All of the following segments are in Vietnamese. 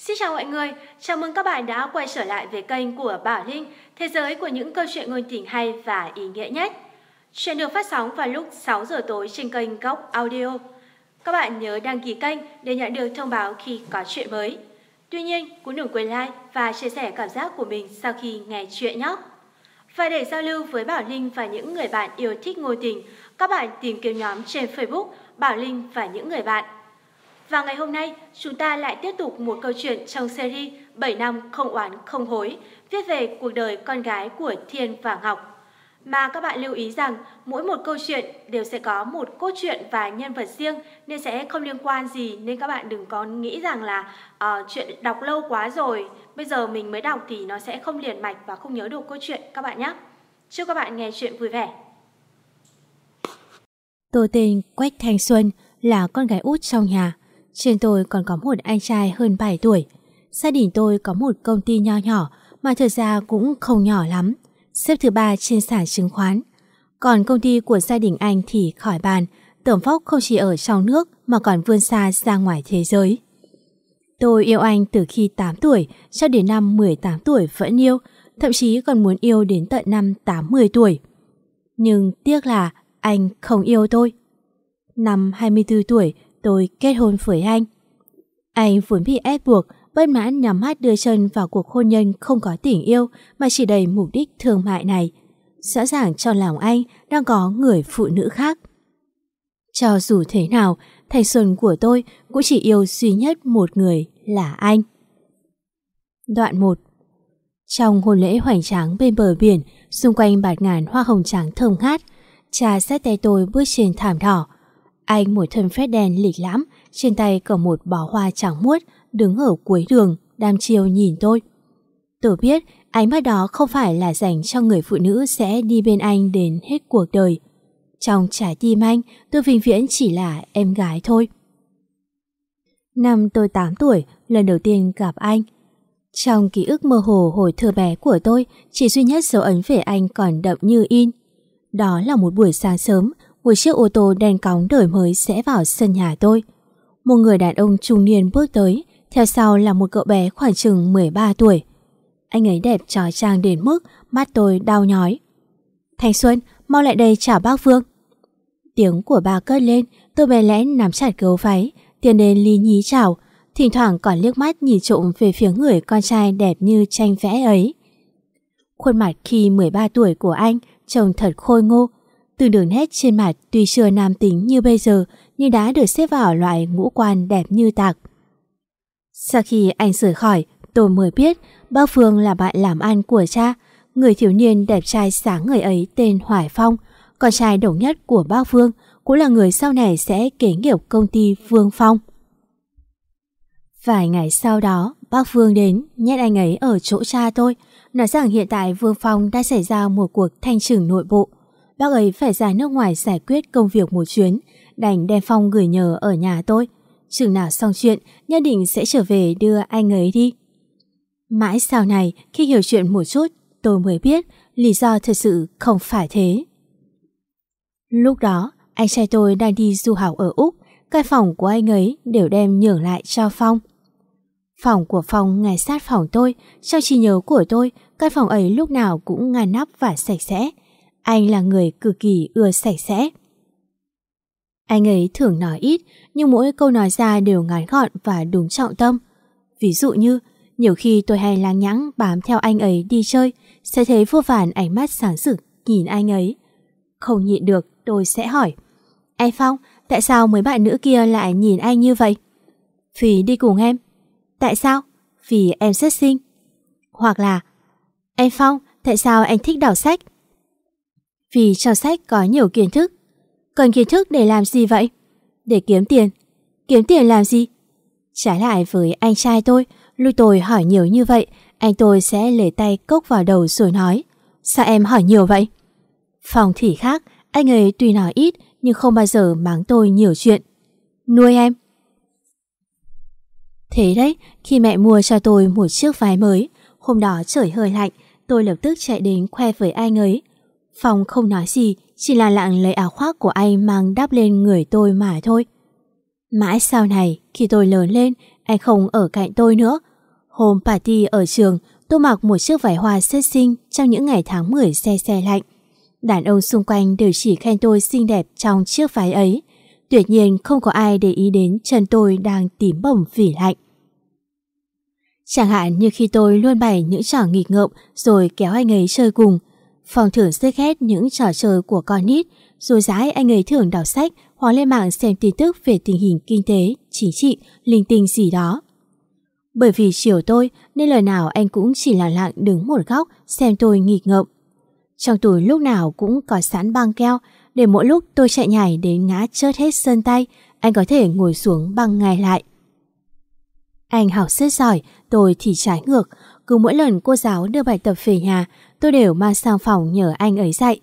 Xin chào mọi người, chào mừng các bạn đã quay trở lại với kênh của Bảo Linh, thế giới của những câu chuyện ngôn tình hay và ý nghĩa nhất. Chuyện được phát sóng vào lúc 6 giờ tối trên kênh Góc Audio. Các bạn nhớ đăng ký kênh để nhận được thông báo khi có chuyện mới. Tuy nhiên, cũng đừng quên like và chia sẻ cảm giác của mình sau khi nghe chuyện nhé. Và để giao lưu với Bảo Linh và những người bạn yêu thích ngôn tình, các bạn tìm kiếm nhóm trên Facebook Bảo Linh và những người bạn. Và ngày hôm nay, chúng ta lại tiếp tục một câu chuyện trong series 7 năm không oán không hối, viết về cuộc đời con gái của Thiên và Ngọc. Mà các bạn lưu ý rằng mỗi một câu chuyện đều sẽ có một cốt truyện và nhân vật riêng nên sẽ không liên quan gì nên các bạn đừng có nghĩ rằng là uh, chuyện đọc lâu quá rồi, bây giờ mình mới đọc thì nó sẽ không liền mạch và không nhớ được câu chuyện các bạn nhé. Chúc các bạn nghe chuyện vui vẻ. Tô Tình Quách Thanh Xuân là con gái út trong nhà. Trên tôi còn có một anh trai hơn 7 tuổi. Gia đình tôi có một công ty nho nhỏ mà thật ra cũng không nhỏ lắm, xếp thứ ba trên sàn chứng khoán. Còn công ty của gia đình anh thì khỏi bàn, tưởng phốc không chỉ ở trong nước mà còn vươn xa ra ngoài thế giới. Tôi yêu anh từ khi 8 tuổi cho đến năm 18 tuổi vẫn yêu, thậm chí còn muốn yêu đến tận năm 80 tuổi. Nhưng tiếc là anh không yêu tôi. Năm 24 tuổi, tôi kết hôn với anh. Anh vốn bị ép buộc, bất mãn nhắm mắt đưa chân vào cuộc hôn nhân không có tình yêu mà chỉ đầy mục đích thương mại này. Rõ ràng trong lòng anh đang có người phụ nữ khác. Cho dù thế nào, thanh xuân của tôi cũng chỉ yêu duy nhất một người là anh. Đoạn 1 Trong hôn lễ hoành tráng bên bờ biển, xung quanh bạt ngàn hoa hồng trắng thơm ngát, cha xét tay tôi bước trên thảm đỏ, anh một thân phét đen lịch lãm, trên tay cầm một bó hoa trắng muốt, đứng ở cuối đường, đam chiều nhìn tôi. Tôi biết ánh mắt đó không phải là dành cho người phụ nữ sẽ đi bên anh đến hết cuộc đời. Trong trái tim anh, tôi vĩnh viễn chỉ là em gái thôi. Năm tôi 8 tuổi, lần đầu tiên gặp anh. Trong ký ức mơ hồ hồi thơ bé của tôi, chỉ duy nhất dấu ấn về anh còn đậm như in. Đó là một buổi sáng sớm, một chiếc ô tô đèn cóng đời mới sẽ vào sân nhà tôi. Một người đàn ông trung niên bước tới, theo sau là một cậu bé khoảng chừng 13 tuổi. Anh ấy đẹp trói trang đến mức mắt tôi đau nhói. Thanh Xuân, mau lại đây chào bác Phương. Tiếng của bà cất lên, tôi bé lẽ nắm chặt gấu váy, tiến đến ly nhí chào, thỉnh thoảng còn liếc mắt nhìn trộm về phía người con trai đẹp như tranh vẽ ấy. Khuôn mặt khi 13 tuổi của anh trông thật khôi ngô, Từng đường nét trên mặt tuy chưa nam tính như bây giờ nhưng đã được xếp vào loại ngũ quan đẹp như tạc. Sau khi anh rời khỏi, tôi mới biết bác Phương là bạn làm ăn của cha. Người thiếu niên đẹp trai sáng người ấy tên Hoài Phong, con trai đồng nhất của bác Phương, cũng là người sau này sẽ kế nghiệp công ty Vương Phong. Vài ngày sau đó, bác Phương đến, nhét anh ấy ở chỗ cha tôi, nói rằng hiện tại Vương Phong đã xảy ra một cuộc thanh trừng nội bộ. Bác ấy phải ra nước ngoài giải quyết công việc một chuyến, đành đem Phong gửi nhờ ở nhà tôi. Chừng nào xong chuyện, nhất định sẽ trở về đưa anh ấy đi. Mãi sau này, khi hiểu chuyện một chút, tôi mới biết lý do thật sự không phải thế. Lúc đó, anh trai tôi đang đi du học ở Úc, căn phòng của anh ấy đều đem nhường lại cho Phong. Phòng của Phong ngay sát phòng tôi, trong trí nhớ của tôi, căn phòng ấy lúc nào cũng ngăn nắp và sạch sẽ, anh là người cực kỳ ưa sạch sẽ. Anh ấy thường nói ít, nhưng mỗi câu nói ra đều ngắn gọn và đúng trọng tâm. Ví dụ như, nhiều khi tôi hay lang nhãng bám theo anh ấy đi chơi, sẽ thấy vô vàn ánh mắt sáng rực nhìn anh ấy. Không nhịn được, tôi sẽ hỏi. Anh Phong, tại sao mấy bạn nữ kia lại nhìn anh như vậy? Vì đi cùng em. Tại sao? Vì em rất xinh. Hoặc là, anh Phong, tại sao anh thích đọc sách? Vì trong sách có nhiều kiến thức. Cần kiến thức để làm gì vậy? Để kiếm tiền. Kiếm tiền làm gì? Trái lại với anh trai tôi, lúc tôi hỏi nhiều như vậy, anh tôi sẽ lấy tay cốc vào đầu rồi nói Sao em hỏi nhiều vậy? Phòng thì khác, anh ấy tuy nói ít nhưng không bao giờ mắng tôi nhiều chuyện. Nuôi em. Thế đấy, khi mẹ mua cho tôi một chiếc váy mới, hôm đó trời hơi lạnh, tôi lập tức chạy đến khoe với anh ấy. Phong không nói gì, chỉ là lặng lấy áo khoác của anh mang đắp lên người tôi mà thôi. Mãi sau này, khi tôi lớn lên, anh không ở cạnh tôi nữa. Hôm party ở trường, tôi mặc một chiếc váy hoa rất xinh trong những ngày tháng 10 xe xe lạnh. Đàn ông xung quanh đều chỉ khen tôi xinh đẹp trong chiếc váy ấy. Tuyệt nhiên không có ai để ý đến chân tôi đang tím bầm vì lạnh. Chẳng hạn như khi tôi luôn bày những trò nghịch ngợm rồi kéo anh ấy chơi cùng. Phòng thưởng rất ghét những trò chơi của con nít, rồi dãi anh ấy thường đọc sách hoặc lên mạng xem tin tức về tình hình kinh tế, chính trị, linh tinh gì đó. Bởi vì chiều tôi nên lời nào anh cũng chỉ lặng lặng đứng một góc xem tôi nghịch ngợm. Trong túi lúc nào cũng có sẵn băng keo để mỗi lúc tôi chạy nhảy đến ngã chớt hết sơn tay anh có thể ngồi xuống băng ngay lại. Anh học rất giỏi, tôi thì trái ngược. Cứ mỗi lần cô giáo đưa bài tập về nhà, tôi đều mang sang phòng nhờ anh ấy dạy.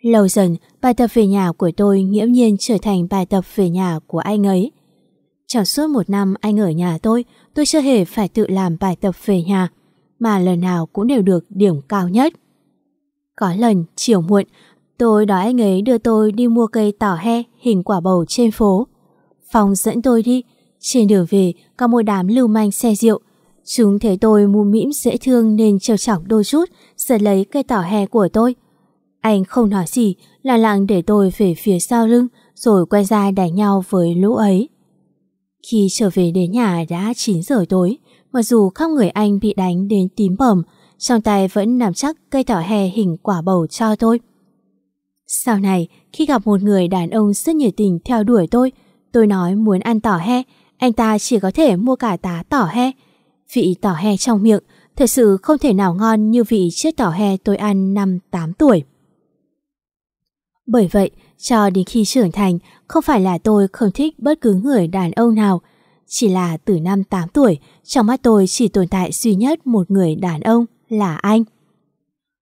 Lâu dần, bài tập về nhà của tôi nghiễm nhiên trở thành bài tập về nhà của anh ấy. Trong suốt một năm anh ở nhà tôi, tôi chưa hề phải tự làm bài tập về nhà, mà lần nào cũng đều được điểm cao nhất. Có lần, chiều muộn, tôi đòi anh ấy đưa tôi đi mua cây tỏ he hình quả bầu trên phố. Phong dẫn tôi đi, trên đường về có một đám lưu manh xe rượu. Chúng thấy tôi mù mĩm dễ thương nên trêu chọc đôi chút, giật lấy cây tỏ hè của tôi. Anh không nói gì, là lặng để tôi về phía sau lưng, rồi quay ra đánh nhau với lũ ấy. Khi trở về đến nhà đã 9 giờ tối, mặc dù khắp người anh bị đánh đến tím bầm, trong tay vẫn nắm chắc cây tỏ hè hình quả bầu cho tôi. Sau này, khi gặp một người đàn ông rất nhiệt tình theo đuổi tôi, tôi nói muốn ăn tỏ he, anh ta chỉ có thể mua cả tá tỏ he. Vị tỏ he trong miệng thật sự không thể nào ngon như vị chiếc tỏ he tôi ăn năm 8 tuổi. Bởi vậy, cho đến khi trưởng thành, không phải là tôi không thích bất cứ người đàn ông nào. Chỉ là từ năm 8 tuổi, trong mắt tôi chỉ tồn tại duy nhất một người đàn ông là anh.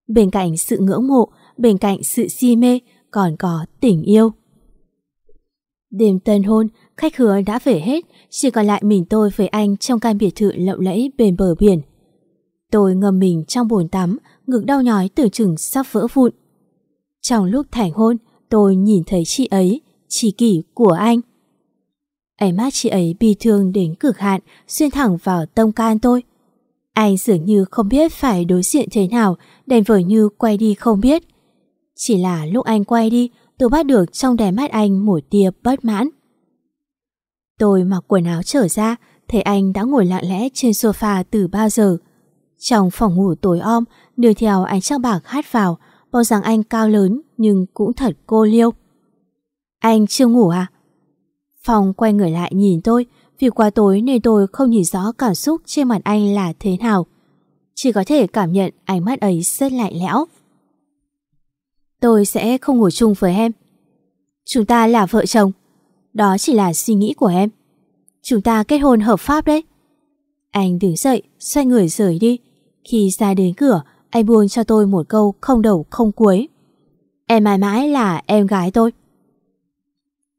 Bên cạnh sự ngưỡng mộ, bên cạnh sự si mê, còn có tình yêu. Đêm tân hôn, khách hứa đã về hết, chỉ còn lại mình tôi với anh trong căn biệt thự lộng lẫy bên bờ biển. Tôi ngâm mình trong bồn tắm, ngực đau nhói tưởng chừng sắp vỡ vụn. Trong lúc thành hôn, tôi nhìn thấy chị ấy, chị kỷ của anh. Ánh mắt chị ấy bi thương đến cực hạn, xuyên thẳng vào tâm can tôi. Anh dường như không biết phải đối diện thế nào, đèn vời như quay đi không biết. Chỉ là lúc anh quay đi, tôi bắt được trong đèn mắt anh một tia bất mãn. Tôi mặc quần áo trở ra, thấy anh đã ngồi lặng lẽ trên sofa từ bao giờ. Trong phòng ngủ tối om, đưa theo ánh trăng bạc hát vào, bao rằng anh cao lớn nhưng cũng thật cô liêu. Anh chưa ngủ à? Phong quay người lại nhìn tôi, vì quá tối nên tôi không nhìn rõ cảm xúc trên mặt anh là thế nào. Chỉ có thể cảm nhận ánh mắt ấy rất lạnh lẽo. Tôi sẽ không ngủ chung với em. Chúng ta là vợ chồng. Đó chỉ là suy nghĩ của em. Chúng ta kết hôn hợp pháp đấy. Anh đứng dậy, xoay người rời đi. Khi ra đến cửa, anh buông cho tôi một câu không đầu không cuối. Em mãi mãi là em gái tôi.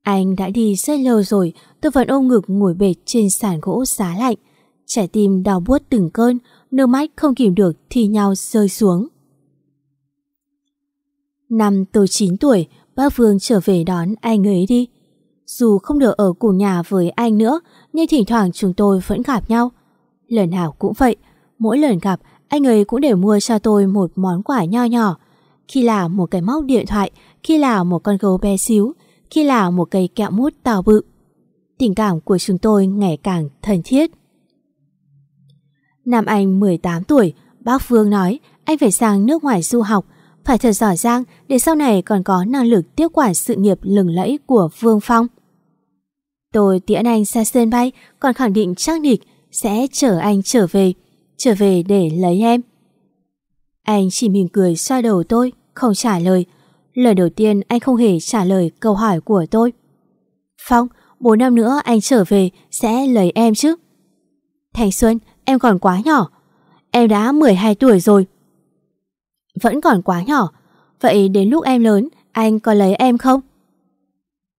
Anh đã đi rất lâu rồi, tôi vẫn ôm ngực ngồi bệt trên sàn gỗ giá lạnh. Trái tim đau buốt từng cơn, nước mắt không kìm được thì nhau rơi xuống. Năm tôi 9 tuổi, bác Vương trở về đón anh ấy đi. Dù không được ở cùng nhà với anh nữa, nhưng thỉnh thoảng chúng tôi vẫn gặp nhau. Lần nào cũng vậy, mỗi lần gặp, anh ấy cũng đều mua cho tôi một món quà nho nhỏ. Khi là một cái móc điện thoại, khi là một con gấu bé xíu, khi là một cây kẹo mút tào bự. Tình cảm của chúng tôi ngày càng thân thiết. Năm anh 18 tuổi, bác Phương nói anh phải sang nước ngoài du học, phải thật giỏi giang để sau này còn có năng lực tiếp quản sự nghiệp lừng lẫy của Vương Phong. Tôi tiễn anh ra sân bay còn khẳng định chắc nịch sẽ chở anh trở về, trở về để lấy em. Anh chỉ mỉm cười xoa đầu tôi, không trả lời. Lần đầu tiên anh không hề trả lời câu hỏi của tôi. Phong, 4 năm nữa anh trở về sẽ lấy em chứ? Thành Xuân, em còn quá nhỏ. Em đã 12 tuổi rồi. Vẫn còn quá nhỏ. Vậy đến lúc em lớn, anh có lấy em không?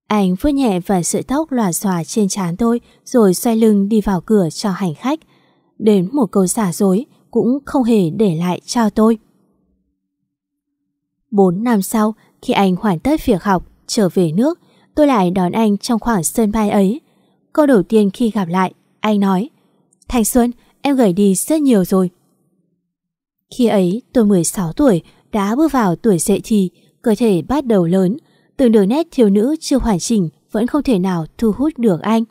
Anh vuốt nhẹ và sợi tóc lòa xòa trên trán tôi rồi xoay lưng đi vào cửa cho hành khách. Đến một câu xả dối cũng không hề để lại cho tôi. Bốn năm sau, khi anh hoàn tất việc học, trở về nước, tôi lại đón anh trong khoảng sân bay ấy. Câu đầu tiên khi gặp lại, anh nói Thanh Xuân, em gầy đi rất nhiều rồi. Khi ấy tôi 16 tuổi, đã bước vào tuổi dậy thì, cơ thể bắt đầu lớn, từng đường nét thiếu nữ chưa hoàn chỉnh vẫn không thể nào thu hút được anh.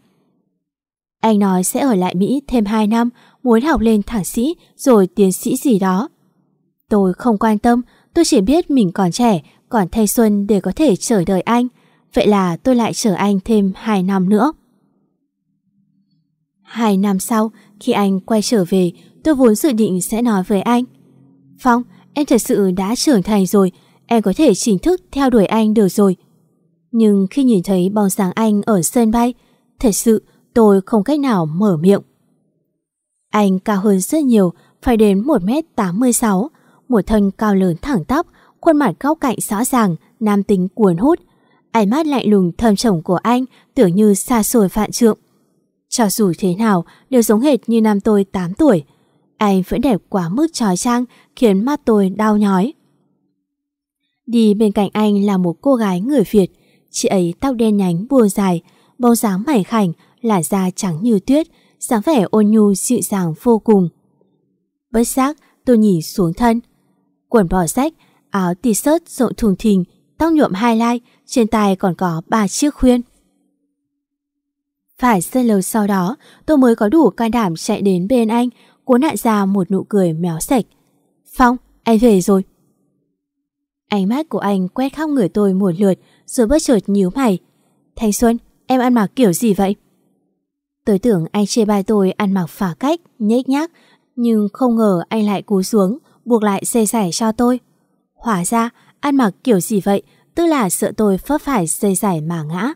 Anh nói sẽ ở lại Mỹ thêm 2 năm, muốn học lên thạc sĩ rồi tiến sĩ gì đó. Tôi không quan tâm, tôi chỉ biết mình còn trẻ, còn thanh xuân để có thể chờ đợi anh. Vậy là tôi lại chờ anh thêm 2 năm nữa. Hai năm sau, khi anh quay trở về, tôi vốn dự định sẽ nói với anh. Phong, em thật sự đã trưởng thành rồi, em có thể chính thức theo đuổi anh được rồi. Nhưng khi nhìn thấy bóng dáng anh ở sân bay, thật sự tôi không cách nào mở miệng. Anh cao hơn rất nhiều, phải đến 1m86, một thân cao lớn thẳng tắp, khuôn mặt góc cạnh rõ ràng, nam tính cuốn hút. Ánh mắt lạnh lùng thâm trầm của anh tưởng như xa xôi vạn trượng. Cho dù thế nào đều giống hệt như năm tôi 8 tuổi. Anh vẫn đẹp quá mức trói trang khiến mắt tôi đau nhói. Đi bên cạnh anh là một cô gái người Việt. Chị ấy tóc đen nhánh buông dài, bóng dáng mảnh khảnh, là da trắng như tuyết, dáng vẻ ôn nhu dịu dàng vô cùng. Bất giác tôi nhìn xuống thân. Quần bò rách, áo t-shirt rộng thùng thình, tóc nhuộm highlight, trên tay còn có ba chiếc khuyên. Phải rất lâu sau đó, tôi mới có đủ can đảm chạy đến bên anh, cuốn nạn ra một nụ cười méo sạch. Phong, anh về rồi. Ánh mắt của anh quét khắp người tôi một lượt, rồi bất chợt nhíu mày. Thanh Xuân, em ăn mặc kiểu gì vậy? Tôi tưởng anh chê bai tôi ăn mặc phả cách, nhếch nhác, nhưng không ngờ anh lại cú xuống, buộc lại dây giải cho tôi. Hóa ra, ăn mặc kiểu gì vậy, tức là sợ tôi phớt phải dây giải mà ngã.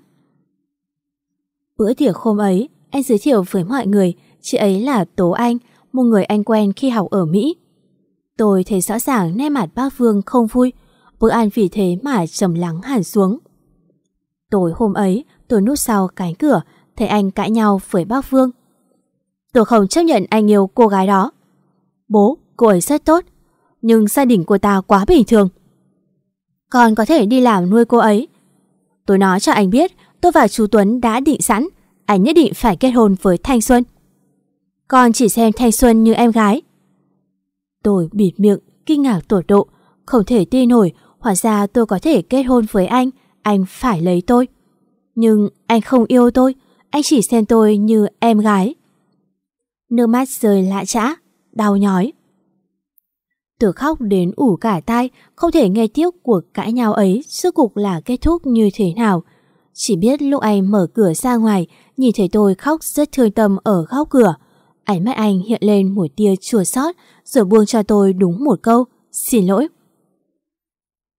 Bữa tiệc hôm ấy, anh giới thiệu với mọi người, chị ấy là Tố Anh, một người anh quen khi học ở Mỹ. Tôi thấy rõ ràng nét mặt bác Vương không vui, bữa ăn vì thế mà trầm lắng hẳn xuống. Tối hôm ấy, tôi nút sau cánh cửa, thấy anh cãi nhau với bác Vương. Tôi không chấp nhận anh yêu cô gái đó. Bố, cô ấy rất tốt, nhưng gia đình của ta quá bình thường. Con có thể đi làm nuôi cô ấy. Tôi nói cho anh biết, tôi và chú Tuấn đã định sẵn, anh nhất định phải kết hôn với Thanh Xuân. Con chỉ xem Thanh Xuân như em gái. Tôi bịt miệng, kinh ngạc tột độ, không thể tin nổi, hóa ra tôi có thể kết hôn với anh, anh phải lấy tôi. Nhưng anh không yêu tôi, anh chỉ xem tôi như em gái. Nước mắt rơi lạ chã, đau nhói. Từ khóc đến ủ cả tai, không thể nghe tiếc cuộc cãi nhau ấy suốt cục là kết thúc như thế nào. Chỉ biết lúc anh mở cửa ra ngoài, nhìn thấy tôi khóc rất thương tâm ở góc cửa. Ánh mắt anh hiện lên một tia chua xót rồi buông cho tôi đúng một câu, xin lỗi.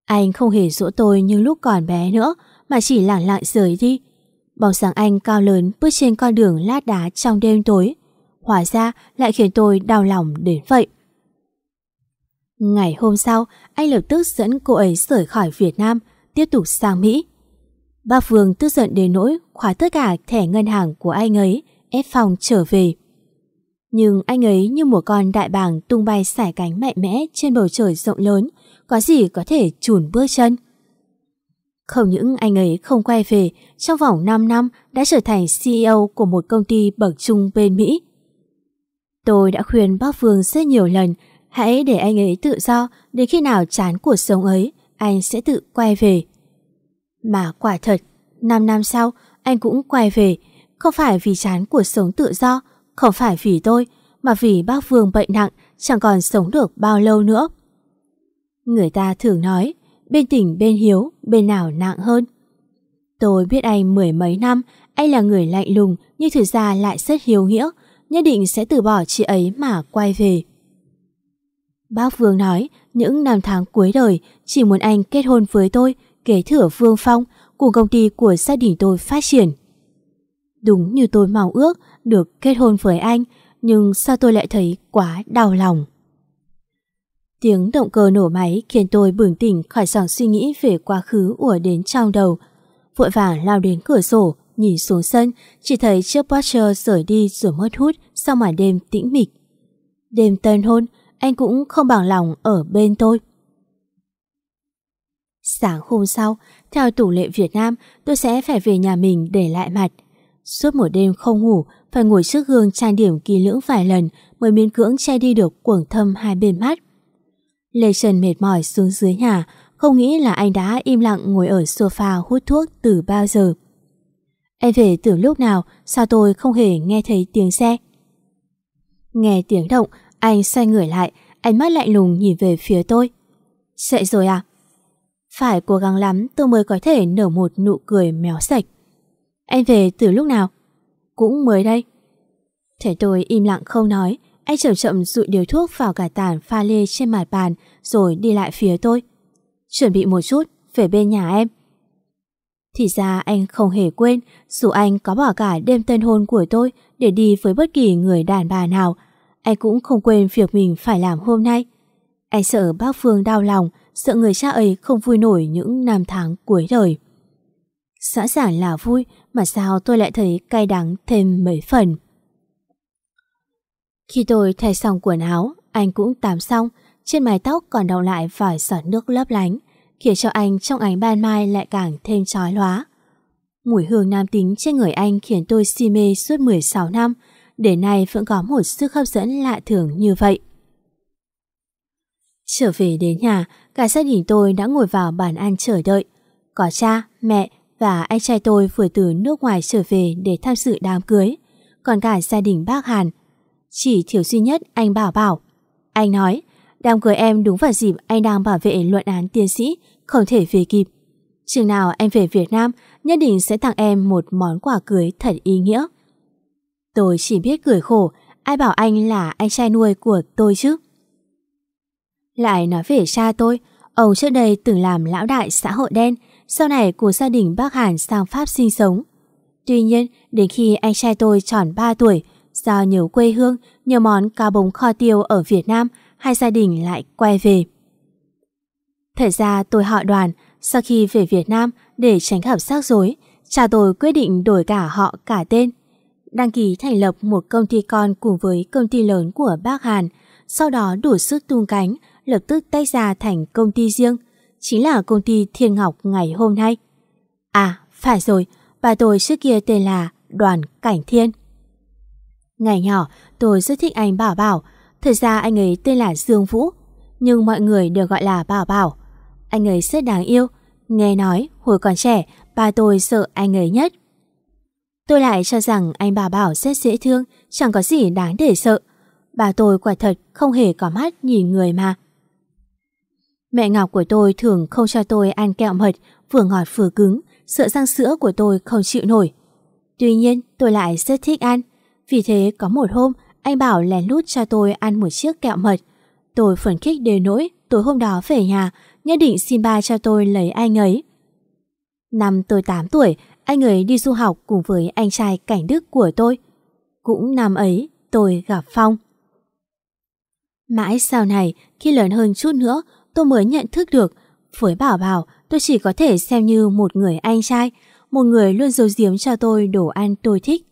Anh không hề dỗ tôi như lúc còn bé nữa, mà chỉ lặng lặng rời đi. Bóng sáng anh cao lớn bước trên con đường lát đá trong đêm tối. Hóa ra lại khiến tôi đau lòng đến vậy. Ngày hôm sau, anh lập tức dẫn cô ấy rời khỏi Việt Nam, tiếp tục sang Mỹ. Ba Phương tức giận đến nỗi khóa tất cả thẻ ngân hàng của anh ấy, ép phòng trở về. Nhưng anh ấy như một con đại bàng tung bay sải cánh mạnh mẽ trên bầu trời rộng lớn, có gì có thể chùn bước chân. Không những anh ấy không quay về, trong vòng 5 năm đã trở thành CEO của một công ty bậc trung bên Mỹ. Tôi đã khuyên bác Phương rất nhiều lần, hãy để anh ấy tự do, đến khi nào chán cuộc sống ấy, anh sẽ tự quay về. Mà quả thật, 5 năm sau, anh cũng quay về, không phải vì chán cuộc sống tự do, không phải vì tôi, mà vì bác Vương bệnh nặng, chẳng còn sống được bao lâu nữa. Người ta thường nói, bên tỉnh bên hiếu, bên nào nặng hơn. Tôi biết anh mười mấy năm, anh là người lạnh lùng nhưng thực ra lại rất hiếu nghĩa, nhất định sẽ từ bỏ chị ấy mà quay về. Bác Vương nói, những năm tháng cuối đời chỉ muốn anh kết hôn với tôi, kế thừa Vương Phong, cùng công ty của gia đình tôi phát triển. Đúng như tôi mong ước được kết hôn với anh, nhưng sao tôi lại thấy quá đau lòng. Tiếng động cơ nổ máy khiến tôi bừng tỉnh khỏi dòng suy nghĩ về quá khứ ùa đến trong đầu. Vội vàng lao đến cửa sổ, nhìn xuống sân, chỉ thấy chiếc Porsche rời đi rồi mất hút sau màn đêm tĩnh mịch. Đêm tân hôn, anh cũng không bằng lòng ở bên tôi. Sáng hôm sau, theo tủ lệ Việt Nam, tôi sẽ phải về nhà mình để lại mặt. Suốt một đêm không ngủ, phải ngồi trước gương trang điểm kỳ lưỡng vài lần mới miễn cưỡng che đi được quầng thâm hai bên mắt. Lê Trần mệt mỏi xuống dưới nhà, không nghĩ là anh đã im lặng ngồi ở sofa hút thuốc từ bao giờ. Em về từ lúc nào, sao tôi không hề nghe thấy tiếng xe? Nghe tiếng động, anh xoay người lại, ánh mắt lạnh lùng nhìn về phía tôi. Dậy rồi à? Phải cố gắng lắm tôi mới có thể nở một nụ cười méo sạch. Anh về từ lúc nào? Cũng mới đây. Thế tôi im lặng không nói, anh chậm chậm dụi điều thuốc vào cả tàn pha lê trên mặt bàn rồi đi lại phía tôi. Chuẩn bị một chút, về bên nhà em. Thì ra anh không hề quên, dù anh có bỏ cả đêm tân hôn của tôi để đi với bất kỳ người đàn bà nào, anh cũng không quên việc mình phải làm hôm nay. Anh sợ bác Phương đau lòng, sợ người cha ấy không vui nổi những năm tháng cuối đời. Rõ ràng là vui, mà sao tôi lại thấy cay đắng thêm mấy phần. Khi tôi thay xong quần áo, anh cũng tắm xong, trên mái tóc còn đọng lại vài giọt nước lấp lánh, khiến cho anh trong ánh ban mai lại càng thêm trói lóa. Mùi hương nam tính trên người anh khiến tôi si mê suốt 16 năm, đến nay vẫn có một sức hấp dẫn lạ thường như vậy. Trở về đến nhà, cả gia đình tôi đã ngồi vào bàn ăn chờ đợi. Có cha, mẹ và anh trai tôi vừa từ nước ngoài trở về để tham dự đám cưới. Còn cả gia đình bác Hàn. Chỉ thiếu duy nhất anh Bảo Bảo. Anh nói, đám cưới em đúng vào dịp anh đang bảo vệ luận án tiến sĩ, không thể về kịp. Chừng nào anh về Việt Nam, nhất định sẽ tặng em một món quà cưới thật ý nghĩa. Tôi chỉ biết cười khổ, ai bảo anh là anh trai nuôi của tôi chứ. Lại nói về cha tôi, ông trước đây từng làm lão đại xã hội đen, sau này của gia đình bác Hàn sang Pháp sinh sống. Tuy nhiên, đến khi anh trai tôi tròn 3 tuổi, do nhớ quê hương, nhờ món cá bống kho tiêu ở Việt Nam, hai gia đình lại quay về. Thời ra tôi họ đoàn, sau khi về Việt Nam để tránh gặp rắc rối, cha tôi quyết định đổi cả họ cả tên. Đăng ký thành lập một công ty con cùng với công ty lớn của bác Hàn, sau đó đủ sức tung cánh, lập tức tách ra thành công ty riêng, chính là công ty Thiên Ngọc ngày hôm nay. À, phải rồi, bà tôi trước kia tên là Đoàn Cảnh Thiên. Ngày nhỏ, tôi rất thích anh Bảo Bảo, thật ra anh ấy tên là Dương Vũ, nhưng mọi người đều gọi là Bảo Bảo. Anh ấy rất đáng yêu, nghe nói hồi còn trẻ, ba tôi sợ anh ấy nhất. Tôi lại cho rằng anh Bảo Bảo rất dễ thương, chẳng có gì đáng để sợ. Bà tôi quả thật không hề có mắt nhìn người mà. Mẹ Ngọc của tôi thường không cho tôi ăn kẹo mật, vừa ngọt vừa cứng, sợ răng sữa của tôi không chịu nổi. Tuy nhiên, tôi lại rất thích ăn. Vì thế có một hôm, anh bảo lén lút cho tôi ăn một chiếc kẹo mật. Tôi phấn khích đến nỗi, tối hôm đó về nhà, nhất định xin ba cho tôi lấy anh ấy. Năm tôi 8 tuổi, anh ấy đi du học cùng với anh trai cảnh đức của tôi. Cũng năm ấy, tôi gặp Phong. Mãi sau này, khi lớn hơn chút nữa, tôi mới nhận thức được với Bảo Bảo tôi chỉ có thể xem như một người anh trai, một người luôn giấu giếm cho tôi đồ ăn tôi thích.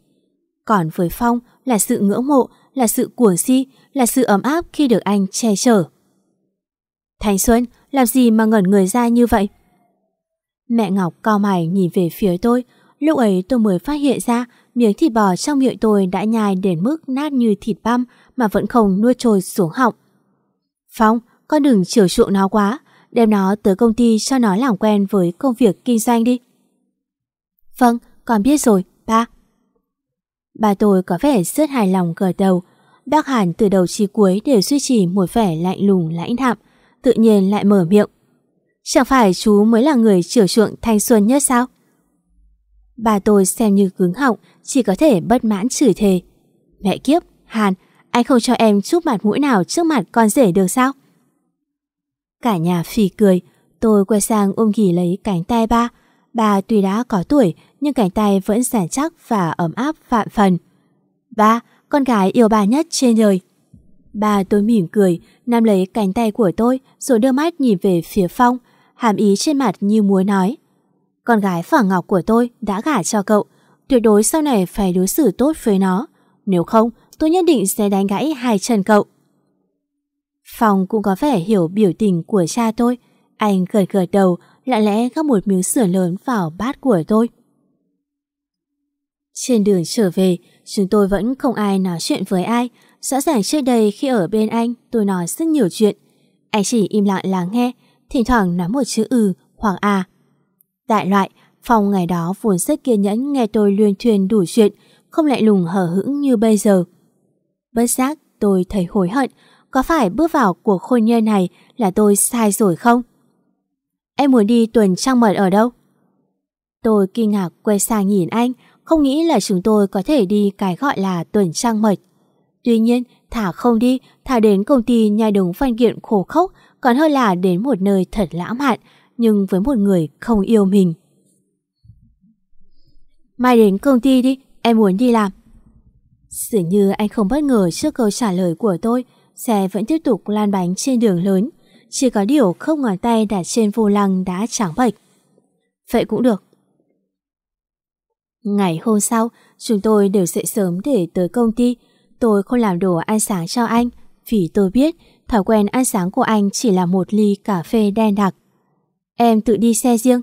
Còn với Phong là sự ngưỡng mộ, là sự cuồng si, là sự ấm áp khi được anh che chở. Thanh Xuân, làm gì mà ngẩn người ra như vậy? Mẹ Ngọc cao mày nhìn về phía tôi, lúc ấy tôi mới phát hiện ra miếng thịt bò trong miệng tôi đã nhai đến mức nát như thịt băm mà vẫn không nuốt trôi xuống họng. Phong, con đừng chiều chuộng nó quá, đem nó tới công ty cho nó làm quen với công việc kinh doanh đi. Vâng, con biết rồi, ba. Bà tôi có vẻ rất hài lòng gật đầu. Bác Hàn từ đầu chí cuối đều duy trì một vẻ lạnh lùng lãnh đạm, tự nhiên lại mở miệng. Chẳng phải chú mới là người chiều chuộng thanh xuân nhất sao? Bà tôi xem như cứng họng, chỉ có thể bất mãn chửi thề. Mẹ kiếp, Hàn, anh không cho em chút mặt mũi nào trước mặt con rể được sao? Cả nhà phì cười, tôi quay sang ôm ghì lấy cánh tay ba. Bà tuy đã có tuổi, nhưng cánh tay vẫn rắn chắc và ấm áp vạn phần. Ba, con gái yêu bà nhất trên đời. Bà tôi mỉm cười, nắm lấy cánh tay của tôi rồi đưa mắt nhìn về phía Phong, hàm ý trên mặt như muốn nói. Con gái phở ngọc của tôi đã gả cho cậu, tuyệt đối sau này phải đối xử tốt với nó. Nếu không, tôi nhất định sẽ đánh gãy hai chân cậu. Phong cũng có vẻ hiểu biểu tình của cha tôi. Anh gật gật đầu, lặng lẽ gắp một miếng sườn lớn vào bát của tôi. Trên đường trở về, chúng tôi vẫn không ai nói chuyện với ai. Rõ ràng trước đây khi ở bên anh, tôi nói rất nhiều chuyện. Anh chỉ im lặng lắng nghe, thỉnh thoảng nói một chữ ừ hoặc à. Đại loại, Phong ngày đó vốn rất kiên nhẫn nghe tôi luyên thuyền đủ chuyện, không lại lùng hở hững như bây giờ. Bất giác, tôi thấy hối hận, có phải bước vào cuộc hôn nhân này là tôi sai rồi không? Em muốn đi tuần trăng mật ở đâu? Tôi kinh ngạc quay sang nhìn anh, không nghĩ là chúng tôi có thể đi cái gọi là tuần trăng mật. Tuy nhiên, thả không đi, thả đến công ty nhai đúng văn kiện khổ khốc, còn hơn là đến một nơi thật lãng mạn, nhưng với một người không yêu mình. Mai đến công ty đi, em muốn đi làm. Dường như anh không bất ngờ trước câu trả lời của tôi, xe vẫn tiếp tục lan bánh trên đường lớn. Chỉ có điều không ngón tay đặt trên vô lăng đã trắng bệch. Vậy cũng được. Ngày hôm sau, chúng tôi đều dậy sớm để tới công ty. Tôi không làm đồ ăn sáng cho anh, vì tôi biết thói quen ăn sáng của anh chỉ là một ly cà phê đen đặc. Em tự đi xe riêng.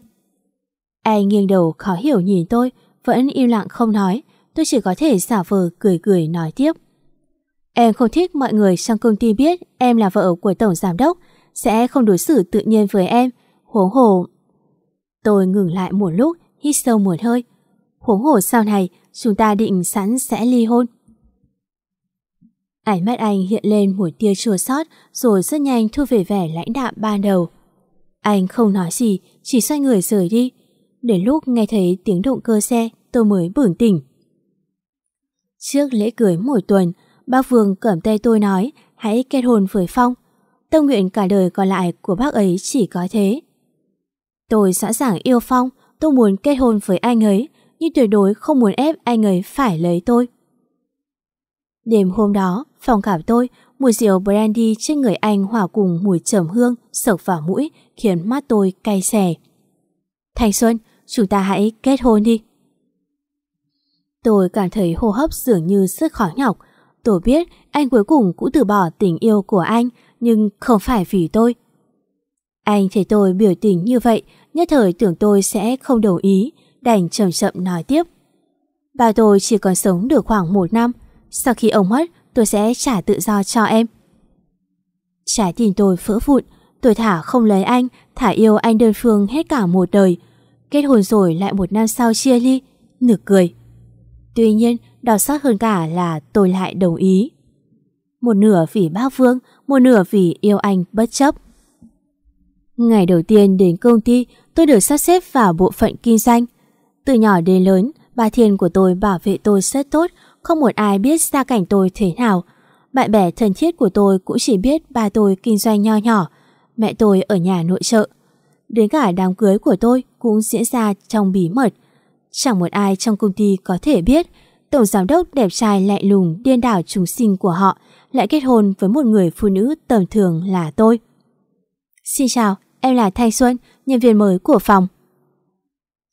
Anh nghiêng đầu khó hiểu nhìn tôi, vẫn im lặng không nói. Tôi chỉ có thể giả vờ cười cười nói tiếp. Em không thích mọi người trong công ty biết em là vợ của tổng giám đốc, sẽ không đối xử tự nhiên với em. Huống hồ... Tôi ngừng lại một lúc, hít sâu một hơi. Huống hồ sau này, chúng ta định sẵn sẽ ly hôn. Ánh mắt anh hiện lên một tia chua xót rồi rất nhanh thu về vẻ lãnh đạm ban đầu. Anh không nói gì, chỉ xoay người rời đi. Đến lúc nghe thấy tiếng động cơ xe, tôi mới bừng tỉnh. Trước lễ cưới mỗi tuần, bác Vương cầm tay tôi nói hãy kết hôn với Phong. Tâm nguyện cả đời còn lại của bác ấy chỉ có thế. Tôi sẵn sàng yêu Phong, tôi muốn kết hôn với anh ấy, nhưng tuyệt đối không muốn ép anh ấy phải lấy tôi. Đêm hôm đó, phòng cảm tôi, mùi rượu brandy trên người anh hòa cùng mùi trầm hương sộc vào mũi khiến mắt tôi cay xè. thành Xuân, chúng ta hãy kết hôn đi. Tôi cảm thấy hô hấp dường như rất khó nhọc. Tôi biết anh cuối cùng cũng từ bỏ tình yêu của anh, nhưng không phải vì tôi. Anh thấy tôi biểu tình như vậy, nhất thời tưởng tôi sẽ không đồng ý, đành chậm chậm nói tiếp. Ba tôi chỉ còn sống được khoảng một năm, sau khi ông mất tôi sẽ trả tự do cho em. Trái tim tôi phỡ vụn, tôi thả không lấy anh, thả yêu anh đơn phương hết cả một đời. Kết hôn rồi lại một năm sau chia ly, nực cười. Tuy nhiên, đau xót hơn cả là tôi lại đồng ý. Một nửa vì bác Vương, một nửa vì yêu anh bất chấp. Ngày đầu tiên đến công ty, tôi được sắp xếp vào bộ phận kinh doanh. Từ nhỏ đến lớn, bà Thiên của tôi bảo vệ tôi rất tốt, không một ai biết gia cảnh tôi thế nào. Bạn bè thân thiết của tôi cũng chỉ biết ba tôi kinh doanh nho nhỏ, mẹ tôi ở nhà nội trợ. Đến cả đám cưới của tôi cũng diễn ra trong bí mật. Chẳng một ai trong công ty có thể biết Tổng giám đốc đẹp trai lạnh lùng điên đảo chúng sinh của họ lại kết hôn với một người phụ nữ tầm thường là tôi. Xin chào, em là Thanh Xuân, nhân viên mới của phòng.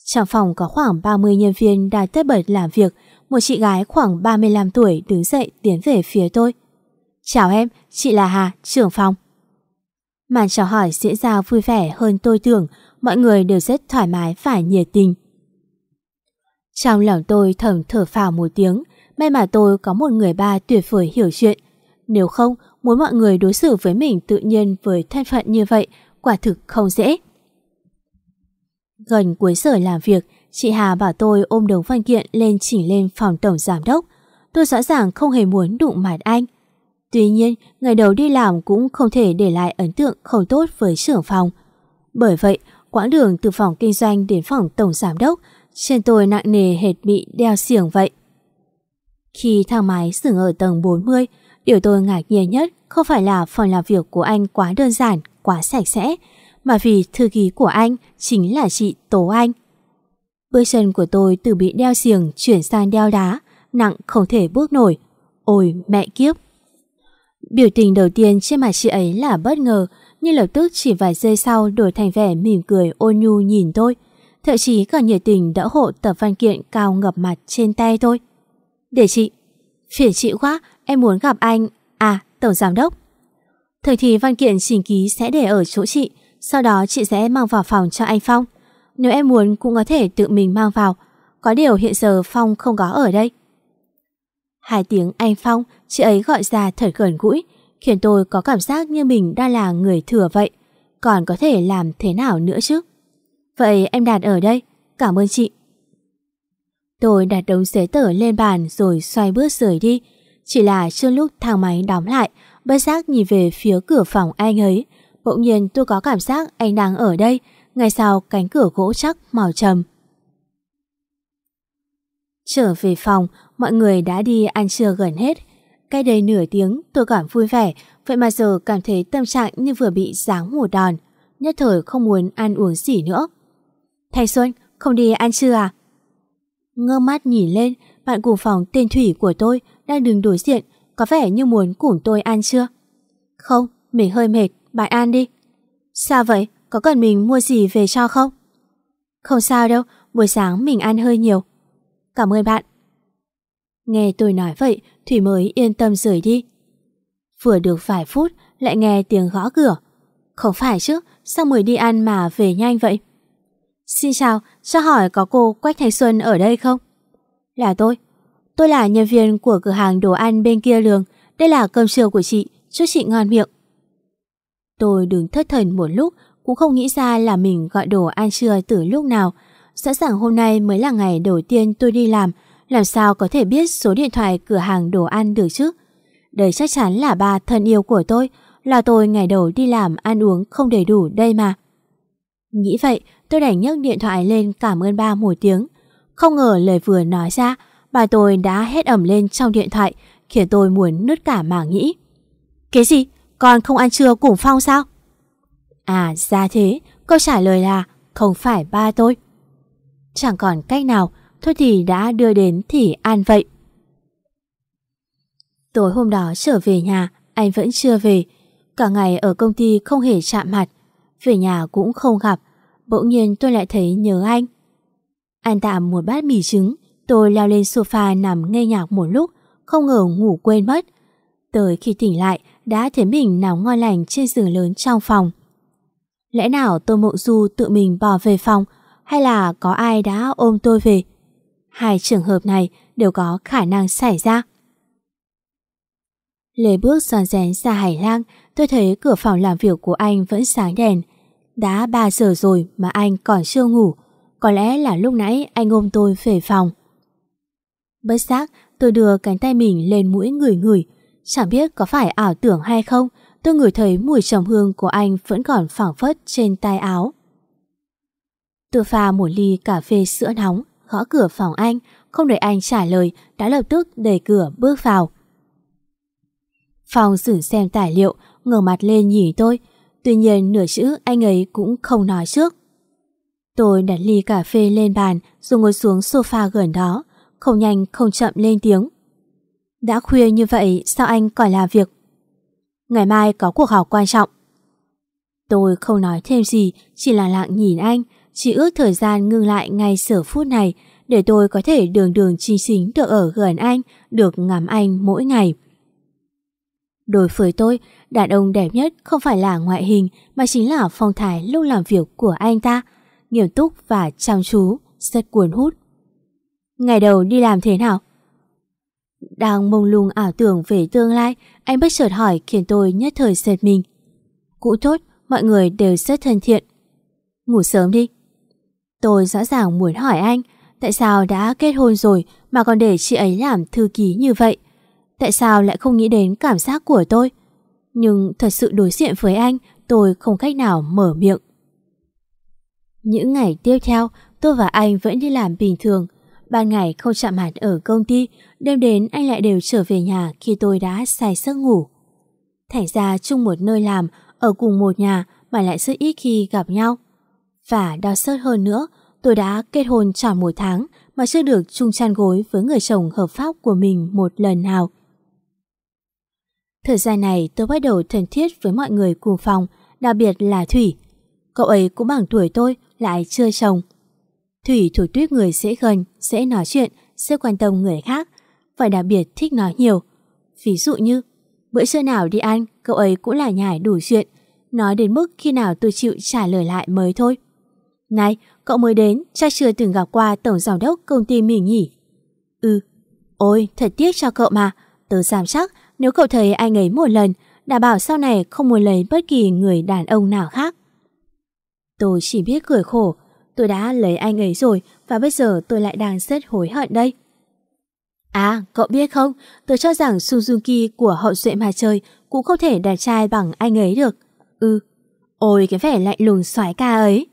Trong phòng có khoảng 30 nhân viên đang tất bật làm việc, một chị gái khoảng 35 tuổi đứng dậy tiến về phía tôi. Chào em, chị là Hà, trưởng phòng. Màn chào hỏi diễn ra vui vẻ hơn tôi tưởng, mọi người đều rất thoải mái và nhiệt tình. Trong lòng tôi thầm thở phào một tiếng, may mà tôi có một người ba tuyệt vời hiểu chuyện. Nếu không, muốn mọi người đối xử với mình tự nhiên với thân phận như vậy, quả thực không dễ. Gần cuối giờ làm việc, chị Hà bảo tôi ôm đống văn kiện lên chỉnh lên phòng tổng giám đốc. Tôi rõ ràng không hề muốn đụng mặt anh. Tuy nhiên, ngày đầu đi làm cũng không thể để lại ấn tượng không tốt với trưởng phòng. Bởi vậy, quãng đường từ phòng kinh doanh đến phòng tổng giám đốc trên tôi nặng nề hệt bị đeo xiềng vậy. Khi thang máy dừng ở tầng 40, điều tôi ngạc nhiên nhất không phải là phòng làm việc của anh quá đơn giản, quá sạch sẽ, mà vì thư ký của anh chính là chị Tố Anh. Bước chân của tôi từ bị đeo xiềng chuyển sang đeo đá, nặng không thể bước nổi. Ôi mẹ kiếp! Biểu tình đầu tiên trên mặt chị ấy là bất ngờ, nhưng lập tức chỉ vài giây sau đổi thành vẻ mỉm cười ôn nhu nhìn tôi thậm chí còn nhiệt tình đỡ hộ tập văn kiện cao ngập mặt trên tay tôi. Để chị, phiền chị quá, em muốn gặp anh, à, tổng giám đốc. Thời thì văn kiện trình ký sẽ để ở chỗ chị, sau đó chị sẽ mang vào phòng cho anh Phong. Nếu em muốn cũng có thể tự mình mang vào, Có điều hiện giờ Phong không có ở đây. Hai tiếng anh Phong, chị ấy gọi ra thật gần gũi, khiến tôi có cảm giác như mình đang là người thừa vậy. Còn có thể làm thế nào nữa chứ? Vậy em đặt ở đây, cảm ơn chị. Tôi đặt đống giấy tờ lên bàn rồi xoay bước rời đi. Chỉ là trước lúc thang máy đóng lại, bất giác nhìn về phía cửa phòng anh ấy. Bỗng nhiên tôi có cảm giác anh đang ở đây, ngay sau cánh cửa gỗ chắc màu trầm. Trở về phòng, mọi người đã đi ăn trưa gần hết. Cái đây nửa tiếng tôi cảm vui vẻ, vậy mà giờ cảm thấy tâm trạng như vừa bị giáng một đòn. Nhất thời không muốn ăn uống gì nữa. Thầy Xuân, không đi ăn trưa à? Ngơ mắt nhìn lên, bạn cùng phòng tên Thủy của tôi đang đứng đối diện, có vẻ như muốn cùng tôi ăn chưa? Không, mình hơi mệt, bạn ăn đi. Sao vậy? Có cần mình mua gì về cho không? Không sao đâu, buổi sáng mình ăn hơi nhiều. Cảm ơn bạn. Nghe tôi nói vậy, Thủy mới yên tâm rời đi. Vừa được vài phút, lại nghe tiếng gõ cửa. Không phải chứ, sao mới đi ăn mà về nhanh vậy? Xin chào, cho hỏi có cô Quách Thành Xuân ở đây không? Là tôi. Tôi là nhân viên của cửa hàng đồ ăn bên kia đường. Đây là cơm trưa của chị, chúc chị ngon miệng. Tôi đứng thất thần một lúc, cũng không nghĩ ra là mình gọi đồ ăn trưa từ lúc nào. Rõ ràng hôm nay mới là ngày đầu tiên tôi đi làm, làm sao có thể biết số điện thoại cửa hàng đồ ăn được chứ? Đây chắc chắn là ba thân yêu của tôi, là tôi ngày đầu đi làm ăn uống không đầy đủ đây mà. Nghĩ vậy, tôi đành nhấc điện thoại lên cảm ơn ba một tiếng. Không ngờ lời vừa nói ra, bà tôi đã hét ẩm lên trong điện thoại, khiến tôi muốn nứt cả màng nghĩ. Cái gì? Con không ăn trưa cùng Phong sao? À ra thế, câu trả lời là không phải ba tôi. Chẳng còn cách nào, thôi thì đã đưa đến thì ăn vậy. Tối hôm đó trở về nhà, anh vẫn chưa về. Cả ngày ở công ty không hề chạm mặt, về nhà cũng không gặp. Bỗng nhiên tôi lại thấy nhớ anh. Ăn tạm một bát mì trứng, tôi leo lên sofa nằm nghe nhạc một lúc, không ngờ ngủ quên mất. Tới khi tỉnh lại, đã thấy mình nằm ngon lành trên giường lớn trong phòng. Lẽ nào tôi mộng du tự mình bỏ về phòng, hay là có ai đã ôm tôi về? Hai trường hợp này đều có khả năng xảy ra. Lê bước giòn rén ra hải lang, tôi thấy cửa phòng làm việc của anh vẫn sáng đèn. Đã 3 giờ rồi mà anh còn chưa ngủ, có lẽ là lúc nãy anh ôm tôi về phòng. Bất giác, tôi đưa cánh tay mình lên mũi người người. Chẳng biết có phải ảo tưởng hay không, tôi ngửi thấy mùi trầm hương của anh vẫn còn phảng phất trên tay áo. Tôi pha một ly cà phê sữa nóng, gõ cửa phòng anh, không đợi anh trả lời, đã lập tức đẩy cửa bước vào. Phòng xử xem tài liệu, ngửa mặt lên nhìn tôi, tuy nhiên nửa chữ anh ấy cũng không nói trước. Tôi đặt ly cà phê lên bàn rồi ngồi xuống sofa gần đó, không nhanh không chậm lên tiếng. Đã khuya như vậy sao anh còn làm việc? Ngày mai có cuộc họp quan trọng. Tôi không nói thêm gì, chỉ là lặng nhìn anh, chỉ ước thời gian ngưng lại ngay sở phút này để tôi có thể đường đường chính chính được ở gần anh, được ngắm anh mỗi ngày. Đối với tôi, đàn ông đẹp nhất không phải là ngoại hình mà chính là phong thái lúc làm việc của anh ta, nghiêm túc và chăm chú, rất cuốn hút. Ngày đầu đi làm thế nào? Đang mông lung ảo tưởng về tương lai, anh bất chợt hỏi khiến tôi nhất thời giật mình. Cũng tốt, mọi người đều rất thân thiện. Ngủ sớm đi. Tôi rõ ràng muốn hỏi anh, tại sao đã kết hôn rồi mà còn để chị ấy làm thư ký như vậy? Tại sao lại không nghĩ đến cảm giác của tôi? Nhưng thật sự đối diện với anh, tôi không cách nào mở miệng. Những ngày tiếp theo, tôi và anh vẫn đi làm bình thường. Ban ngày không chạm mặt ở công ty, đêm đến anh lại đều trở về nhà khi tôi đã say giấc ngủ. Thành ra chung một nơi làm, ở cùng một nhà mà lại rất ít khi gặp nhau. Và đau xót hơn nữa, tôi đã kết hôn tròn một tháng mà chưa được chung chăn gối với người chồng hợp pháp của mình một lần nào. Thời gian này tôi bắt đầu thân thiết với mọi người cùng phòng, đặc biệt là Thủy. Cậu ấy cũng bằng tuổi tôi, lại chưa chồng. Thủy thuộc tuyết người dễ gần, dễ nói chuyện, sẽ quan tâm người khác, phải đặc biệt thích nói nhiều. Ví dụ như, bữa trưa nào đi ăn, cậu ấy cũng là nhải đủ chuyện, nói đến mức khi nào tôi chịu trả lời lại mới thôi. Này, cậu mới đến, chắc chưa từng gặp qua tổng giám đốc công ty mình nhỉ? Ừ. Ôi, thật tiếc cho cậu mà. Tớ giảm chắc nếu cậu thấy anh ấy một lần, đảm bảo sau này không muốn lấy bất kỳ người đàn ông nào khác. Tôi chỉ biết cười khổ, tôi đã lấy anh ấy rồi và bây giờ tôi lại đang rất hối hận đây. À, cậu biết không, tôi cho rằng Suzuki của hậu duệ mà chơi cũng không thể đẹp trai bằng anh ấy được. Ừ, ôi cái vẻ lạnh lùng xoái ca ấy.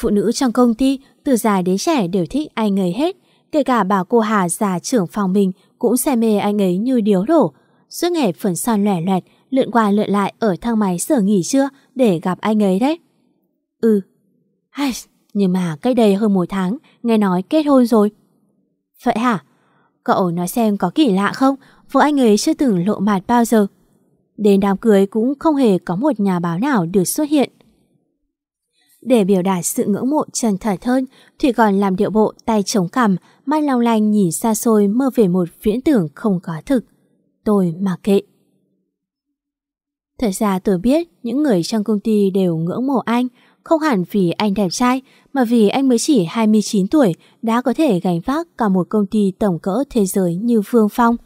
Phụ nữ trong công ty, từ già đến trẻ đều thích anh ấy hết. Kể cả bà cô Hà già trưởng phòng mình cũng say mê anh ấy như điếu đổ. Suốt ngày phần son lẻ loẹt, lượn qua lượn lại ở thang máy sở nghỉ trưa để gặp anh ấy đấy. Ừ. Hay, nhưng mà cách đây hơn một tháng, nghe nói kết hôn rồi. Vậy hả? Cậu nói xem có kỳ lạ không? Vợ anh ấy chưa từng lộ mặt bao giờ. Đến đám cưới cũng không hề có một nhà báo nào được xuất hiện. Để biểu đạt sự ngưỡng mộ chân thật hơn, Thủy còn làm điệu bộ tay chống cằm, mắt long lanh nhìn xa xôi mơ về một viễn tưởng không có thực. Tôi mặc kệ. Thật ra tôi biết những người trong công ty đều ngưỡng mộ anh, không hẳn vì anh đẹp trai, mà vì anh mới chỉ 29 tuổi đã có thể gánh vác cả một công ty tổng cỡ thế giới như Vương Phong.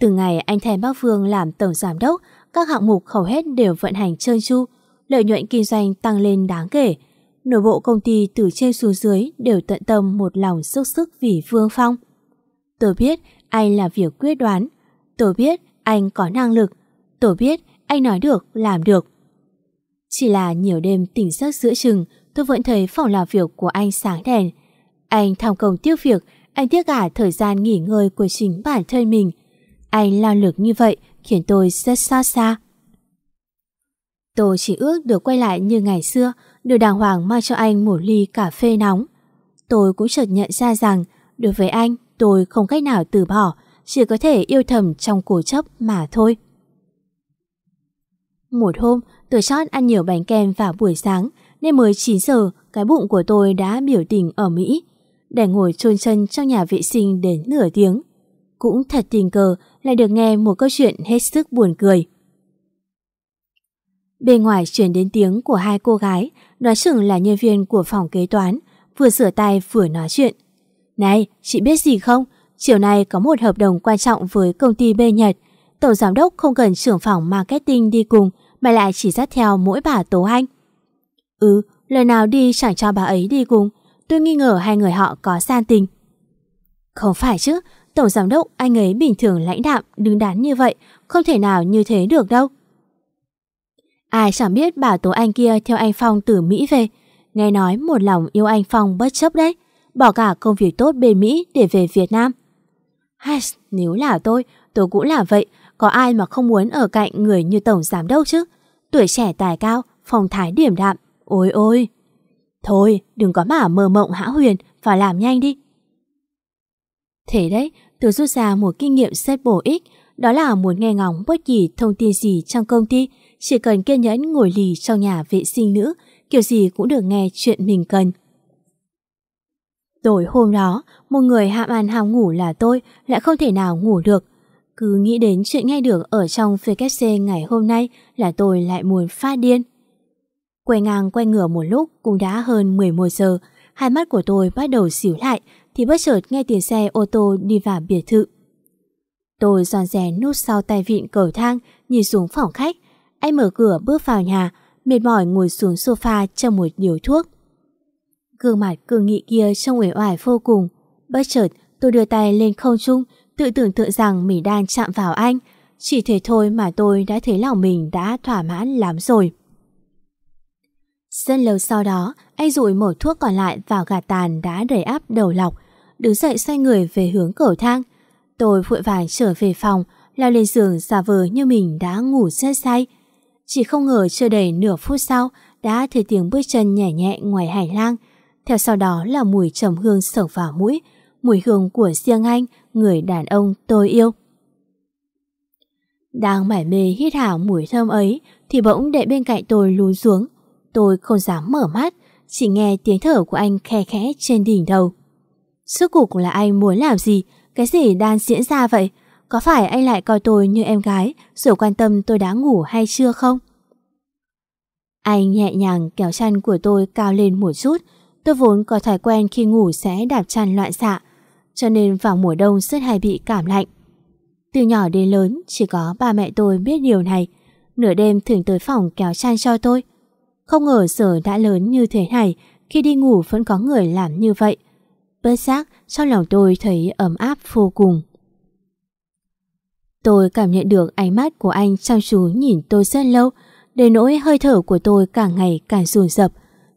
Từ ngày anh thèm Bác Vương làm tổng giám đốc, các hạng mục hầu hết đều vận hành trơn tru, lợi nhuận kinh doanh tăng lên đáng kể. Nội bộ công ty từ trên xuống dưới đều tận tâm một lòng sức sức vì Vương Phong. Tôi biết anh là việc quyết đoán. Tôi biết anh có năng lực. Tôi biết anh nói được, làm được. Chỉ là nhiều đêm tỉnh giấc giữa chừng, tôi vẫn thấy phòng làm việc của anh sáng đèn. Anh tham công tiêu việc, anh tiếc cả thời gian nghỉ ngơi của chính bản thân mình. Anh lao lực như vậy khiến tôi rất xa xa. Tôi chỉ ước được quay lại như ngày xưa, đưa đàng hoàng mang cho anh một ly cà phê nóng. Tôi cũng chợt nhận ra rằng, đối với anh, tôi không cách nào từ bỏ, chỉ có thể yêu thầm trong cổ chấp mà thôi. Một hôm, tôi chót ăn nhiều bánh kem vào buổi sáng, nên mới 9 giờ, cái bụng của tôi đã biểu tình ở Mỹ. Để ngồi chôn chân trong nhà vệ sinh đến nửa tiếng. Cũng thật tình cờ lại được nghe một câu chuyện hết sức buồn cười. Bên ngoài chuyển đến tiếng của hai cô gái, nói chừng là nhân viên của phòng kế toán, vừa sửa tay vừa nói chuyện. Này, chị biết gì không? Chiều nay có một hợp đồng quan trọng với công ty B Nhật. Tổng giám đốc không cần trưởng phòng marketing đi cùng mà lại chỉ dắt theo mỗi bà Tố Anh. Ừ, lần nào đi chẳng cho bà ấy đi cùng. Tôi nghi ngờ hai người họ có san tình. Không phải chứ, Tổng giám đốc anh ấy bình thường lãnh đạm, đứng đắn như vậy, không thể nào như thế được đâu. Ai chẳng biết bà Tố Anh kia theo anh Phong từ Mỹ về. Nghe nói một lòng yêu anh Phong bất chấp đấy. Bỏ cả công việc tốt bên Mỹ để về Việt Nam. Hay, nếu là tôi, tôi cũng là vậy. Có ai mà không muốn ở cạnh người như Tổng Giám Đốc chứ? Tuổi trẻ tài cao, phong thái điểm đạm. Ôi ôi! Thôi, đừng có mà mơ mộng hão huyền, phải làm nhanh đi. Thế đấy, tôi rút ra một kinh nghiệm rất bổ ích, đó là muốn nghe ngóng bất kỳ thông tin gì trong công ty, chỉ cần kiên nhẫn ngồi lì trong nhà vệ sinh nữ, kiểu gì cũng được nghe chuyện mình cần. Tối hôm đó, một người hạm ăn hàm ngủ là tôi lại không thể nào ngủ được. Cứ nghĩ đến chuyện nghe được ở trong VKC ngày hôm nay là tôi lại muốn phát điên. Quay ngang quay ngửa một lúc cũng đã hơn 11 giờ, hai mắt của tôi bắt đầu xỉu lại thì bất chợt nghe tiếng xe ô tô đi vào biệt thự. Tôi giòn rè nút sau tay vịn cầu thang, nhìn xuống phòng khách. Anh mở cửa bước vào nhà, mệt mỏi ngồi xuống sofa trong một điều thuốc. Gương mặt cường nghị kia trông uể oải vô cùng. Bất chợt, tôi đưa tay lên không trung, tự tưởng tượng rằng mình đang chạm vào anh. Chỉ thế thôi mà tôi đã thấy lòng mình đã thỏa mãn lắm rồi. Rất lâu sau đó, anh rụi một thuốc còn lại vào gạt tàn đã đầy áp đầu lọc, đứng dậy xoay người về hướng cầu thang. Tôi vội vàng trở về phòng, lao lên giường giả vờ như mình đã ngủ rất say. Chỉ không ngờ chưa đầy nửa phút sau đã thấy tiếng bước chân nhẹ nhẹ ngoài hành lang. Theo sau đó là mùi trầm hương sở vào mũi, mùi hương của riêng anh, người đàn ông tôi yêu. Đang mải mê hít hảo mùi thơm ấy thì bỗng đệ bên cạnh tôi lún xuống. Tôi không dám mở mắt, chỉ nghe tiếng thở của anh khe khẽ trên đỉnh đầu. Suốt cục là anh muốn làm gì? Cái gì đang diễn ra vậy? Có phải anh lại coi tôi như em gái rồi quan tâm tôi đã ngủ hay chưa không? Anh nhẹ nhàng kéo chăn của tôi cao lên một chút. Tôi vốn có thói quen khi ngủ sẽ đạp chăn loạn xạ, cho nên vào mùa đông rất hay bị cảm lạnh. Từ nhỏ đến lớn chỉ có ba mẹ tôi biết điều này. Nửa đêm thường tới phòng kéo chăn cho tôi. Không ngờ giờ đã lớn như thế này, khi đi ngủ vẫn có người làm như vậy. Bớt giác, trong lòng tôi thấy ấm áp vô cùng. Tôi cảm nhận được ánh mắt của anh chăm chú nhìn tôi rất lâu, đến nỗi hơi thở của tôi càng ngày càng rùn rập.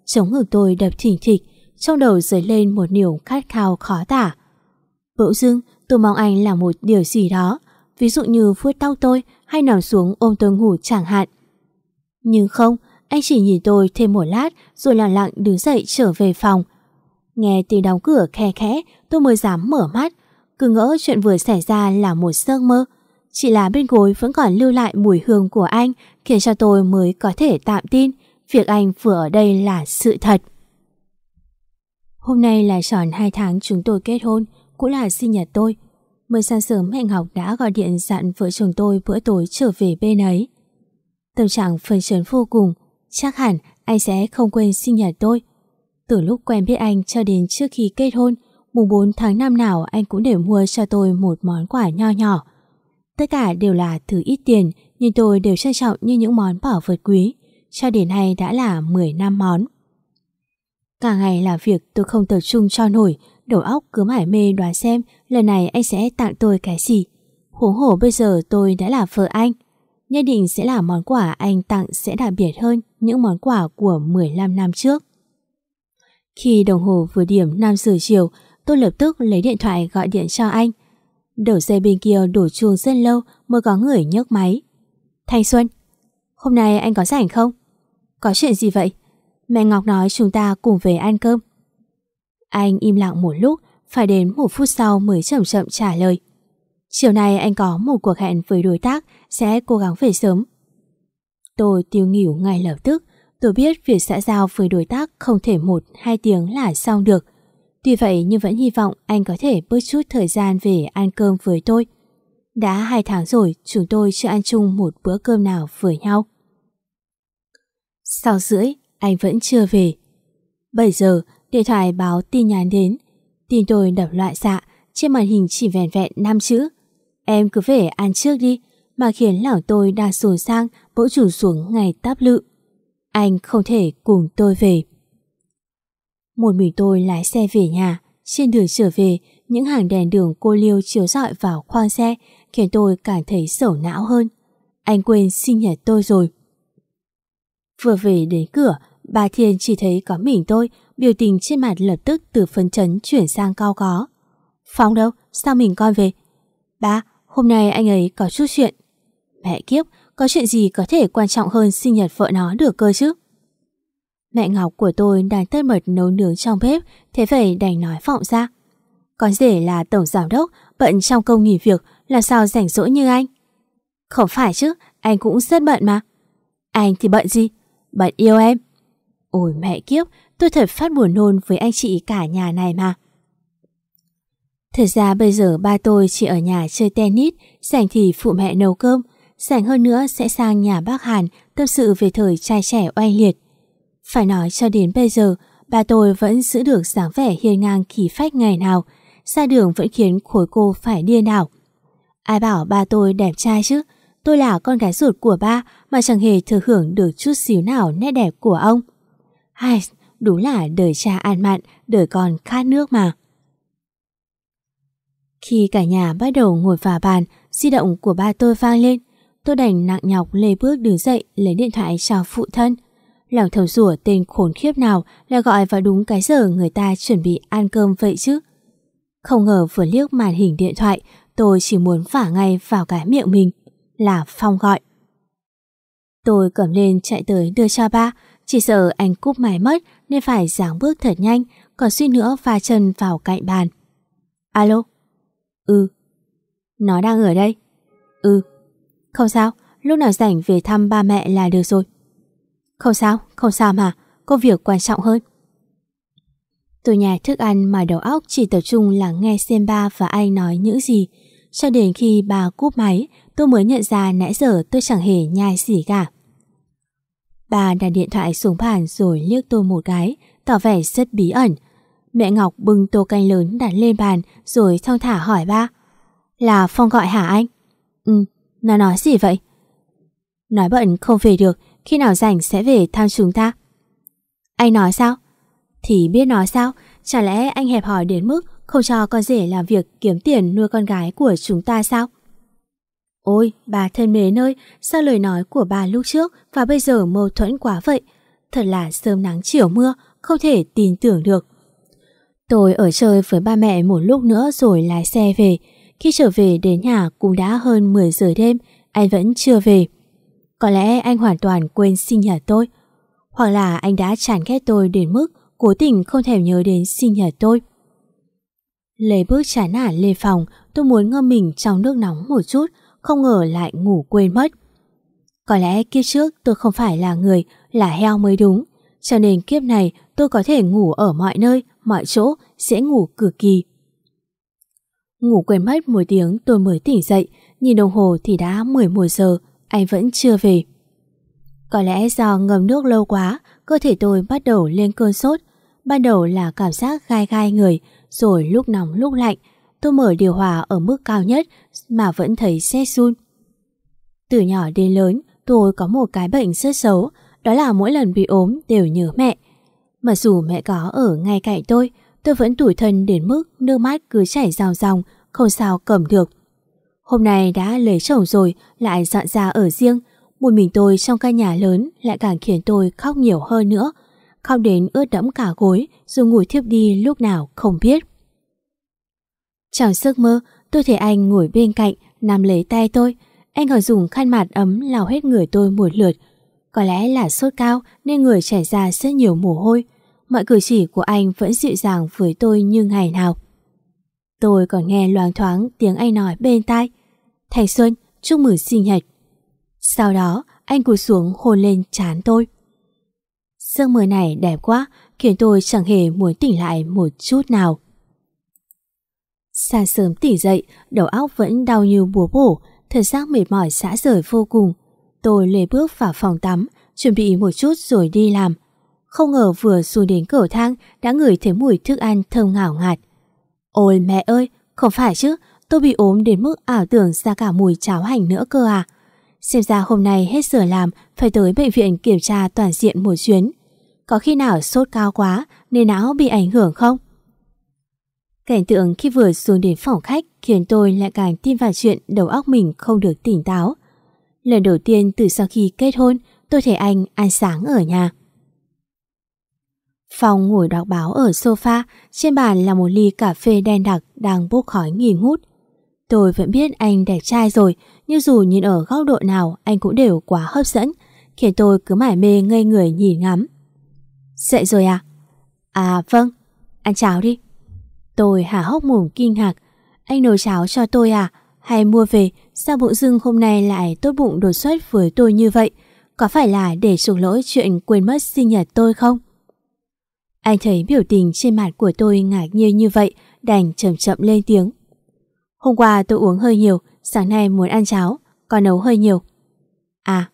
Chống ngực tôi đập thỉnh thịch, trong đầu dấy lên một niềm khát khao khó tả. Bỗng dưng, tôi mong anh làm một điều gì đó, ví dụ như vuốt tóc tôi hay nằm xuống ôm tôi ngủ chẳng hạn. Nhưng không, anh chỉ nhìn tôi thêm một lát rồi lặng lặng đứng dậy trở về phòng. Nghe tiếng đóng cửa khe khẽ, tôi mới dám mở mắt. Cứ ngỡ chuyện vừa xảy ra là một giấc mơ. Chỉ là bên gối vẫn còn lưu lại mùi hương của anh khiến cho tôi mới có thể tạm tin việc anh vừa ở đây là sự thật. Hôm nay là tròn 2 tháng chúng tôi kết hôn, cũng là sinh nhật tôi. Mới sáng sớm Hành Học đã gọi điện dặn vợ chồng tôi bữa tối trở về bên ấy. Tâm trạng phấn chấn vô cùng, chắc hẳn anh sẽ không quên sinh nhật tôi. Từ lúc quen biết anh cho đến trước khi kết hôn, mùng 4 tháng 5 nào anh cũng để mua cho tôi một món quà nho nhỏ. Tất cả đều là thứ ít tiền, nhưng tôi đều trân trọng như những món bảo vật quý. Cho đến nay đã là 10 năm món. Cả ngày là việc tôi không tập trung cho nổi, đầu óc cứ mải mê đoán xem lần này anh sẽ tặng tôi cái gì. Huống hồ bây giờ tôi đã là vợ anh. Nhất định sẽ là món quà anh tặng sẽ đặc biệt hơn những món quà của 15 năm trước. Khi đồng hồ vừa điểm 5 giờ chiều, tôi lập tức lấy điện thoại gọi điện cho anh. Đầu dây bên kia đổ chuông rất lâu mới có người nhấc máy. Thanh Xuân, hôm nay anh có rảnh không? Có chuyện gì vậy? Mẹ Ngọc nói chúng ta cùng về ăn cơm. Anh im lặng một lúc, phải đến một phút sau mới chậm chậm trả lời. Chiều nay anh có một cuộc hẹn với đối tác, sẽ cố gắng về sớm. Tôi tiêu nghỉu ngay lập tức, tôi biết việc xã giao với đối tác không thể một hai tiếng là xong được. Tuy vậy nhưng vẫn hy vọng anh có thể bớt chút thời gian về ăn cơm với tôi. Đã hai tháng rồi chúng tôi chưa ăn chung một bữa cơm nào với nhau. Sau rưỡi, anh vẫn chưa về. 7 giờ, điện thoại báo tin nhắn đến. Tin tôi đập loại xạ, trên màn hình chỉ vẹn vẹn 5 chữ. Em cứ về ăn trước đi, mà khiến lão tôi đang sồn sang bỗng chủ xuống ngày táp lự. Anh không thể cùng tôi về. Một mình tôi lái xe về nhà, trên đường trở về, những hàng đèn đường cô liêu chiếu rọi vào khoang xe khiến tôi cảm thấy sầu não hơn. Anh quên sinh nhật tôi rồi. Vừa về đến cửa, bà Thiên chỉ thấy có mình tôi, biểu tình trên mặt lập tức từ phấn chấn chuyển sang cao có. Phong đâu? Sao mình con về? Ba, hôm nay anh ấy có chút chuyện. Mẹ kiếp, có chuyện gì có thể quan trọng hơn sinh nhật vợ nó được cơ chứ? Mẹ Ngọc của tôi đang tất mật nấu nướng trong bếp, thế vậy đành nói vọng ra. Con rể là tổng giám đốc, bận trong công nghỉ việc, làm sao rảnh rỗi như anh? Không phải chứ, anh cũng rất bận mà. Anh thì bận gì? Bận yêu em. Ôi mẹ kiếp, tôi thật phát buồn nôn với anh chị cả nhà này mà. Thật ra bây giờ ba tôi chỉ ở nhà chơi tennis, rảnh thì phụ mẹ nấu cơm, rảnh hơn nữa sẽ sang nhà bác Hàn tâm sự về thời trai trẻ oanh liệt. Phải nói cho đến bây giờ, ba tôi vẫn giữ được dáng vẻ hiên ngang khí phách ngày nào, ra đường vẫn khiến khối cô phải điên đảo. Ai bảo ba tôi đẹp trai chứ, tôi là con gái ruột của ba mà chẳng hề thừa hưởng được chút xíu nào nét đẹp của ông. ai đúng là đời cha an mạn đời con khát nước mà. Khi cả nhà bắt đầu ngồi vào bàn, di động của ba tôi vang lên. Tôi đành nặng nhọc lê bước đứng dậy lấy điện thoại chào phụ thân. Lòng thầu rủa tên khốn khiếp nào lại gọi vào đúng cái giờ người ta chuẩn bị ăn cơm vậy chứ. Không ngờ vừa liếc màn hình điện thoại, tôi chỉ muốn phả ngay vào cái miệng mình. Là Phong gọi. Tôi cầm lên chạy tới đưa cho ba, chỉ sợ anh cúp máy mất nên phải giáng bước thật nhanh, còn suy nữa pha chân vào cạnh bàn. Alo? Ừ. Nó đang ở đây? Ừ. Không sao, lúc nào rảnh về thăm ba mẹ là được rồi. Không sao, không sao mà, công việc quan trọng hơn. Tôi nhai thức ăn mà đầu óc chỉ tập trung là nghe xem ba và anh nói những gì. Cho đến khi bà cúp máy, tôi mới nhận ra nãy giờ tôi chẳng hề nhai gì cả. Bà đặt điện thoại xuống bàn rồi liếc tôi một cái, tỏ vẻ rất bí ẩn. Mẹ Ngọc bưng tô canh lớn đặt lên bàn rồi thong thả hỏi ba. Là Phong gọi hả anh? Ừ, nó nói gì vậy? Nói bận không về được, khi nào rảnh sẽ về thăm chúng ta. Anh nói sao? Thì biết nói sao, chả lẽ anh hẹp hỏi đến mức không cho con rể làm việc kiếm tiền nuôi con gái của chúng ta sao? Ôi, bà thân mến ơi, sao lời nói của bà lúc trước và bây giờ mâu thuẫn quá vậy? Thật là sớm nắng chiều mưa, không thể tin tưởng được. Tôi ở chơi với ba mẹ một lúc nữa rồi lái xe về. Khi trở về đến nhà cũng đã hơn 10 giờ đêm, anh vẫn chưa về. Có lẽ anh hoàn toàn quên sinh nhật tôi. Hoặc là anh đã chán ghét tôi đến mức cố tình không thèm nhớ đến sinh nhật tôi. Lấy bước chán nản lên phòng, tôi muốn ngâm mình trong nước nóng một chút, không ngờ lại ngủ quên mất. Có lẽ kiếp trước tôi không phải là người, là heo mới đúng, cho nên kiếp này tôi có thể ngủ ở mọi nơi, mọi chỗ, sẽ ngủ cực kỳ. Ngủ quên mất một tiếng tôi mới tỉnh dậy, nhìn đồng hồ thì đã 11 giờ, anh vẫn chưa về. Có lẽ do ngâm nước lâu quá, cơ thể tôi bắt đầu lên cơn sốt. Ban đầu là cảm giác gai gai người, rồi lúc nóng lúc lạnh. Tôi mở điều hòa ở mức cao nhất mà vẫn thấy xe run. Từ nhỏ đến lớn, tôi có một cái bệnh rất xấu, đó là mỗi lần bị ốm đều nhớ mẹ. Mà dù mẹ có ở ngay cạnh tôi, tôi vẫn tủi thân đến mức nước mắt cứ chảy rào ròng, không sao cầm được. Hôm nay đã lấy chồng rồi, lại dọn ra ở riêng. Một mình tôi trong căn nhà lớn lại càng khiến tôi khóc nhiều hơn nữa. Khóc đến ướt đẫm cả gối, rồi ngủ thiếp đi lúc nào không biết. Trong giấc mơ, tôi thấy anh ngồi bên cạnh, nắm lấy tay tôi. Anh còn dùng khăn mặt ấm lau hết người tôi một lượt. Có lẽ là sốt cao nên người chảy ra rất nhiều mồ hôi. Mọi cử chỉ của anh vẫn dịu dàng với tôi như ngày nào. Tôi còn nghe loáng thoáng tiếng anh nói bên tai. Thành Xuân, chúc mừng sinh nhật. Sau đó, anh cúi xuống hôn lên trán tôi. Giấc mơ này đẹp quá, khiến tôi chẳng hề muốn tỉnh lại một chút nào. Sáng sớm tỉnh dậy, đầu óc vẫn đau như búa bổ, thật giác mệt mỏi xã rời vô cùng. Tôi lê bước vào phòng tắm, chuẩn bị một chút rồi đi làm. Không ngờ vừa xuống đến cầu thang đã ngửi thấy mùi thức ăn thơm ngào ngạt. Ôi mẹ ơi, không phải chứ, tôi bị ốm đến mức ảo tưởng ra cả mùi cháo hành nữa cơ à. Xem ra hôm nay hết giờ làm phải tới bệnh viện kiểm tra toàn diện một chuyến. Có khi nào sốt cao quá nên não bị ảnh hưởng không? Cảnh tượng khi vừa xuống đến phòng khách khiến tôi lại càng tin vào chuyện đầu óc mình không được tỉnh táo. Lần đầu tiên từ sau khi kết hôn, tôi thấy anh ăn sáng ở nhà. Phong ngồi đọc báo ở sofa, trên bàn là một ly cà phê đen đặc đang bốc khói nghi ngút. Tôi vẫn biết anh đẹp trai rồi, nhưng dù nhìn ở góc độ nào anh cũng đều quá hấp dẫn, khiến tôi cứ mải mê ngây người nhìn ngắm. Dậy rồi à? À vâng, ăn cháo đi. Tôi hả hốc mồm kinh ngạc. Anh nấu cháo cho tôi à? Hay mua về, sao bộ dưng hôm nay lại tốt bụng đột xuất với tôi như vậy? Có phải là để chuộc lỗi chuyện quên mất sinh nhật tôi không? Anh thấy biểu tình trên mặt của tôi ngạc nhiên như vậy, đành chậm chậm lên tiếng. Hôm qua tôi uống hơi nhiều, sáng nay muốn ăn cháo, còn nấu hơi nhiều. À,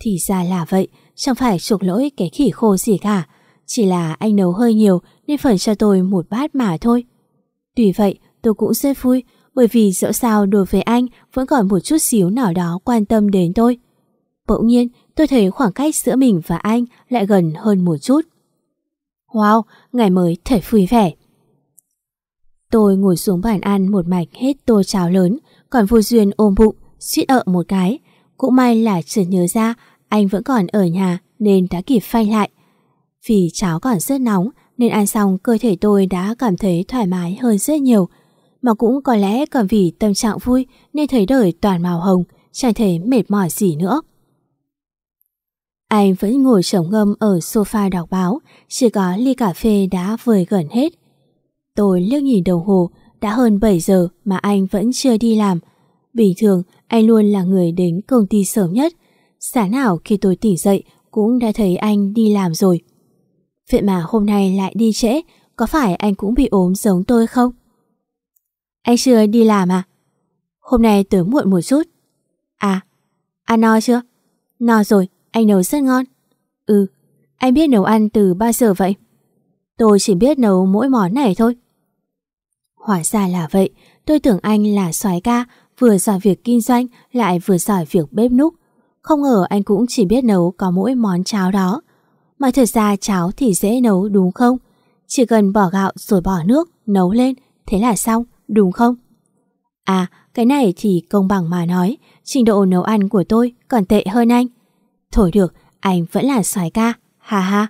thì ra là vậy, chẳng phải chuộc lỗi cái khỉ khô gì cả. Chỉ là anh nấu hơi nhiều nên phần cho tôi một bát mà thôi. Tuy vậy, tôi cũng rất vui bởi vì dẫu sao đối với anh vẫn còn một chút xíu nào đó quan tâm đến tôi. Bỗng nhiên, tôi thấy khoảng cách giữa mình và anh lại gần hơn một chút. Wow, ngày mới thật vui vẻ. Tôi ngồi xuống bàn ăn một mạch hết tô cháo lớn, còn vô duyên ôm bụng, suýt ợ một cái. Cũng may là chợt nhớ ra anh vẫn còn ở nhà nên đã kịp phanh lại. Vì cháo còn rất nóng nên ăn xong cơ thể tôi đã cảm thấy thoải mái hơn rất nhiều. Mà cũng có lẽ còn vì tâm trạng vui nên thấy đời toàn màu hồng, chẳng thấy mệt mỏi gì nữa. Anh vẫn ngồi trống ngâm ở sofa đọc báo, chỉ có ly cà phê đã vơi gần hết. Tôi liếc nhìn đồng hồ, đã hơn 7 giờ mà anh vẫn chưa đi làm. Bình thường, anh luôn là người đến công ty sớm nhất. Sáng nào khi tôi tỉnh dậy cũng đã thấy anh đi làm rồi. Vậy mà hôm nay lại đi trễ, có phải anh cũng bị ốm giống tôi không? Anh chưa đi làm à? Hôm nay tới muộn một chút. À, ăn no chưa? No rồi, anh nấu rất ngon. Ừ, anh biết nấu ăn từ bao giờ vậy? Tôi chỉ biết nấu mỗi món này thôi. Hóa ra là vậy, tôi tưởng anh là soái ca, vừa giỏi việc kinh doanh lại vừa giỏi việc bếp núc. Không ngờ anh cũng chỉ biết nấu có mỗi món cháo đó. Mà thật ra cháo thì dễ nấu đúng không? Chỉ cần bỏ gạo rồi bỏ nước, nấu lên, thế là xong, đúng không? À, cái này thì công bằng mà nói, trình độ nấu ăn của tôi còn tệ hơn anh. Thôi được, anh vẫn là soái ca, ha ha.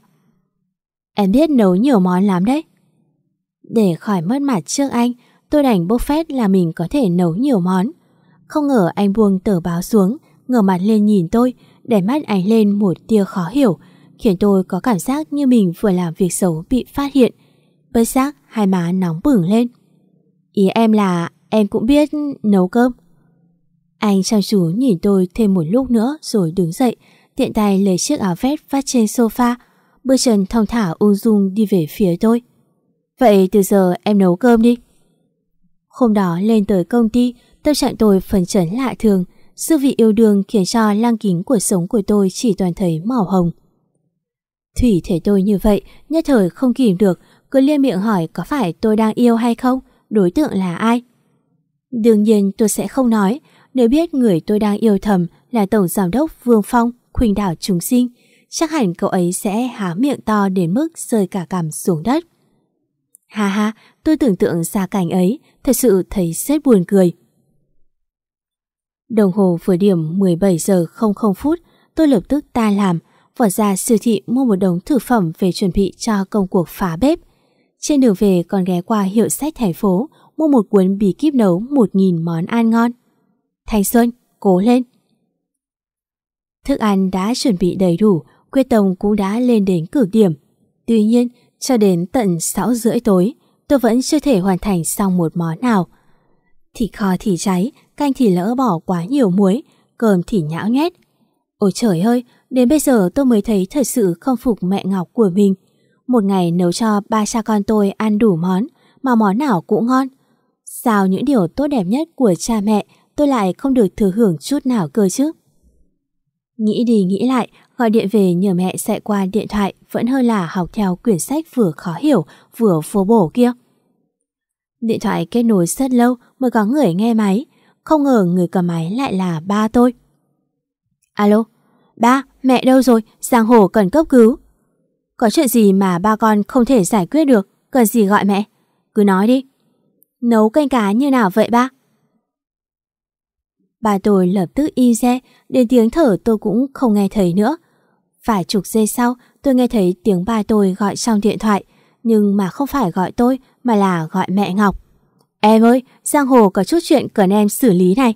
Em biết nấu nhiều món lắm đấy. Để khỏi mất mặt trước anh, tôi đành bốc phét là mình có thể nấu nhiều món. Không ngờ anh buông tờ báo xuống, ngửa mặt lên nhìn tôi, để mắt ánh lên một tia khó hiểu, khiến tôi có cảm giác như mình vừa làm việc xấu bị phát hiện. Bất giác hai má nóng bừng lên. Ý em là em cũng biết nấu cơm. Anh chăm chú nhìn tôi thêm một lúc nữa rồi đứng dậy, tiện tay lấy chiếc áo vest vắt trên sofa, bước chân thong thả ung dung đi về phía tôi. Vậy từ giờ em nấu cơm đi. Hôm đó lên tới công ty, tâm trạng tôi phần chấn lạ thường, sự vị yêu đương khiến cho lăng kính cuộc sống của tôi chỉ toàn thấy màu hồng. Thủy thể tôi như vậy, nhất thời không kìm được, cứ liên miệng hỏi có phải tôi đang yêu hay không, đối tượng là ai. Đương nhiên tôi sẽ không nói, nếu biết người tôi đang yêu thầm là Tổng Giám đốc Vương Phong, Khuynh đảo chúng sinh, chắc hẳn cậu ấy sẽ há miệng to đến mức rơi cả cằm xuống đất. Ha ha, tôi tưởng tượng ra cảnh ấy, thật sự thấy rất buồn cười. Đồng hồ vừa điểm 17 giờ 00 phút, tôi lập tức ta làm, vỏ ra siêu thị mua một đống thực phẩm về chuẩn bị cho công cuộc phá bếp. Trên đường về còn ghé qua hiệu sách thành phố, mua một cuốn bí kíp nấu 1.000 món ăn ngon. Thanh Xuân, cố lên! Thức ăn đã chuẩn bị đầy đủ, quyết Tông cũng đã lên đến cực điểm. Tuy nhiên, cho đến tận 6 rưỡi tối, tôi vẫn chưa thể hoàn thành xong một món nào. Thịt kho thì cháy, canh thì lỡ bỏ quá nhiều muối, cơm thì nhão nhét. Ôi trời ơi, đến bây giờ tôi mới thấy thật sự không phục mẹ Ngọc của mình. Một ngày nấu cho ba cha con tôi ăn đủ món, mà món nào cũng ngon. Sao những điều tốt đẹp nhất của cha mẹ tôi lại không được thừa hưởng chút nào cơ chứ? Nghĩ đi nghĩ lại, gọi điện về nhờ mẹ sẽ qua điện thoại vẫn hơn là học theo quyển sách vừa khó hiểu vừa phố bổ kia. Điện thoại kết nối rất lâu mới có người nghe máy, không ngờ người cầm máy lại là ba tôi. Alo, ba, mẹ đâu rồi, Giang Hồ cần cấp cứu. Có chuyện gì mà ba con không thể giải quyết được, cần gì gọi mẹ? Cứ nói đi. Nấu canh cá như nào vậy ba? Bà tôi lập tức im re, đến tiếng thở tôi cũng không nghe thấy nữa. phải chục giây sau, tôi nghe thấy tiếng ba tôi gọi trong điện thoại, nhưng mà không phải gọi tôi mà là gọi mẹ Ngọc. Em ơi, Giang Hồ có chút chuyện cần em xử lý này.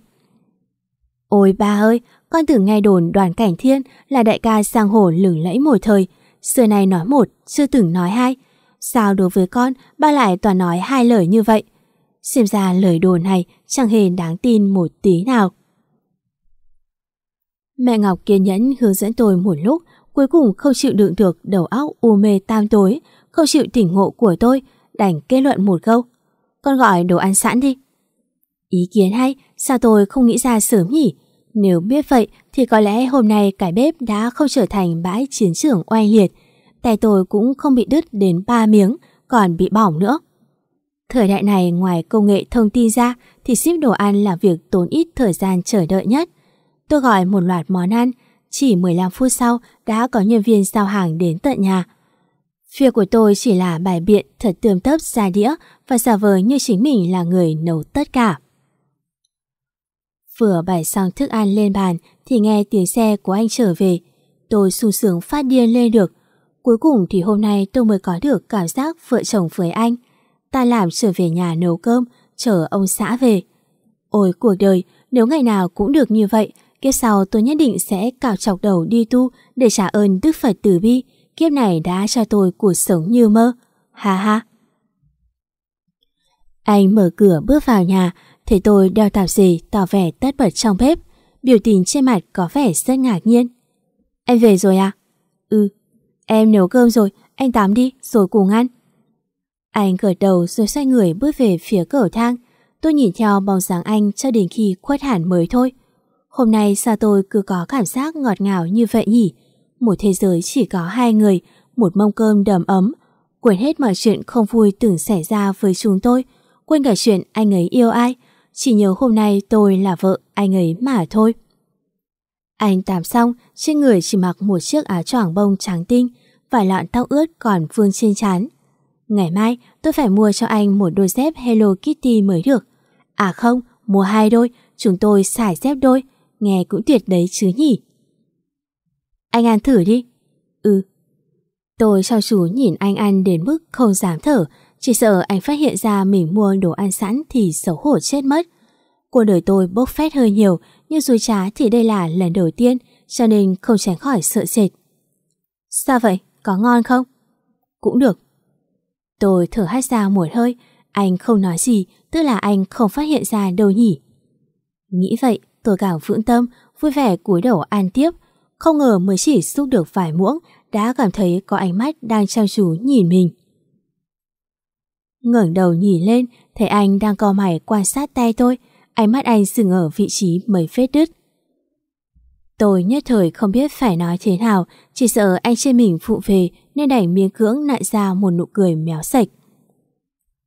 Ôi ba ơi, con từng nghe đồn đoàn cảnh thiên là đại ca Giang Hồ lừng lẫy một thời. Xưa nay nói một, chưa từng nói hai. Sao đối với con, ba lại toàn nói hai lời như vậy? Xem ra lời đồn này chẳng hề đáng tin một tí nào. Mẹ Ngọc kiên nhẫn hướng dẫn tôi một lúc, cuối cùng không chịu đựng được đầu óc u mê tam tối, không chịu tỉnh ngộ của tôi, đành kết luận một câu. Con gọi đồ ăn sẵn đi. Ý kiến hay, sao tôi không nghĩ ra sớm nhỉ? Nếu biết vậy thì có lẽ hôm nay cái bếp đã không trở thành bãi chiến trường oanh liệt. Tay tôi cũng không bị đứt đến ba miếng, còn bị bỏng nữa. Thời đại này ngoài công nghệ thông tin ra thì ship đồ ăn là việc tốn ít thời gian chờ đợi nhất. Tôi gọi một loạt món ăn, chỉ 15 phút sau đã có nhân viên giao hàng đến tận nhà. Việc của tôi chỉ là bài biện thật tươm tấp ra đĩa và giả vờ như chính mình là người nấu tất cả. Vừa bày xong thức ăn lên bàn thì nghe tiếng xe của anh trở về. Tôi sung sướng phát điên lên được. Cuối cùng thì hôm nay tôi mới có được cảm giác vợ chồng với anh. Ta làm trở về nhà nấu cơm, chờ ông xã về. Ôi cuộc đời, nếu ngày nào cũng được như vậy, kiếp sau tôi nhất định sẽ cào chọc đầu đi tu để trả ơn Đức Phật Từ Bi. Kiếp này đã cho tôi cuộc sống như mơ. Ha ha. Anh mở cửa bước vào nhà, thấy tôi đeo tạp dề tỏ vẻ tất bật trong bếp. Biểu tình trên mặt có vẻ rất ngạc nhiên. Anh về rồi à? Ừ. Em nấu cơm rồi, anh tắm đi rồi cùng ăn. Anh gật đầu rồi xoay người bước về phía cầu thang. Tôi nhìn theo bóng dáng anh cho đến khi khuất hẳn mới thôi. Hôm nay sao tôi cứ có cảm giác ngọt ngào như vậy nhỉ? Một thế giới chỉ có hai người, một mông cơm đầm ấm. Quên hết mọi chuyện không vui từng xảy ra với chúng tôi. Quên cả chuyện anh ấy yêu ai. Chỉ nhớ hôm nay tôi là vợ anh ấy mà thôi. Anh tắm xong, trên người chỉ mặc một chiếc áo choàng bông trắng tinh, vài lọn tóc ướt còn vương trên trán. Ngày mai tôi phải mua cho anh một đôi dép Hello Kitty mới được. À không, mua hai đôi, chúng tôi xài dép đôi, nghe cũng tuyệt đấy chứ nhỉ. Anh ăn thử đi. Ừ. Tôi cho chú nhìn anh ăn đến mức không dám thở, chỉ sợ anh phát hiện ra mình mua đồ ăn sẵn thì xấu hổ chết mất. Cuộc đời tôi bốc phét hơi nhiều, nhưng dối trá thì đây là lần đầu tiên, cho nên không tránh khỏi sợ sệt. Sao vậy? Có ngon không? Cũng được. Tôi thở hắt ra một hơi, anh không nói gì, tức là anh không phát hiện ra đâu nhỉ. Nghĩ vậy, tôi càng vững tâm, vui vẻ cúi đầu ăn tiếp. Không ngờ mới chỉ xúc được vài muỗng, đã cảm thấy có ánh mắt đang chăm chú nhìn mình. ngẩng đầu nhìn lên, thấy anh đang co mày quan sát tay tôi, ánh mắt anh dừng ở vị trí mấy vết đứt. Tôi nhất thời không biết phải nói thế nào, chỉ sợ anh trên mình phụ về nên đành miếng cưỡng nại ra một nụ cười méo sạch.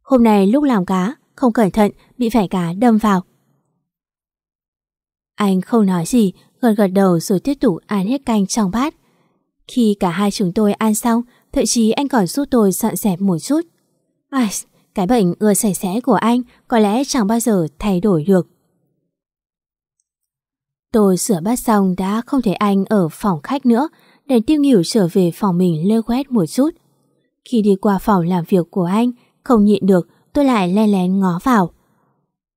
Hôm nay lúc làm cá, không cẩn thận bị phải cá đâm vào. Anh không nói gì, gật gật đầu rồi tiếp tục ăn hết canh trong bát. Khi cả hai chúng tôi ăn xong, thậm chí anh còn giúp tôi dọn dẹp một chút. Ai, cái bệnh ưa sạch sẽ của anh có lẽ chẳng bao giờ thay đổi được. Tôi sửa bát xong đã không thấy anh ở phòng khách nữa, đành tiêu nghỉu trở về phòng mình lơ quét một chút. Khi đi qua phòng làm việc của anh, không nhịn được, tôi lại len lén ngó vào.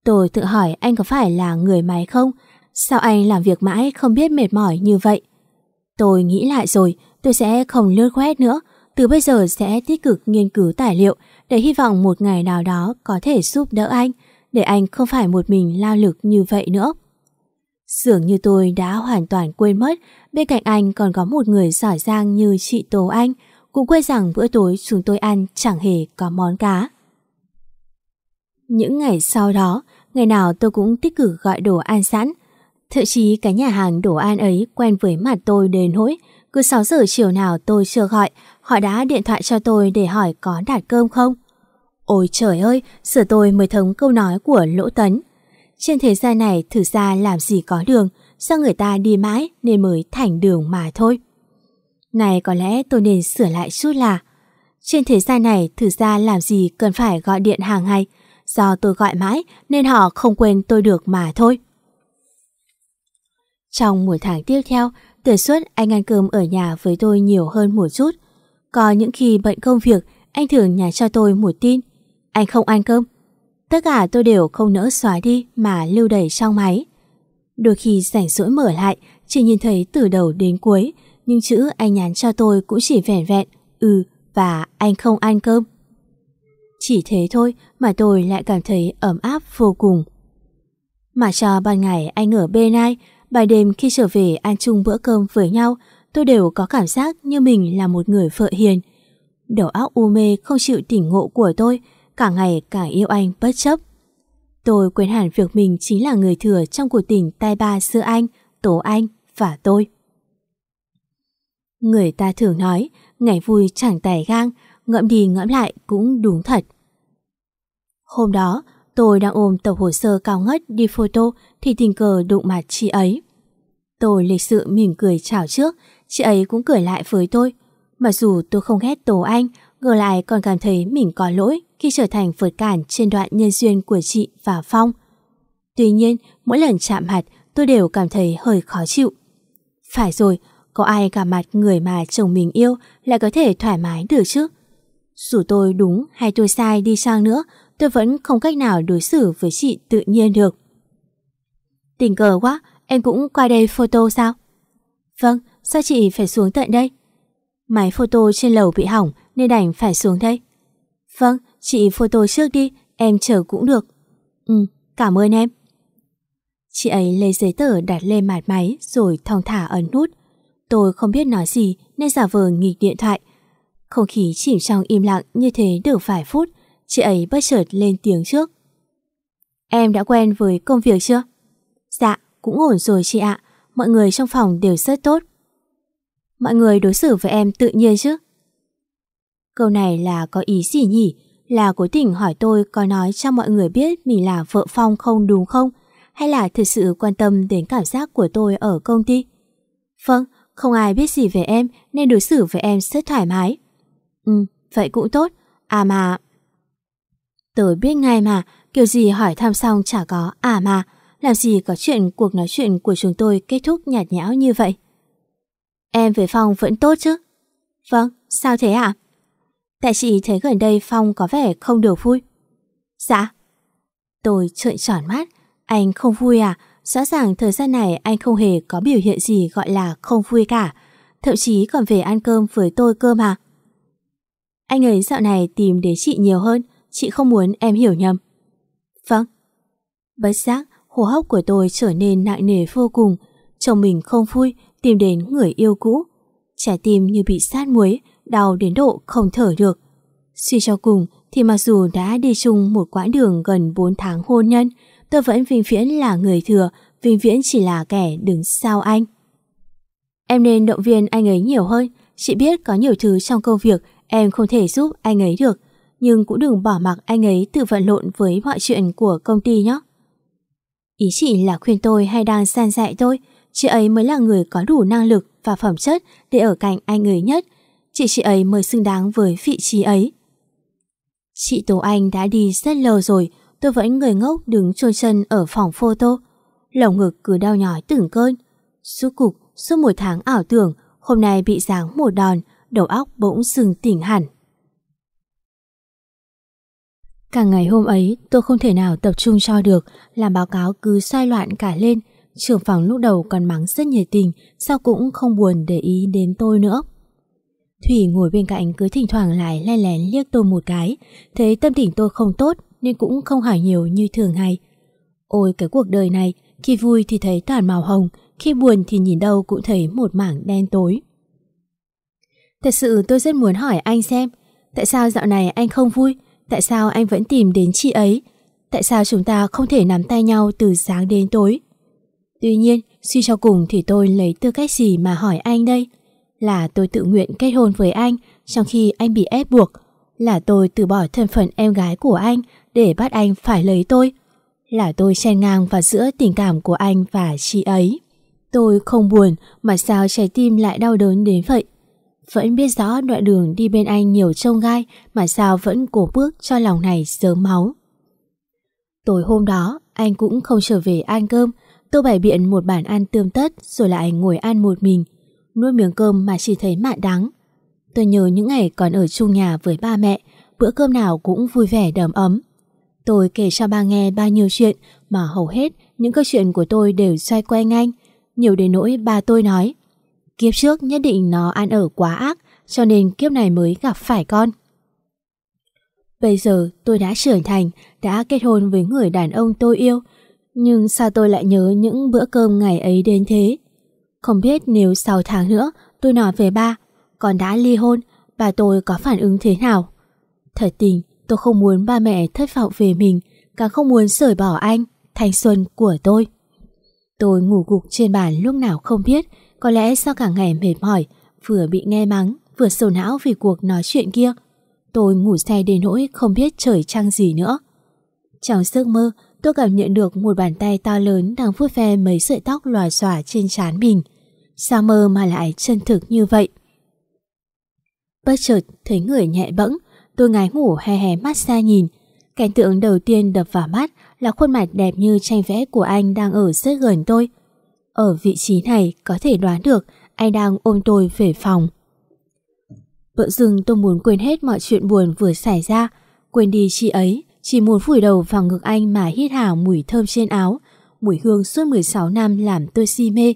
Tôi tự hỏi anh có phải là người máy không? Sao anh làm việc mãi không biết mệt mỏi như vậy? Tôi nghĩ lại rồi, tôi sẽ không lướt quét nữa, từ bây giờ sẽ tích cực nghiên cứu tài liệu để hy vọng một ngày nào đó có thể giúp đỡ anh, để anh không phải một mình lao lực như vậy nữa. Dường như tôi đã hoàn toàn quên mất bên cạnh anh còn có một người giỏi giang như chị Tố Anh, cũng quên rằng bữa tối chúng tôi ăn chẳng hề có món cá. Những ngày sau đó, ngày nào tôi cũng tích cực gọi đồ ăn sẵn. Thậm chí cái nhà hàng đồ ăn ấy quen với mặt tôi đến nỗi cứ 6 giờ chiều nào tôi chưa gọi, họ đã điện thoại cho tôi để hỏi có đặt cơm không. Ôi trời ơi, sửa tôi mới thống câu nói của Lỗ Tấn. Trên thế gian này thử ra làm gì có đường, do người ta đi mãi nên mới thành đường mà thôi. Này có lẽ tôi nên sửa lại chút là Trên thế gian này thử ra làm gì cần phải gọi điện hàng ngày Do tôi gọi mãi nên họ không quên tôi được mà thôi. Trong một tháng tiếp theo Tần suất anh ăn cơm ở nhà với tôi nhiều hơn một chút. Có những khi bận công việc Anh thường nhắn cho tôi một tin. Anh không ăn cơm Tất cả tôi đều không nỡ xóa đi mà lưu đẩy trong máy. Đôi khi rảnh rỗi mở lại, chỉ nhìn thấy từ đầu đến cuối, nhưng chữ anh nhắn cho tôi cũng chỉ vẻn vẹn, ừ và anh không ăn cơm. Chỉ thế thôi mà tôi lại cảm thấy ấm áp vô cùng. Mà cho ban ngày anh ở bên ai, bài đêm khi trở về ăn chung bữa cơm với nhau, tôi đều có cảm giác như mình là một người vợ hiền. Đầu óc u mê không chịu tỉnh ngộ của tôi, cả ngày càng yêu anh bất chấp. Tôi quên hẳn việc mình chính là người thừa trong cuộc tình tay ba giữa anh, Tố Anh và tôi. Người ta thường nói, ngày vui chẳng tài gang, ngẫm đi ngẫm lại cũng đúng thật. Hôm đó, tôi đang ôm tập hồ sơ cao ngất đi photo thì tình cờ đụng mặt chị ấy. Tôi lịch sự mỉm cười chào trước, chị ấy cũng cười lại với tôi. Mặc dù tôi không ghét Tố Anh, ngờ lại còn cảm thấy mình có lỗi khi trở thành vượt cản trên đoạn nhân duyên của chị và Phong. Tuy nhiên, mỗi lần chạm mặt tôi đều cảm thấy hơi khó chịu. Phải rồi, có ai cả mặt người mà chồng mình yêu lại có thể thoải mái được chứ? Dù tôi đúng hay tôi sai đi sang nữa, tôi vẫn không cách nào đối xử với chị tự nhiên được. Tình cờ quá, em cũng qua đây photo sao? Vâng, sao chị phải xuống tận đây? Máy photo trên lầu bị hỏng nên đành phải xuống đây. Vâng, chị photo trước đi, em chờ cũng được. Ừ, cảm ơn em. Chị ấy lấy giấy tờ đặt lên mặt máy rồi thong thả ấn nút. Tôi không biết nói gì nên giả vờ nghịch điện thoại. Không khí chìm trong im lặng như thế được vài phút, chị ấy bất chợt lên tiếng trước. Em đã quen với công việc chưa? Dạ, cũng ổn rồi chị ạ, mọi người trong phòng đều rất tốt. Mọi người đối xử với em tự nhiên chứ? Câu này là có ý gì nhỉ? Là cố tình hỏi tôi có nói cho mọi người biết mình là vợ Phong không đúng không? Hay là thực sự quan tâm đến cảm giác của tôi ở công ty? Vâng, không ai biết gì về em nên đối xử với em rất thoải mái. Ừ, vậy cũng tốt. À mà... Tôi biết ngay mà, kiểu gì hỏi thăm xong chả có à mà. Làm gì có chuyện cuộc nói chuyện của chúng tôi kết thúc nhạt nhẽo như vậy? Em với Phong vẫn tốt chứ? Vâng, sao thế ạ? À? Tại chị thấy gần đây Phong có vẻ không được vui. Dạ. Tôi trợn tròn mắt. Anh không vui à? Rõ ràng thời gian này anh không hề có biểu hiện gì gọi là không vui cả. Thậm chí còn về ăn cơm với tôi cơ mà. Anh ấy dạo này tìm đến chị nhiều hơn. Chị không muốn em hiểu nhầm. Vâng. Bất giác, hô hấp của tôi trở nên nặng nề vô cùng. Chồng mình không vui, tìm đến người yêu cũ. Trái tim như bị sát muối, đau đến độ không thở được. Suy cho cùng thì mặc dù đã đi chung một quãng đường gần 4 tháng hôn nhân, tôi vẫn vinh viễn là người thừa, vinh viễn chỉ là kẻ đứng sau anh. Em nên động viên anh ấy nhiều hơn, chị biết có nhiều thứ trong công việc em không thể giúp anh ấy được, nhưng cũng đừng bỏ mặc anh ấy tự vận lộn với mọi chuyện của công ty nhé. Ý chị là khuyên tôi hay đang san dạy tôi, chị ấy mới là người có đủ năng lực và phẩm chất để ở cạnh anh ấy nhất, chị chị ấy mới xứng đáng với vị trí ấy. Chị Tố Anh đã đi rất lâu rồi, tôi vẫn người ngốc đứng chôn chân ở phòng photo. Lồng ngực cứ đau nhói từng cơn. Suốt cục, suốt một tháng ảo tưởng, hôm nay bị giáng một đòn, đầu óc bỗng sừng tỉnh hẳn. Cả ngày hôm ấy, tôi không thể nào tập trung cho được, làm báo cáo cứ xoay loạn cả lên. Trưởng phòng lúc đầu còn mắng rất nhiệt tình, sao cũng không buồn để ý đến tôi nữa. Thủy ngồi bên cạnh cứ thỉnh thoảng lại len lén liếc tôi một cái, thấy tâm tình tôi không tốt nên cũng không hỏi nhiều như thường ngày. Ôi cái cuộc đời này, khi vui thì thấy toàn màu hồng, khi buồn thì nhìn đâu cũng thấy một mảng đen tối. Thật sự tôi rất muốn hỏi anh xem, tại sao dạo này anh không vui, tại sao anh vẫn tìm đến chị ấy, tại sao chúng ta không thể nắm tay nhau từ sáng đến tối. Tuy nhiên, suy cho cùng thì tôi lấy tư cách gì mà hỏi anh đây? Là tôi tự nguyện kết hôn với anh trong khi anh bị ép buộc. Là tôi từ bỏ thân phận em gái của anh để bắt anh phải lấy tôi. Là tôi chen ngang vào giữa tình cảm của anh và chị ấy. Tôi không buồn mà sao trái tim lại đau đớn đến vậy. Vẫn biết rõ đoạn đường đi bên anh nhiều trông gai mà sao vẫn cố bước cho lòng này sớm máu. Tối hôm đó, anh cũng không trở về ăn cơm. Tôi bày biện một bàn ăn tươm tất rồi lại ngồi ăn một mình nuốt miếng cơm mà chỉ thấy mạn đắng. Tôi nhớ những ngày còn ở chung nhà với ba mẹ, bữa cơm nào cũng vui vẻ đầm ấm. Tôi kể cho ba nghe bao nhiêu chuyện mà hầu hết những câu chuyện của tôi đều xoay quanh anh. Nhiều đến nỗi ba tôi nói Kiếp trước nhất định nó ăn ở quá ác cho nên kiếp này mới gặp phải con. Bây giờ tôi đã trưởng thành, đã kết hôn với người đàn ông tôi yêu. Nhưng sao tôi lại nhớ những bữa cơm ngày ấy đến thế? Không biết nếu 6 tháng nữa tôi nói về ba, còn đã ly hôn, bà tôi có phản ứng thế nào? Thật tình, tôi không muốn ba mẹ thất vọng về mình, càng không muốn rời bỏ anh, thanh xuân của tôi. Tôi ngủ gục trên bàn lúc nào không biết, có lẽ do cả ngày mệt mỏi, vừa bị nghe mắng, vừa sầu não vì cuộc nói chuyện kia. Tôi ngủ say đến nỗi không biết trời trăng gì nữa. Trong giấc mơ, tôi cảm nhận được một bàn tay to lớn đang vuốt ve mấy sợi tóc lòa xòa trên trán mình. Sao mơ mà lại chân thực như vậy? Bất chợt thấy người nhẹ bẫng, tôi ngái ngủ hé hé mắt ra nhìn. Cảnh tượng đầu tiên đập vào mắt là khuôn mặt đẹp như tranh vẽ của anh đang ở rất gần tôi. Ở vị trí này có thể đoán được anh đang ôm tôi về phòng. Bỗng dưng tôi muốn quên hết mọi chuyện buồn vừa xảy ra, quên đi chị ấy, chỉ muốn vùi đầu vào ngực anh mà hít hào mùi thơm trên áo, mùi hương suốt 16 năm làm tôi si mê.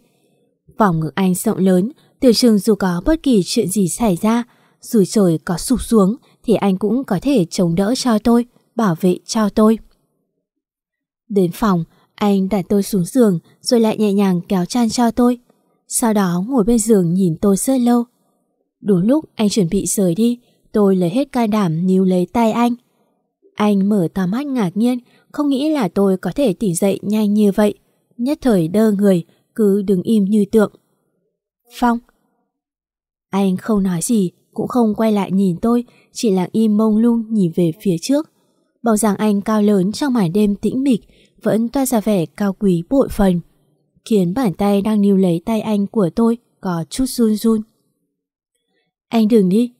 Vòng ngực anh rộng lớn, tiểu trường dù có bất kỳ chuyện gì xảy ra, dù trời có sụp xuống thì anh cũng có thể chống đỡ cho tôi, bảo vệ cho tôi. Đến phòng, anh đặt tôi xuống giường rồi lại nhẹ nhàng kéo chăn cho tôi. Sau đó ngồi bên giường nhìn tôi rất lâu. Đúng lúc anh chuẩn bị rời đi, tôi lấy hết can đảm níu lấy tay anh. Anh mở to mắt ngạc nhiên, không nghĩ là tôi có thể tỉnh dậy nhanh như vậy. Nhất thời đơ người, cứ đứng im như tượng. Phong Anh không nói gì, cũng không quay lại nhìn tôi, chỉ lặng im mông lung nhìn về phía trước. bảo rằng anh cao lớn trong màn đêm tĩnh mịch, vẫn toa ra vẻ cao quý bội phần, khiến bàn tay đang níu lấy tay anh của tôi có chút run run. Anh đừng đi.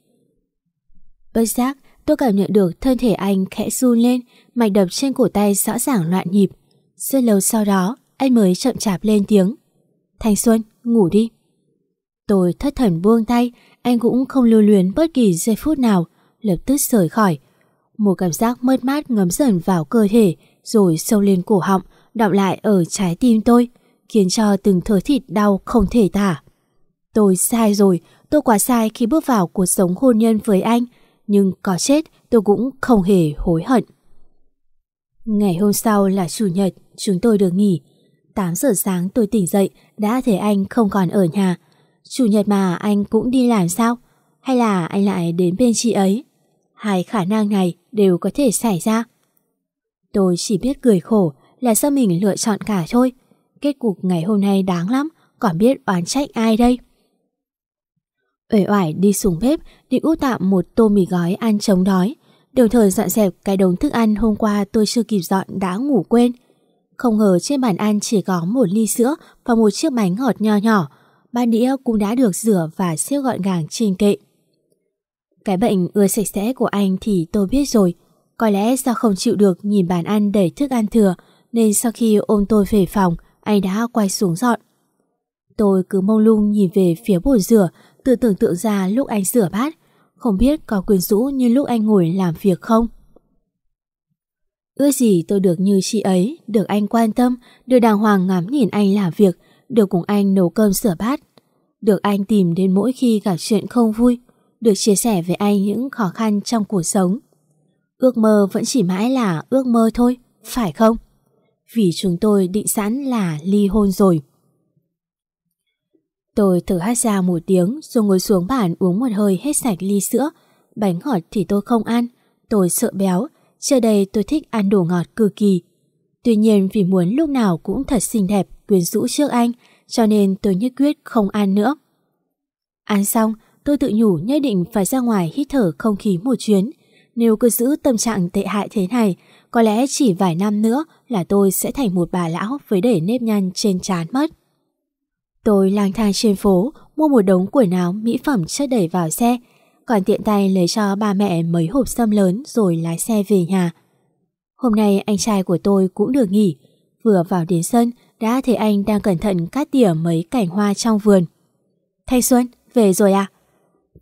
Bất giác, tôi cảm nhận được thân thể anh khẽ run lên, mạch đập trên cổ tay rõ ràng loạn nhịp. Rất lâu sau đó, anh mới chậm chạp lên tiếng. Thanh Xuân, ngủ đi. Tôi thất thần buông tay, anh cũng không lưu luyến bất kỳ giây phút nào, lập tức rời khỏi. Một cảm giác mất mát ngấm dần vào cơ thể, rồi sâu lên cổ họng, đọng lại ở trái tim tôi, khiến cho từng thớ thịt đau không thể tả. Tôi sai rồi, tôi quá sai khi bước vào cuộc sống hôn nhân với anh, nhưng có chết tôi cũng không hề hối hận. Ngày hôm sau là Chủ nhật, chúng tôi được nghỉ. 8 giờ sáng tôi tỉnh dậy, đã thấy anh không còn ở nhà. Chủ nhật mà anh cũng đi làm sao? Hay là anh lại đến bên chị ấy? Hai khả năng này đều có thể xảy ra. Tôi chỉ biết cười khổ là do mình lựa chọn cả thôi. Kết cục ngày hôm nay đáng lắm, còn biết oán trách ai đây? Uể oải đi xuống bếp định út tạm một tô mì gói ăn chống đói, đồng thời dọn dẹp cái đống thức ăn hôm qua tôi chưa kịp dọn đã ngủ quên. Không ngờ trên bàn ăn chỉ có một ly sữa và một chiếc bánh ngọt nho nhỏ, ba đĩa cũng đã được rửa và xếp gọn gàng trên kệ. Cái bệnh ưa sạch sẽ của anh thì tôi biết rồi, có lẽ do không chịu được nhìn bàn ăn đầy thức ăn thừa nên sau khi ôm tôi về phòng, anh đã quay xuống dọn. Tôi cứ mông lung nhìn về phía bồn rửa, tự tưởng tượng ra lúc anh rửa bát, không biết có quyến rũ như lúc anh ngồi làm việc không. Ước gì tôi được như chị ấy, được anh quan tâm, được đàng hoàng ngắm nhìn anh làm việc, được cùng anh nấu cơm sửa bát, được anh tìm đến mỗi khi gặp chuyện không vui, được chia sẻ với anh những khó khăn trong cuộc sống. Ước mơ vẫn chỉ mãi là ước mơ thôi, phải không? Vì chúng tôi định sẵn là ly hôn rồi. Tôi thở hát ra một tiếng rồi ngồi xuống bàn uống một hơi hết sạch ly sữa. Bánh ngọt thì tôi không ăn, tôi sợ béo. Trước đây tôi thích ăn đồ ngọt cực kỳ. Tuy nhiên vì muốn lúc nào cũng thật xinh đẹp, quyến rũ trước anh, cho nên tôi nhất quyết không ăn nữa. Ăn xong, tôi tự nhủ nhất định phải ra ngoài hít thở không khí một chuyến. Nếu cứ giữ tâm trạng tệ hại thế này, có lẽ chỉ vài năm nữa là tôi sẽ thành một bà lão với để nếp nhăn trên trán mất. Tôi lang thang trên phố, mua một đống quần áo, mỹ phẩm chất đẩy vào xe, còn tiện tay lấy cho ba mẹ mấy hộp sâm lớn rồi lái xe về nhà. Hôm nay anh trai của tôi cũng được nghỉ, vừa vào đến sân đã thấy anh đang cẩn thận cắt tỉa mấy cảnh hoa trong vườn. Thanh Xuân, về rồi à?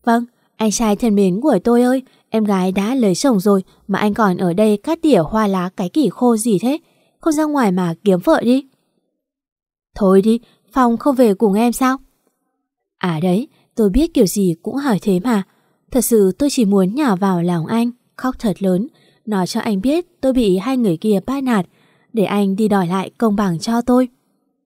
Vâng, anh trai thân mến của tôi ơi, em gái đã lấy chồng rồi mà anh còn ở đây cắt tỉa hoa lá cái kỷ khô gì thế? Không ra ngoài mà kiếm vợ đi. Thôi đi, Phong không về cùng em sao? À đấy, tôi biết kiểu gì cũng hỏi thế mà. Thật sự tôi chỉ muốn nhả vào lòng anh, khóc thật lớn, nói cho anh biết tôi bị hai người kia bắt nạt, để anh đi đòi lại công bằng cho tôi.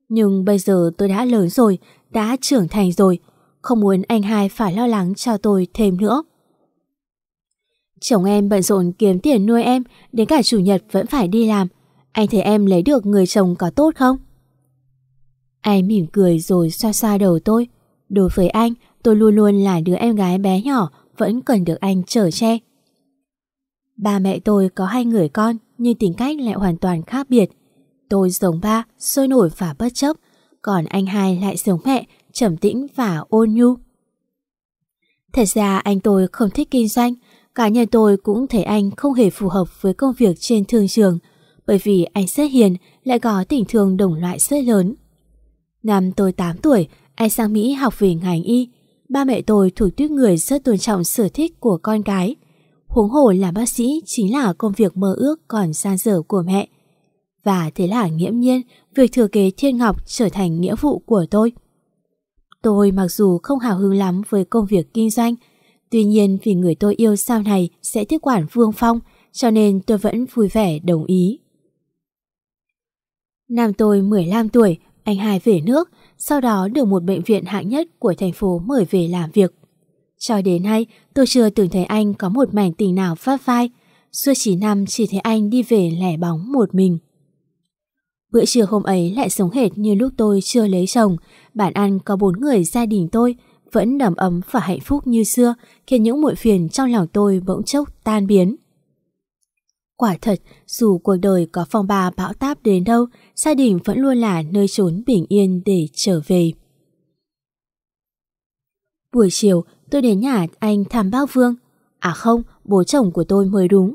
Nhưng bây giờ tôi đã lớn rồi, đã trưởng thành rồi, không muốn anh hai phải lo lắng cho tôi thêm nữa. Chồng em bận rộn kiếm tiền nuôi em, đến cả chủ nhật vẫn phải đi làm. Anh thấy em lấy được người chồng có tốt không? Anh mỉm cười rồi xoa xoa đầu tôi. Đối với anh, tôi luôn luôn là đứa em gái bé nhỏ, vẫn cần được anh chở che. Ba mẹ tôi có hai người con, nhưng tính cách lại hoàn toàn khác biệt. Tôi giống ba, sôi nổi và bất chấp, còn anh hai lại giống mẹ, trầm tĩnh và ôn nhu. Thật ra anh tôi không thích kinh doanh, cả nhà tôi cũng thấy anh không hề phù hợp với công việc trên thương trường, bởi vì anh rất hiền, lại có tình thương đồng loại rất lớn. Năm tôi 8 tuổi, anh sang Mỹ học về ngành y. Ba mẹ tôi thuộc tuyết người rất tôn trọng sở thích của con cái. Huống hồ là bác sĩ chính là công việc mơ ước còn gian dở của mẹ. Và thế là nghiễm nhiên, việc thừa kế thiên ngọc trở thành nghĩa vụ của tôi. Tôi mặc dù không hào hứng lắm với công việc kinh doanh, tuy nhiên vì người tôi yêu sau này sẽ tiếp quản Vương Phong, cho nên tôi vẫn vui vẻ đồng ý. Năm tôi 15 tuổi, anh hai về nước, sau đó được một bệnh viện hạng nhất của thành phố mời về làm việc. Cho đến nay, tôi chưa từng thấy anh có một mảnh tình nào phát vai. Suốt 9 năm chỉ thấy anh đi về lẻ bóng một mình. Bữa trưa hôm ấy lại sống hệt như lúc tôi chưa lấy chồng. Bản ăn có bốn người gia đình tôi, vẫn đầm ấm và hạnh phúc như xưa, khiến những muội phiền trong lòng tôi bỗng chốc tan biến. Quả thật, dù cuộc đời có phong ba bão táp đến đâu, gia đình vẫn luôn là nơi trốn bình yên để trở về. Buổi chiều, tôi đến nhà anh thăm bác Vương. À không, bố chồng của tôi mới đúng.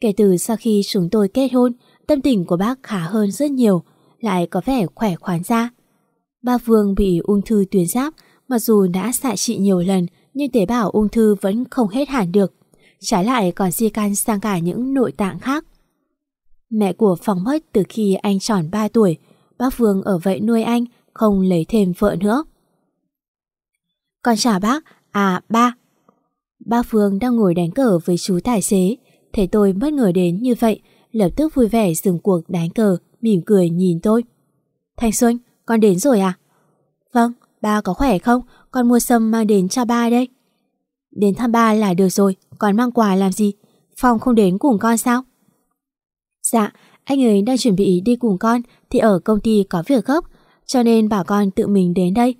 Kể từ sau khi chúng tôi kết hôn, tâm tình của bác khá hơn rất nhiều, lại có vẻ khỏe khoắn ra. Bác Vương bị ung thư tuyến giáp, mặc dù đã xạ trị nhiều lần, nhưng tế bào ung thư vẫn không hết hẳn được. Trái lại còn di căn sang cả những nội tạng khác. Mẹ của Phong mất từ khi anh tròn 3 tuổi, bác Vương ở vậy nuôi anh, không lấy thêm vợ nữa. Con chào bác, à ba. Bác Phương đang ngồi đánh cờ với chú tài xế, thấy tôi bất ngờ đến như vậy, lập tức vui vẻ dừng cuộc đánh cờ, mỉm cười nhìn tôi. Thanh Xuân, con đến rồi à? Vâng, ba có khỏe không? Con mua sâm mang đến cho ba đây. Đến thăm ba là được rồi, còn mang quà làm gì? Phong không đến cùng con sao? Dạ, anh ấy đang chuẩn bị đi cùng con thì ở công ty có việc gấp, cho nên bảo con tự mình đến đây.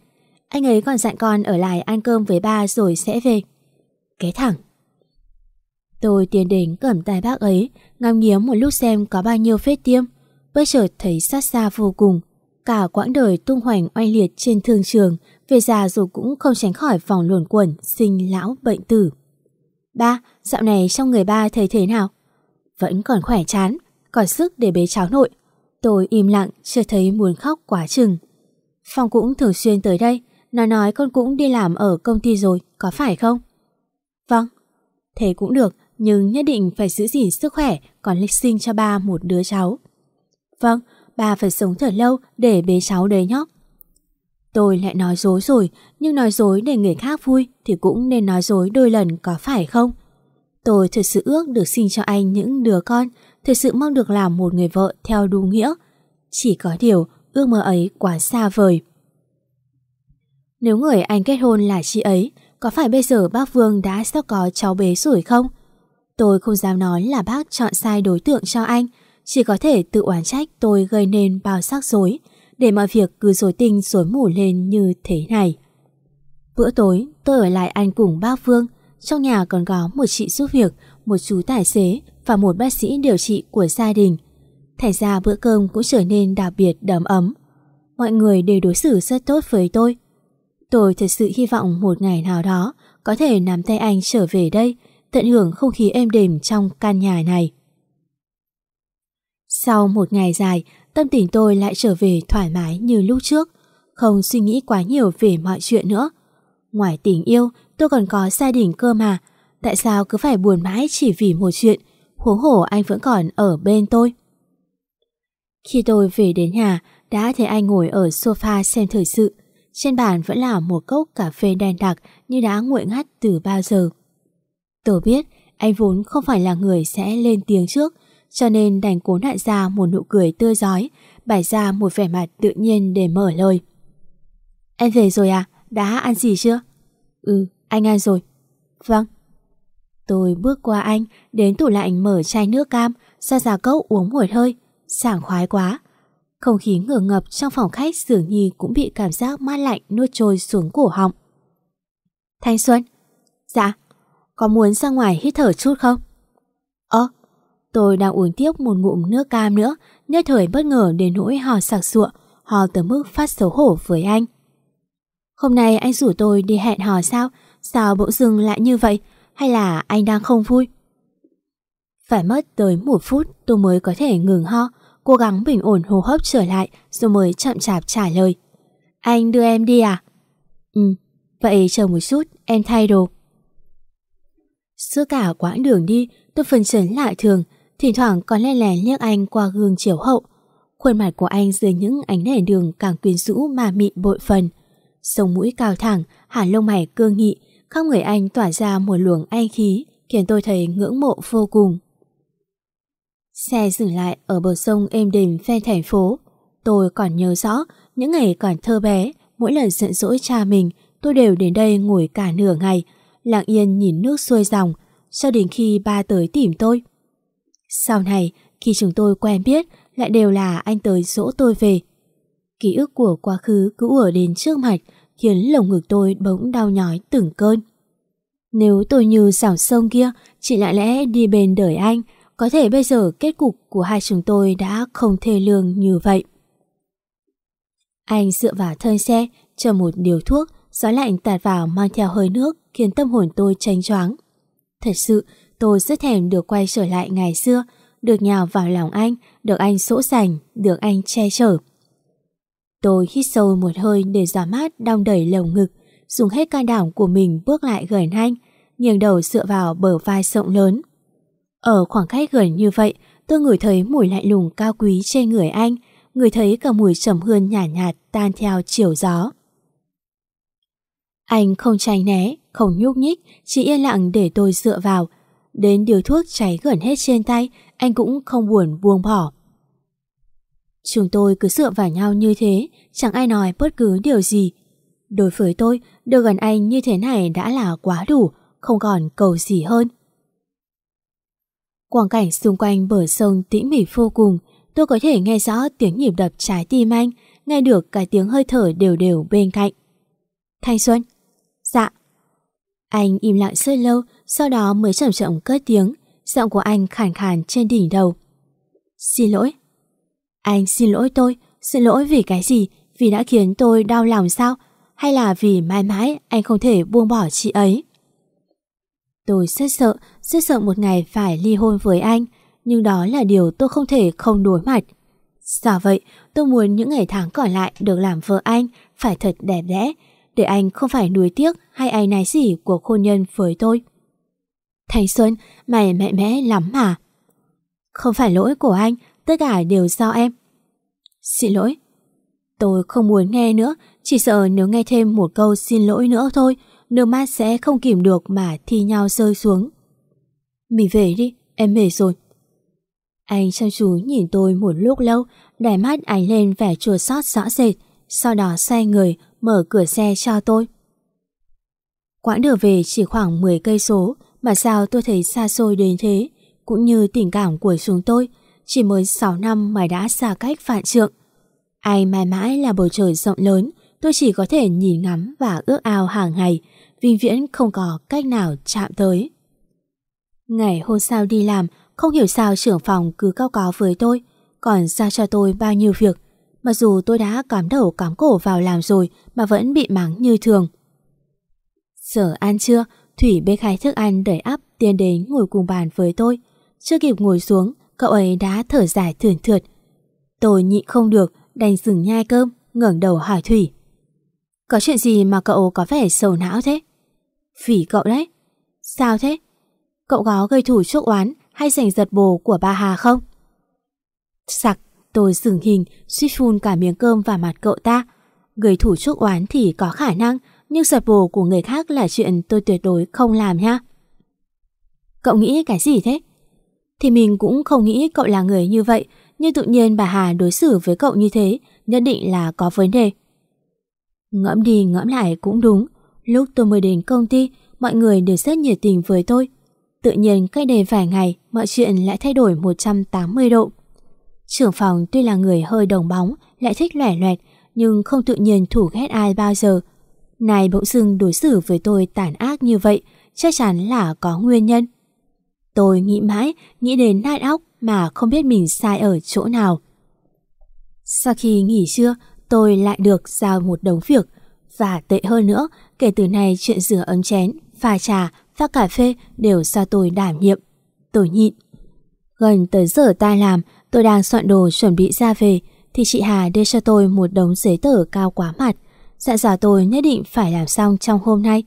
Anh ấy còn dặn con ở lại ăn cơm với ba rồi sẽ về. Cái thẳng. Tôi tiến đến cầm tay bác ấy, ngắm nghiếm một lúc xem có bao nhiêu vết tiêm. Bất chợt thấy sát xa vô cùng. Cả quãng đời tung hoành oanh liệt trên thương trường, về già dù cũng không tránh khỏi vòng luồn quẩn, sinh lão bệnh tử. Ba, dạo này trong người ba thấy thế nào? Vẫn còn khỏe chán, còn sức để bế cháu nội. Tôi im lặng, chưa thấy muốn khóc quá chừng. Phong cũng thường xuyên tới đây, nó nói con cũng đi làm ở công ty rồi, có phải không? Vâng. Thế cũng được, nhưng nhất định phải giữ gìn sức khỏe, còn lịch sinh cho ba một đứa cháu. Vâng, ba phải sống thật lâu để bế cháu đấy nhóc. Tôi lại nói dối rồi, nhưng nói dối để người khác vui thì cũng nên nói dối đôi lần có phải không? Tôi thật sự ước được sinh cho anh những đứa con, thật sự mong được làm một người vợ theo đúng nghĩa. Chỉ có điều, ước mơ ấy quá xa vời. Nếu người anh kết hôn là chị ấy, có phải bây giờ bác Vương đã sắp có cháu bé rồi không? Tôi không dám nói là bác chọn sai đối tượng cho anh, chỉ có thể tự oán trách tôi gây nên bao sắc rối, để mọi việc cứ rối tinh rối mù lên như thế này. Bữa tối, tôi ở lại ăn cùng bác Vương, trong nhà còn có một chị giúp việc, một chú tài xế và một bác sĩ điều trị của gia đình. Thành ra bữa cơm cũng trở nên đặc biệt đầm ấm. Mọi người đều đối xử rất tốt với tôi, Tôi thật sự hy vọng một ngày nào đó có thể nắm tay anh trở về đây, tận hưởng không khí êm đềm trong căn nhà này. Sau một ngày dài, tâm tình tôi lại trở về thoải mái như lúc trước, không suy nghĩ quá nhiều về mọi chuyện nữa. Ngoài tình yêu, tôi còn có gia đình cơ mà, tại sao cứ phải buồn mãi chỉ vì một chuyện, huống hổ anh vẫn còn ở bên tôi. Khi tôi về đến nhà, đã thấy anh ngồi ở sofa xem thời sự, trên bàn vẫn là một cốc cà phê đen đặc như đã nguội ngắt từ bao giờ. Tôi biết anh vốn không phải là người sẽ lên tiếng trước, cho nên đành cố nại ra một nụ cười tươi giói, bày ra một vẻ mặt tự nhiên để mở lời. Em về rồi à? Đã ăn gì chưa? Ừ, anh ăn rồi. Vâng. Tôi bước qua anh, đến tủ lạnh mở chai nước cam, ra ra cốc uống một hơi. Sảng khoái quá. Không khí ngửa ngập trong phòng khách dường như cũng bị cảm giác mát lạnh nuốt trôi xuống cổ họng. Thanh Xuân Dạ Có muốn ra ngoài hít thở chút không? Tôi đang uống tiếp một ngụm nước cam nữa Nhất thời bất ngờ đến nỗi hò sặc sụa Hò tới mức phát xấu hổ với anh Hôm nay anh rủ tôi đi hẹn hò sao? Sao bỗng dưng lại như vậy? Hay là anh đang không vui? Phải mất tới một phút tôi mới có thể ngừng ho cố gắng bình ổn hô hấp trở lại rồi mới chậm chạp trả lời. Anh đưa em đi à? Ừ, vậy chờ một chút, em thay đồ. Suốt cả quãng đường đi, tôi phần chấn lại thường, thỉnh thoảng còn lén lén liếc anh qua gương chiếu hậu. Khuôn mặt của anh dưới những ánh đèn đường càng quyến rũ mà mị bội phần. Sống mũi cao thẳng, hẳn lông mày cương nghị, khắp người anh tỏa ra một luồng anh khí, khiến tôi thấy ngưỡng mộ vô cùng. Xe dừng lại ở bờ sông êm đềm phe thành phố. Tôi còn nhớ rõ, những ngày còn thơ bé, mỗi lần giận dỗi cha mình, tôi đều đến đây ngồi cả nửa ngày, lặng yên nhìn nước xuôi dòng, cho đến khi ba tới tìm tôi. Sau này, khi chúng tôi quen biết, lại đều là anh tới dỗ tôi về. Ký ức của quá khứ cứ ùa đến trước mặt, khiến lồng ngực tôi bỗng đau nhói từng cơn. Nếu tôi như dòng sông kia, chỉ lại lẽ đi bên đời anh, có thể bây giờ kết cục của hai chúng tôi đã không thê lương như vậy. Anh dựa vào thân xe, chờ một điều thuốc, gió lạnh tạt vào mang theo hơi nước khiến tâm hồn tôi tranh choáng. Thật sự, tôi rất thèm được quay trở lại ngày xưa, được nhào vào lòng anh, được anh sỗ sành, được anh che chở. Tôi hít sâu một hơi để gió mát đong đẩy lồng ngực, dùng hết can đảm của mình bước lại gần anh, nghiêng đầu dựa vào bờ vai rộng lớn. Ở khoảng cách gần như vậy, tôi ngửi thấy mùi lạnh lùng cao quý trên người anh, ngửi thấy cả mùi trầm hương nhả nhạt, nhạt tan theo chiều gió. Anh không tránh né, không nhúc nhích, chỉ yên lặng để tôi dựa vào. Đến điều thuốc cháy gần hết trên tay, anh cũng không buồn buông bỏ. Chúng tôi cứ dựa vào nhau như thế, chẳng ai nói bất cứ điều gì. Đối với tôi, được gần anh như thế này đã là quá đủ, không còn cầu gì hơn. Quang cảnh xung quanh bờ sông tĩnh mịch vô cùng, tôi có thể nghe rõ tiếng nhịp đập trái tim anh, nghe được cả tiếng hơi thở đều đều bên cạnh. Thanh Xuân Dạ Anh im lặng rất lâu, sau đó mới chậm chậm cất tiếng, giọng của anh khàn khàn trên đỉnh đầu. Xin lỗi Anh xin lỗi tôi, xin lỗi vì cái gì, vì đã khiến tôi đau lòng sao, hay là vì mãi mãi anh không thể buông bỏ chị ấy. Tôi rất sợ, rất sợ một ngày phải ly hôn với anh, nhưng đó là điều tôi không thể không đối mặt. Sao vậy, tôi muốn những ngày tháng còn lại được làm vợ anh phải thật đẹp đẽ, để anh không phải nuối tiếc hay ai nái gì của hôn nhân với tôi. Thành Xuân, mày mẹ mẽ lắm mà. Không phải lỗi của anh, tất cả đều do em. Xin lỗi. Tôi không muốn nghe nữa, chỉ sợ nếu nghe thêm một câu xin lỗi nữa thôi, nước mắt sẽ không kìm được mà thi nhau rơi xuống. Mình về đi, em mệt rồi. Anh chăm chú nhìn tôi một lúc lâu, đài mắt ánh lên vẻ chua xót rõ rệt, sau đó xoay người, mở cửa xe cho tôi. Quãng đường về chỉ khoảng 10 cây số, mà sao tôi thấy xa xôi đến thế, cũng như tình cảm của chúng tôi, chỉ mới 6 năm mà đã xa cách phản trượng. Ai mãi mãi là bầu trời rộng lớn, tôi chỉ có thể nhìn ngắm và ước ao hàng ngày, vinh viễn không có cách nào chạm tới. Ngày hôm sau đi làm, không hiểu sao trưởng phòng cứ cao có với tôi, còn giao cho tôi bao nhiêu việc. Mặc dù tôi đã cắm đầu cắm cổ vào làm rồi mà vẫn bị mắng như thường. Giờ ăn trưa, Thủy bê khai thức ăn đẩy ắp tiến đến ngồi cùng bàn với tôi. Chưa kịp ngồi xuống, cậu ấy đã thở dài thườn thượt. Tôi nhịn không được, đành dừng nhai cơm, ngẩng đầu hỏi Thủy. Có chuyện gì mà cậu có vẻ sầu não thế? Phỉ cậu đấy. Sao thế? Cậu có gây thủ chuốc oán hay giành giật bồ của bà Hà không? Sặc, tôi dừng hình, suýt phun cả miếng cơm vào mặt cậu ta. Gây thủ chuốc oán thì có khả năng, nhưng giật bồ của người khác là chuyện tôi tuyệt đối không làm nha. Cậu nghĩ cái gì thế? Thì mình cũng không nghĩ cậu là người như vậy, nhưng tự nhiên bà Hà đối xử với cậu như thế, nhất định là có vấn đề. Ngẫm đi ngẫm lại cũng đúng, lúc tôi mới đến công ty, mọi người đều rất nhiệt tình với tôi. Tự nhiên cách đây vài ngày, mọi chuyện lại thay đổi 180 độ. Trưởng phòng tuy là người hơi đồng bóng, lại thích lẻ loẹt, nhưng không tự nhiên thủ ghét ai bao giờ. Này bỗng dưng đối xử với tôi tàn ác như vậy, chắc chắn là có nguyên nhân. Tôi nghĩ mãi, nghĩ đến nát óc mà không biết mình sai ở chỗ nào. Sau khi nghỉ trưa, tôi lại được giao một đống việc. Và tệ hơn nữa, kể từ nay chuyện rửa ấm chén, pha trà, pha cà phê đều do tôi đảm nhiệm. Tôi nhịn. Gần tới giờ ta làm, tôi đang soạn đồ chuẩn bị ra về, thì chị Hà đưa cho tôi một đống giấy tờ cao quá mặt. Dạ dò tôi nhất định phải làm xong trong hôm nay.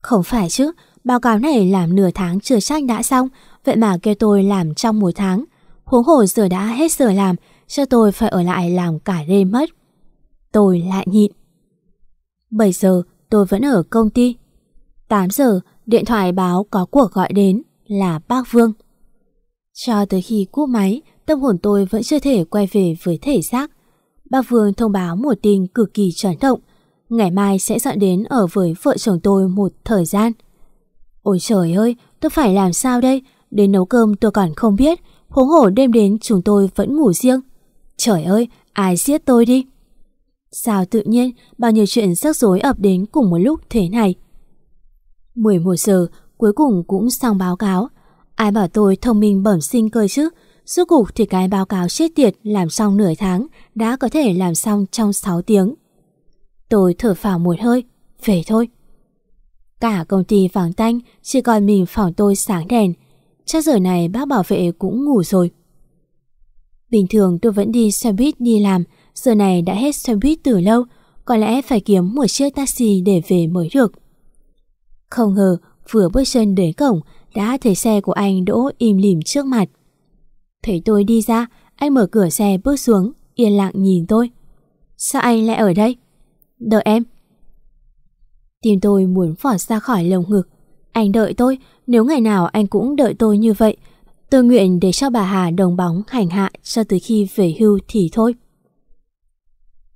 Không phải chứ, báo cáo này làm nửa tháng chưa chắc đã xong, vậy mà kêu tôi làm trong một tháng. Huống hồ giờ đã hết giờ làm, cho tôi phải ở lại làm cả đêm mất. Tôi lại nhịn. 7 giờ tôi vẫn ở công ty. 8 giờ điện thoại báo có cuộc gọi đến là bác Vương. Cho tới khi cúp máy, tâm hồn tôi vẫn chưa thể quay về với thể xác. Bác Vương thông báo một tin cực kỳ chấn động. Ngày mai sẽ dọn đến ở với vợ chồng tôi một thời gian. Ôi trời ơi, tôi phải làm sao đây? Đến nấu cơm tôi còn không biết. Huống hổ đêm đến chúng tôi vẫn ngủ riêng. Trời ơi, ai giết tôi đi? Sao tự nhiên bao nhiêu chuyện rắc rối ập đến cùng một lúc thế này? 11 giờ cuối cùng cũng xong báo cáo. Ai bảo tôi thông minh bẩm sinh cơ chứ? Suốt cục thì cái báo cáo chết tiệt làm xong nửa tháng đã có thể làm xong trong 6 tiếng. Tôi thở phào một hơi, về thôi. Cả công ty vắng tanh, chỉ còn mình phòng tôi sáng đèn. Chắc giờ này bác bảo vệ cũng ngủ rồi. Bình thường tôi vẫn đi xe buýt đi làm, giờ này đã hết xe buýt từ lâu, có lẽ phải kiếm một chiếc taxi để về mới được. Không ngờ, vừa bước chân đến cổng, đã thấy xe của anh đỗ im lìm trước mặt. Thấy tôi đi ra, anh mở cửa xe bước xuống, yên lặng nhìn tôi. Sao anh lại ở đây? Đợi em. Tim tôi muốn phỏ ra khỏi lồng ngực. Anh đợi tôi, nếu ngày nào anh cũng đợi tôi như vậy, tôi nguyện để cho bà Hà đồng bóng hành hạ cho tới khi về hưu thì thôi.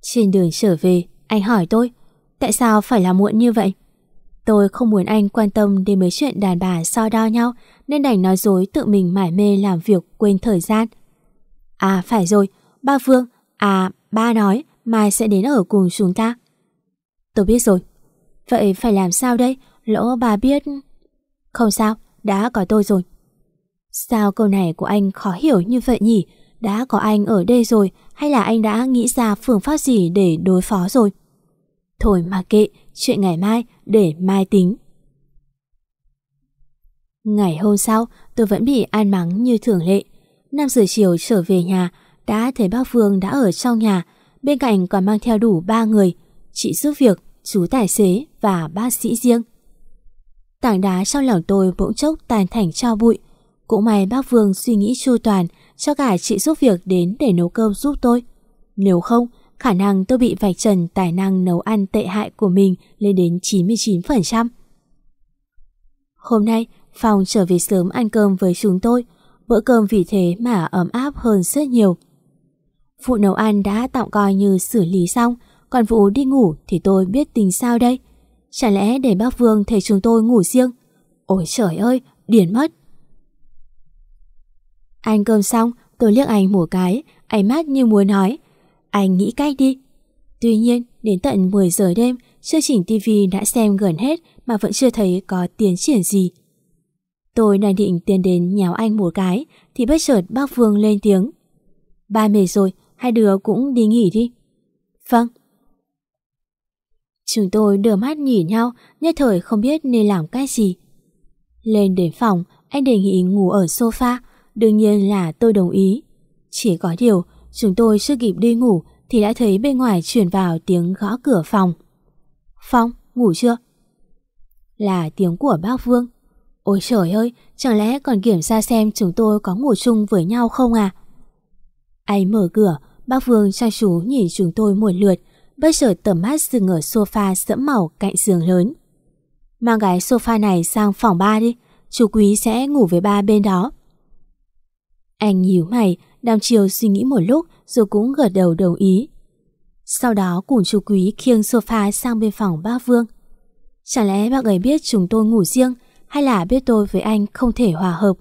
Trên đường trở về, anh hỏi tôi, tại sao phải là muộn như vậy? Tôi không muốn anh quan tâm đến mấy chuyện đàn bà so đo nhau nên đành nói dối tự mình mải mê làm việc quên thời gian. À phải rồi, ba Phương, à ba nói mai sẽ đến ở cùng chúng ta. Tôi biết rồi. Vậy phải làm sao đây? Lỡ bà biết... Không sao, đã có tôi rồi. Sao câu này của anh khó hiểu như vậy nhỉ? Đã có anh ở đây rồi hay là anh đã nghĩ ra phương pháp gì để đối phó rồi? Thôi mà kệ, chuyện ngày mai để mai tính. Ngày hôm sau, tôi vẫn bị an mắng như thường lệ. 5 giờ chiều trở về nhà, đã thấy bác Phương đã ở trong nhà, bên cạnh còn mang theo đủ ba người, chị giúp việc, chú tài xế và bác sĩ riêng. Tảng đá trong lòng tôi bỗng chốc tàn thành cho bụi. Cũng may bác Vương suy nghĩ chu toàn cho cả chị giúp việc đến để nấu cơm giúp tôi. Nếu không, khả năng tôi bị vạch trần tài năng nấu ăn tệ hại của mình lên đến 99%. Hôm nay, Phong trở về sớm ăn cơm với chúng tôi, bữa cơm vì thế mà ấm áp hơn rất nhiều. phụ nấu ăn đã tạm coi như xử lý xong, còn vụ đi ngủ thì tôi biết tình sao đây. Chả lẽ để bác Vương thấy chúng tôi ngủ riêng? Ôi trời ơi, điển mất. Ăn cơm xong, tôi liếc anh một cái, ánh mắt như muốn nói. Anh nghĩ cách đi. Tuy nhiên, đến tận 10 giờ đêm, chương trình TV đã xem gần hết mà vẫn chưa thấy có tiến triển gì. Tôi đang định tiến đến nhào anh một cái, thì bất chợt bác Vương lên tiếng. Ba mệt rồi, hai đứa cũng đi nghỉ đi. Vâng. Chúng tôi đưa mắt nhìn nhau, nhất thời không biết nên làm cái gì. Lên đến phòng, anh đề nghị ngủ ở sofa, đương nhiên là tôi đồng ý. Chỉ có điều, chúng tôi chưa kịp đi ngủ thì đã thấy bên ngoài truyền vào tiếng gõ cửa phòng. Phong, ngủ chưa? Là tiếng của bác Vương. Ôi trời ơi, chẳng lẽ còn kiểm tra xem chúng tôi có ngủ chung với nhau không à? Anh mở cửa, bác Vương trang chú nhìn chúng tôi một lượt, bất chợt tầm mắt dừng ở sofa sẫm màu cạnh giường lớn. Mang cái sofa này sang phòng ba đi, chú quý sẽ ngủ với ba bên đó. Anh nhíu mày, đăm chiều suy nghĩ một lúc rồi cũng gật đầu đồng ý. Sau đó cùng chú quý khiêng sofa sang bên phòng bác Vương. Chẳng lẽ bác ấy biết chúng tôi ngủ riêng hay là biết tôi với anh không thể hòa hợp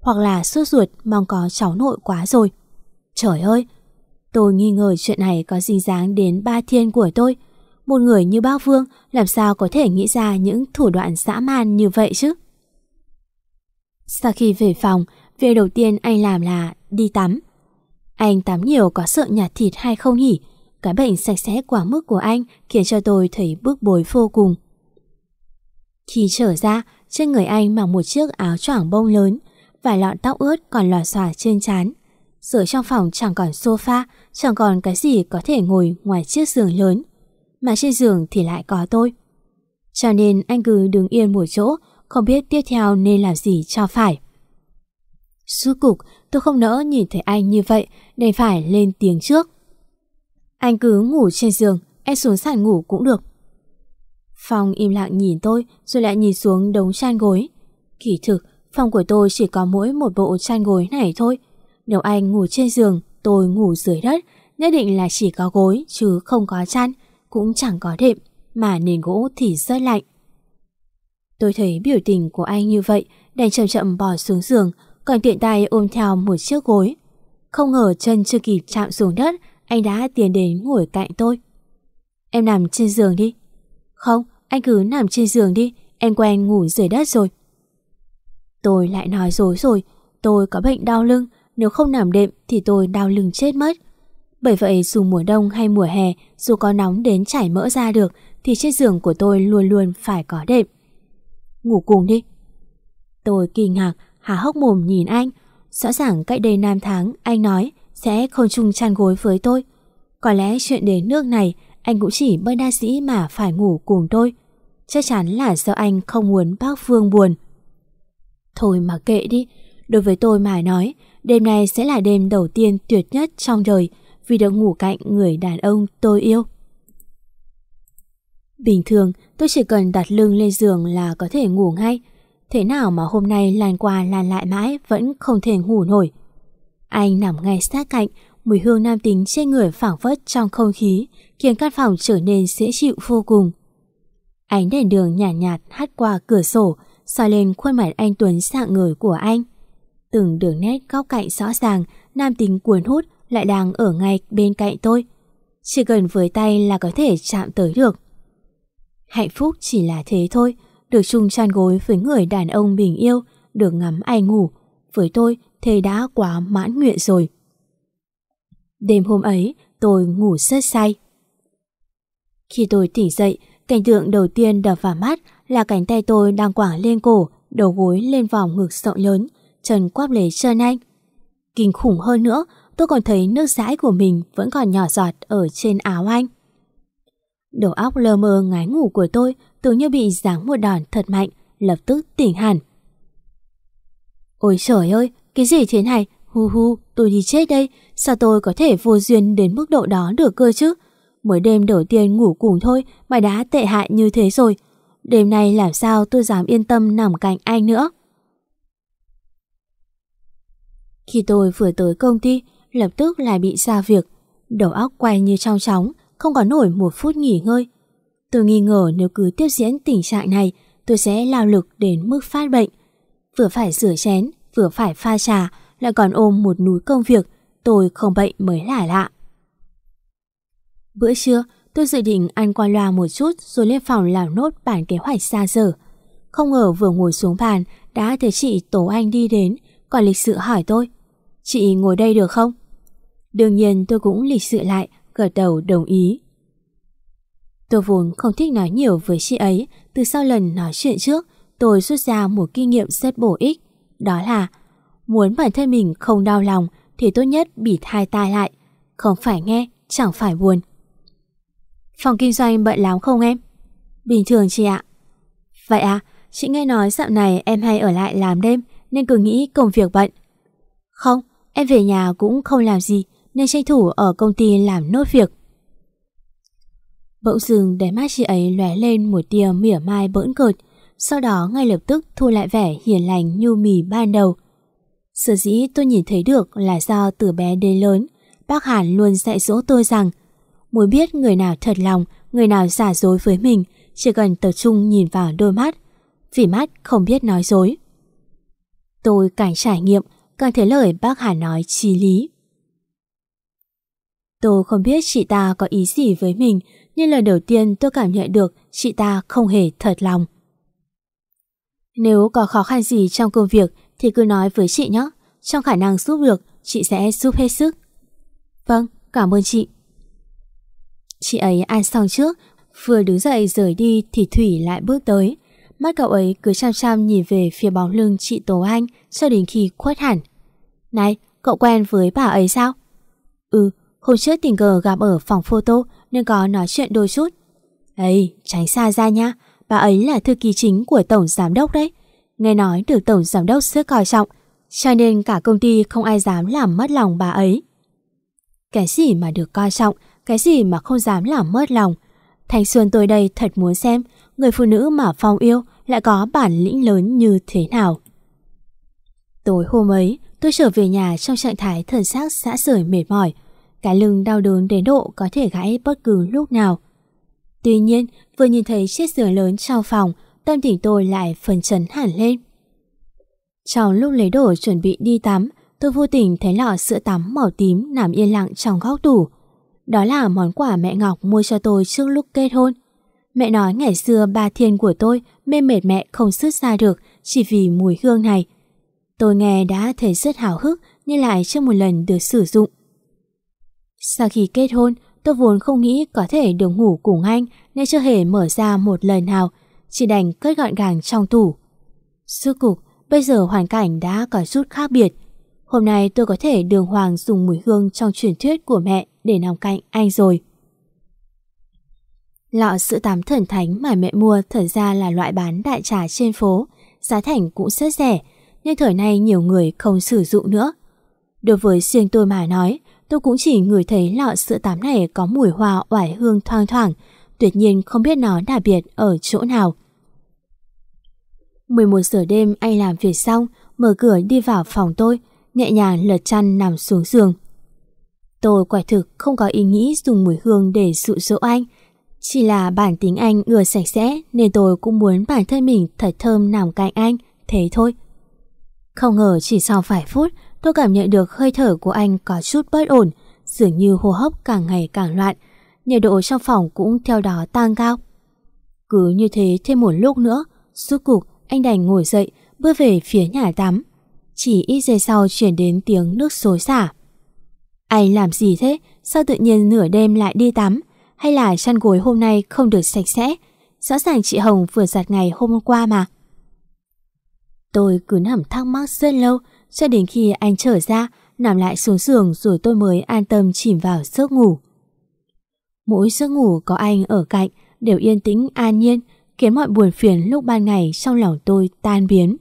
hoặc là sốt ruột mong có cháu nội quá rồi. Trời ơi, tôi nghi ngờ chuyện này có dính dáng đến ba thiên của tôi. Một người như bác Vương làm sao có thể nghĩ ra những thủ đoạn dã man như vậy chứ? Sau khi về phòng, việc đầu tiên anh làm là đi tắm. Anh tắm nhiều có sợ nhạt thịt hay không nhỉ? Cái bệnh sạch sẽ quá mức của anh khiến cho tôi thấy bức bối vô cùng. Khi trở ra, trên người anh mặc một chiếc áo choàng bông lớn, vài lọn tóc ướt còn lòa xòa trên trán. Giờ trong phòng chẳng còn sofa, chẳng còn cái gì có thể ngồi ngoài chiếc giường lớn. Mà trên giường thì lại có tôi. Cho nên anh cứ đứng yên một chỗ, không biết tiếp theo nên làm gì cho phải. Suốt cục, tôi không nỡ nhìn thấy anh như vậy, nên phải lên tiếng trước. Anh cứ ngủ trên giường, em xuống sàn ngủ cũng được. Phong im lặng nhìn tôi rồi lại nhìn xuống đống chăn gối. Kỳ thực, phòng của tôi chỉ có mỗi một bộ chăn gối này thôi. Nếu anh ngủ trên giường, tôi ngủ dưới đất, nhất định là chỉ có gối chứ không có chăn, cũng chẳng có đệm, mà nền gỗ thì rất lạnh. Tôi thấy biểu tình của anh như vậy, đành chậm chậm bò xuống giường, còn tiện tay ôm theo một chiếc gối. Không ngờ chân chưa kịp chạm xuống đất, anh đã tiến đến ngồi cạnh tôi. Em nằm trên giường đi. Không, anh cứ nằm trên giường đi, em quen ngủ dưới đất rồi. Tôi lại nói dối rồi, tôi có bệnh đau lưng, nếu không nằm đệm thì tôi đau lưng chết mất. Bởi vậy dù mùa đông hay mùa hè, dù có nóng đến chảy mỡ ra được, thì trên giường của tôi luôn luôn phải có đệm. Ngủ cùng đi. Tôi kinh ngạc, há hốc mồm nhìn anh. Rõ ràng cách đây năm tháng, anh nói sẽ không chung chăn gối với tôi. Có lẽ chuyện đến nước này, anh cũng chỉ bơi đa sĩ mà phải ngủ cùng tôi. Chắc chắn là do anh không muốn bác Phương buồn. Thôi mà kệ đi, đối với tôi mà nói, đêm nay sẽ là đêm đầu tiên tuyệt nhất trong đời vì được ngủ cạnh người đàn ông tôi yêu. Bình thường, tôi chỉ cần đặt lưng lên giường là có thể ngủ ngay. Thế nào mà hôm nay lan qua lan lại mãi vẫn không thể ngủ nổi. Anh nằm ngay sát cạnh, mùi hương nam tính trên người phảng phất trong không khí, khiến căn phòng trở nên dễ chịu vô cùng. Ánh đèn đường nhạt nhạt hắt qua cửa sổ, soi lên khuôn mặt anh Tuấn sạng người của anh. Từng đường nét góc cạnh rõ ràng, nam tính cuốn hút lại đang ở ngay bên cạnh tôi. Chỉ cần với tay là có thể chạm tới được. Hạnh phúc chỉ là thế thôi, được chung chăn gối với người đàn ông mình yêu, được ngắm ai ngủ. Với tôi, thế đã quá mãn nguyện rồi. Đêm hôm ấy, tôi ngủ rất say. Khi tôi tỉnh dậy, cảnh tượng đầu tiên đập vào mắt là cánh tay tôi đang quảng lên cổ, đầu gối lên vòng ngực rộng lớn, trần quắp lấy chân anh. Kinh khủng hơn nữa, tôi còn thấy nước dãi của mình vẫn còn nhỏ giọt ở trên áo anh. Đầu óc lơ mơ ngái ngủ của tôi tưởng như bị giáng một đòn thật mạnh, lập tức tỉnh hẳn. Ôi trời ơi, cái gì thế này? Hu hu, tôi đi chết đây, sao tôi có thể vô duyên đến mức độ đó được cơ chứ? Mới đêm đầu tiên ngủ cùng thôi mà đã tệ hại như thế rồi. Đêm nay làm sao tôi dám yên tâm nằm cạnh anh nữa? Khi tôi vừa tới công ty, lập tức lại bị ra việc. Đầu óc quay như trong chóng, không có nổi một phút nghỉ ngơi. Tôi nghi ngờ nếu cứ tiếp diễn tình trạng này, tôi sẽ lao lực đến mức phát bệnh. Vừa phải rửa chén, vừa phải pha trà, lại còn ôm một núi công việc, tôi không bệnh mới lạ lạ. Bữa trưa, tôi dự định ăn qua loa một chút rồi lên phòng làm nốt bản kế hoạch xa giờ. Không ngờ vừa ngồi xuống bàn đã thấy chị Tố Anh đi đến, còn lịch sự hỏi tôi. Chị ngồi đây được không? Đương nhiên tôi cũng lịch sự lại, gật đầu đồng ý. Tôi vốn không thích nói nhiều với chị ấy, từ sau lần nói chuyện trước, tôi rút ra một kinh nghiệm rất bổ ích. Đó là, muốn bản thân mình không đau lòng thì tốt nhất bịt hai tai lại. Không phải nghe, chẳng phải buồn. Phòng kinh doanh bận lắm không em? Bình thường chị ạ. Vậy à, chị nghe nói dạo này em hay ở lại làm đêm nên cứ nghĩ công việc bận. Không, em về nhà cũng không làm gì nên tranh thủ ở công ty làm nốt việc. Bỗng dừng đáy mắt chị ấy lóe lên một tia mỉa mai bỡn cợt, sau đó ngay lập tức thu lại vẻ hiền lành nhu mì ban đầu. Sở dĩ tôi nhìn thấy được là do từ bé đến lớn, bác Hàn luôn dạy dỗ tôi rằng muốn biết người nào thật lòng, người nào giả dối với mình, chỉ cần tập trung nhìn vào đôi mắt, vì mắt không biết nói dối. Tôi càng trải nghiệm, càng thấy lời bác Hà nói chí lý. Tôi không biết chị ta có ý gì với mình, nhưng lần đầu tiên tôi cảm nhận được chị ta không hề thật lòng. Nếu có khó khăn gì trong công việc thì cứ nói với chị nhé. Trong khả năng giúp được, chị sẽ giúp hết sức. Vâng, cảm ơn chị. Chị ấy ăn xong trước, vừa đứng dậy rời đi thì Thủy lại bước tới. Mắt cậu ấy cứ chăm chăm nhìn về phía bóng lưng chị Tố Anh cho đến khi khuất hẳn. Này, cậu quen với bà ấy sao? Ừ, hôm trước tình cờ gặp ở phòng photo nên có nói chuyện đôi chút. Ê, tránh xa ra nha, bà ấy là thư ký chính của Tổng Giám Đốc đấy. Nghe nói được Tổng Giám Đốc rất coi trọng, cho nên cả công ty không ai dám làm mất lòng bà ấy. Cái gì mà được coi trọng, cái gì mà không dám làm mất lòng. Thanh Xuân tôi đây thật muốn xem người phụ nữ mà Phong yêu lại có bản lĩnh lớn như thế nào. Tối hôm ấy, tôi trở về nhà trong trạng thái thần xác xã sởi mệt mỏi, cái lưng đau đớn đến độ có thể gãy bất cứ lúc nào. Tuy nhiên, vừa nhìn thấy chiếc giường lớn trong phòng, tâm tình tôi lại phần chấn hẳn lên. Trong lúc lấy đồ chuẩn bị đi tắm, tôi vô tình thấy lọ sữa tắm màu tím nằm yên lặng trong góc tủ. Đó là món quà mẹ Ngọc mua cho tôi trước lúc kết hôn. Mẹ nói ngày xưa ba thiên của tôi mê mệt mẹ không xuất ra được chỉ vì mùi hương này. Tôi nghe đã thấy rất hào hức nhưng lại chưa một lần được sử dụng. Sau khi kết hôn, tôi vốn không nghĩ có thể được ngủ cùng anh nên chưa hề mở ra một lần nào, chỉ đành cất gọn gàng trong tủ. Suốt cục, bây giờ hoàn cảnh đã có chút khác biệt. Hôm nay tôi có thể đường hoàng dùng mùi hương trong truyền thuyết của mẹ để nằm cạnh anh rồi. Lọ sữa tắm thần thánh mà mẹ mua thật ra là loại bán đại trà trên phố, giá thành cũng rất rẻ, nhưng thời nay nhiều người không sử dụng nữa. Đối với riêng tôi mà nói, tôi cũng chỉ ngửi thấy lọ sữa tắm này có mùi hoa oải hương thoang thoảng, tuyệt nhiên không biết nó đặc biệt ở chỗ nào. 11 giờ đêm anh làm việc xong, mở cửa đi vào phòng tôi, nhẹ nhàng lật chăn nằm xuống giường. Tôi quả thực không có ý nghĩ dùng mùi hương để dụ dỗ anh, chỉ là bản tính anh ưa sạch sẽ nên tôi cũng muốn bản thân mình thật thơm nằm cạnh anh, thế thôi. Không ngờ chỉ sau vài phút tôi cảm nhận được hơi thở của anh có chút bất ổn, dường như hô hấp càng ngày càng loạn, nhiệt độ trong phòng cũng theo đó tăng cao. Cứ như thế thêm một lúc nữa, suốt cục anh đành ngồi dậy, bước về phía nhà tắm. Chỉ ít giây sau chuyển đến tiếng nước xối xả. Anh làm gì thế? Sao tự nhiên nửa đêm lại đi tắm? Hay là chăn gối hôm nay không được sạch sẽ? Rõ ràng chị Hồng vừa giặt ngày hôm qua mà. Tôi cứ nằm thắc mắc rất lâu, cho đến khi anh trở ra, nằm lại xuống giường rồi tôi mới an tâm chìm vào giấc ngủ. Mỗi giấc ngủ có anh ở cạnh đều yên tĩnh an nhiên, khiến mọi buồn phiền lúc ban ngày trong lòng tôi tan biến.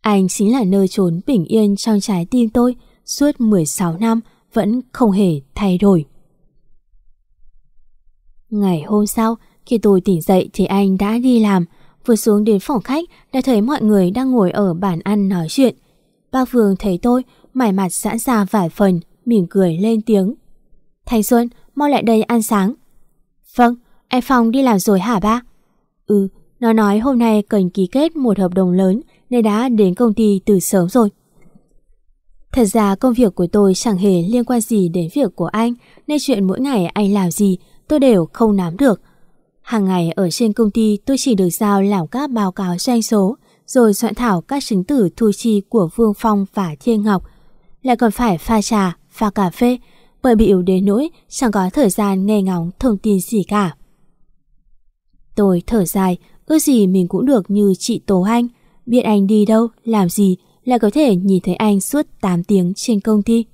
Anh chính là nơi trốn bình yên trong trái tim tôi suốt 16 năm vẫn không hề thay đổi. Ngày hôm sau, khi tôi tỉnh dậy thì anh đã đi làm, vừa xuống đến phòng khách đã thấy mọi người đang ngồi ở bàn ăn nói chuyện. Bác Vương thấy tôi, mải mặt giãn ra vài phần, mỉm cười lên tiếng. Thành Xuân, mau lại đây ăn sáng. Vâng, em Phong đi làm rồi hả ba? Ừ, nó nói hôm nay cần ký kết một hợp đồng lớn nên đã đến công ty từ sớm rồi. Thật ra công việc của tôi chẳng hề liên quan gì đến việc của anh nên chuyện mỗi ngày anh làm gì tôi đều không nắm được. Hàng ngày ở trên công ty tôi chỉ được giao làm các báo cáo doanh số rồi soạn thảo các chứng tử thu chi của Vương Phong và Thiên Ngọc. Lại còn phải pha trà, pha cà phê bởi bị yếu đến nỗi chẳng có thời gian nghe ngóng thông tin gì cả. Tôi thở dài, ước gì mình cũng được như chị Tố Anh, biết anh đi đâu, làm gì, lại có thể nhìn thấy anh suốt 8 tiếng trên công ty.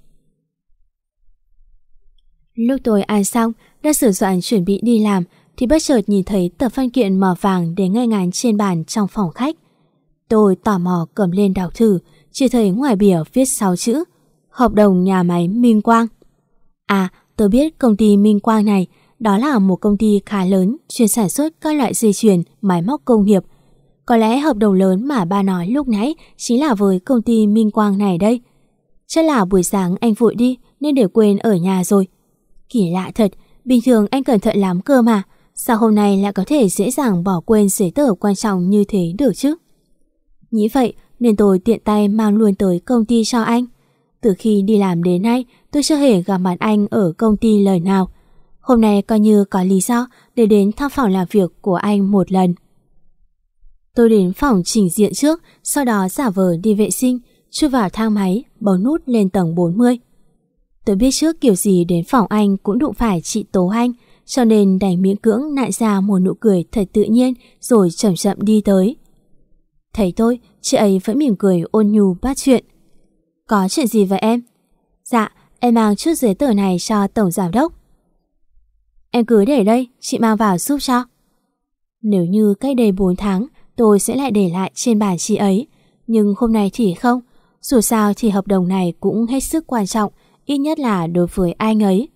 Lúc tôi ăn xong, đã sửa soạn chuẩn bị đi làm, thì bất chợt nhìn thấy tờ văn kiện màu vàng để ngay ngắn trên bàn trong phòng khách. Tôi tò mò cầm lên đọc thử, chỉ thấy ngoài bìa viết 6 chữ Hợp đồng nhà máy Minh Quang. À, tôi biết công ty Minh Quang này đó là một công ty khá lớn chuyên sản xuất các loại dây chuyền, máy móc công nghiệp. Có lẽ hợp đồng lớn mà ba nói lúc nãy chính là với công ty Minh Quang này đây. Chắc là buổi sáng anh vội đi nên để quên ở nhà rồi. Kỳ lạ thật, bình thường anh cẩn thận lắm cơ mà. Sao hôm nay lại có thể dễ dàng bỏ quên giấy tờ quan trọng như thế được chứ? Nghĩ vậy nên tôi tiện tay mang luôn tới công ty cho anh. Từ khi đi làm đến nay, tôi chưa hề gặp mặt anh ở công ty lời nào. Hôm nay coi như có lý do để đến thăm phòng làm việc của anh một lần. Tôi đến phòng chỉnh diện trước, sau đó giả vờ đi vệ sinh, chui vào thang máy, bấm nút lên tầng 40. Tôi biết trước kiểu gì đến phòng anh cũng đụng phải chị Tố Anh, cho nên đành miễn cưỡng nại ra một nụ cười thật tự nhiên rồi chậm chậm đi tới. Thấy tôi, chị ấy vẫn mỉm cười ôn nhu bắt chuyện. Có chuyện gì vậy em? Dạ, em mang chút giấy tờ này cho Tổng Giám Đốc. Em cứ để đây, chị mang vào giúp cho. Nếu như cách đây 4 tháng, tôi sẽ lại để lại trên bàn chị ấy. Nhưng hôm nay thì không. Dù sao thì hợp đồng này cũng hết sức quan trọng, ít nhất là đối với anh ấy.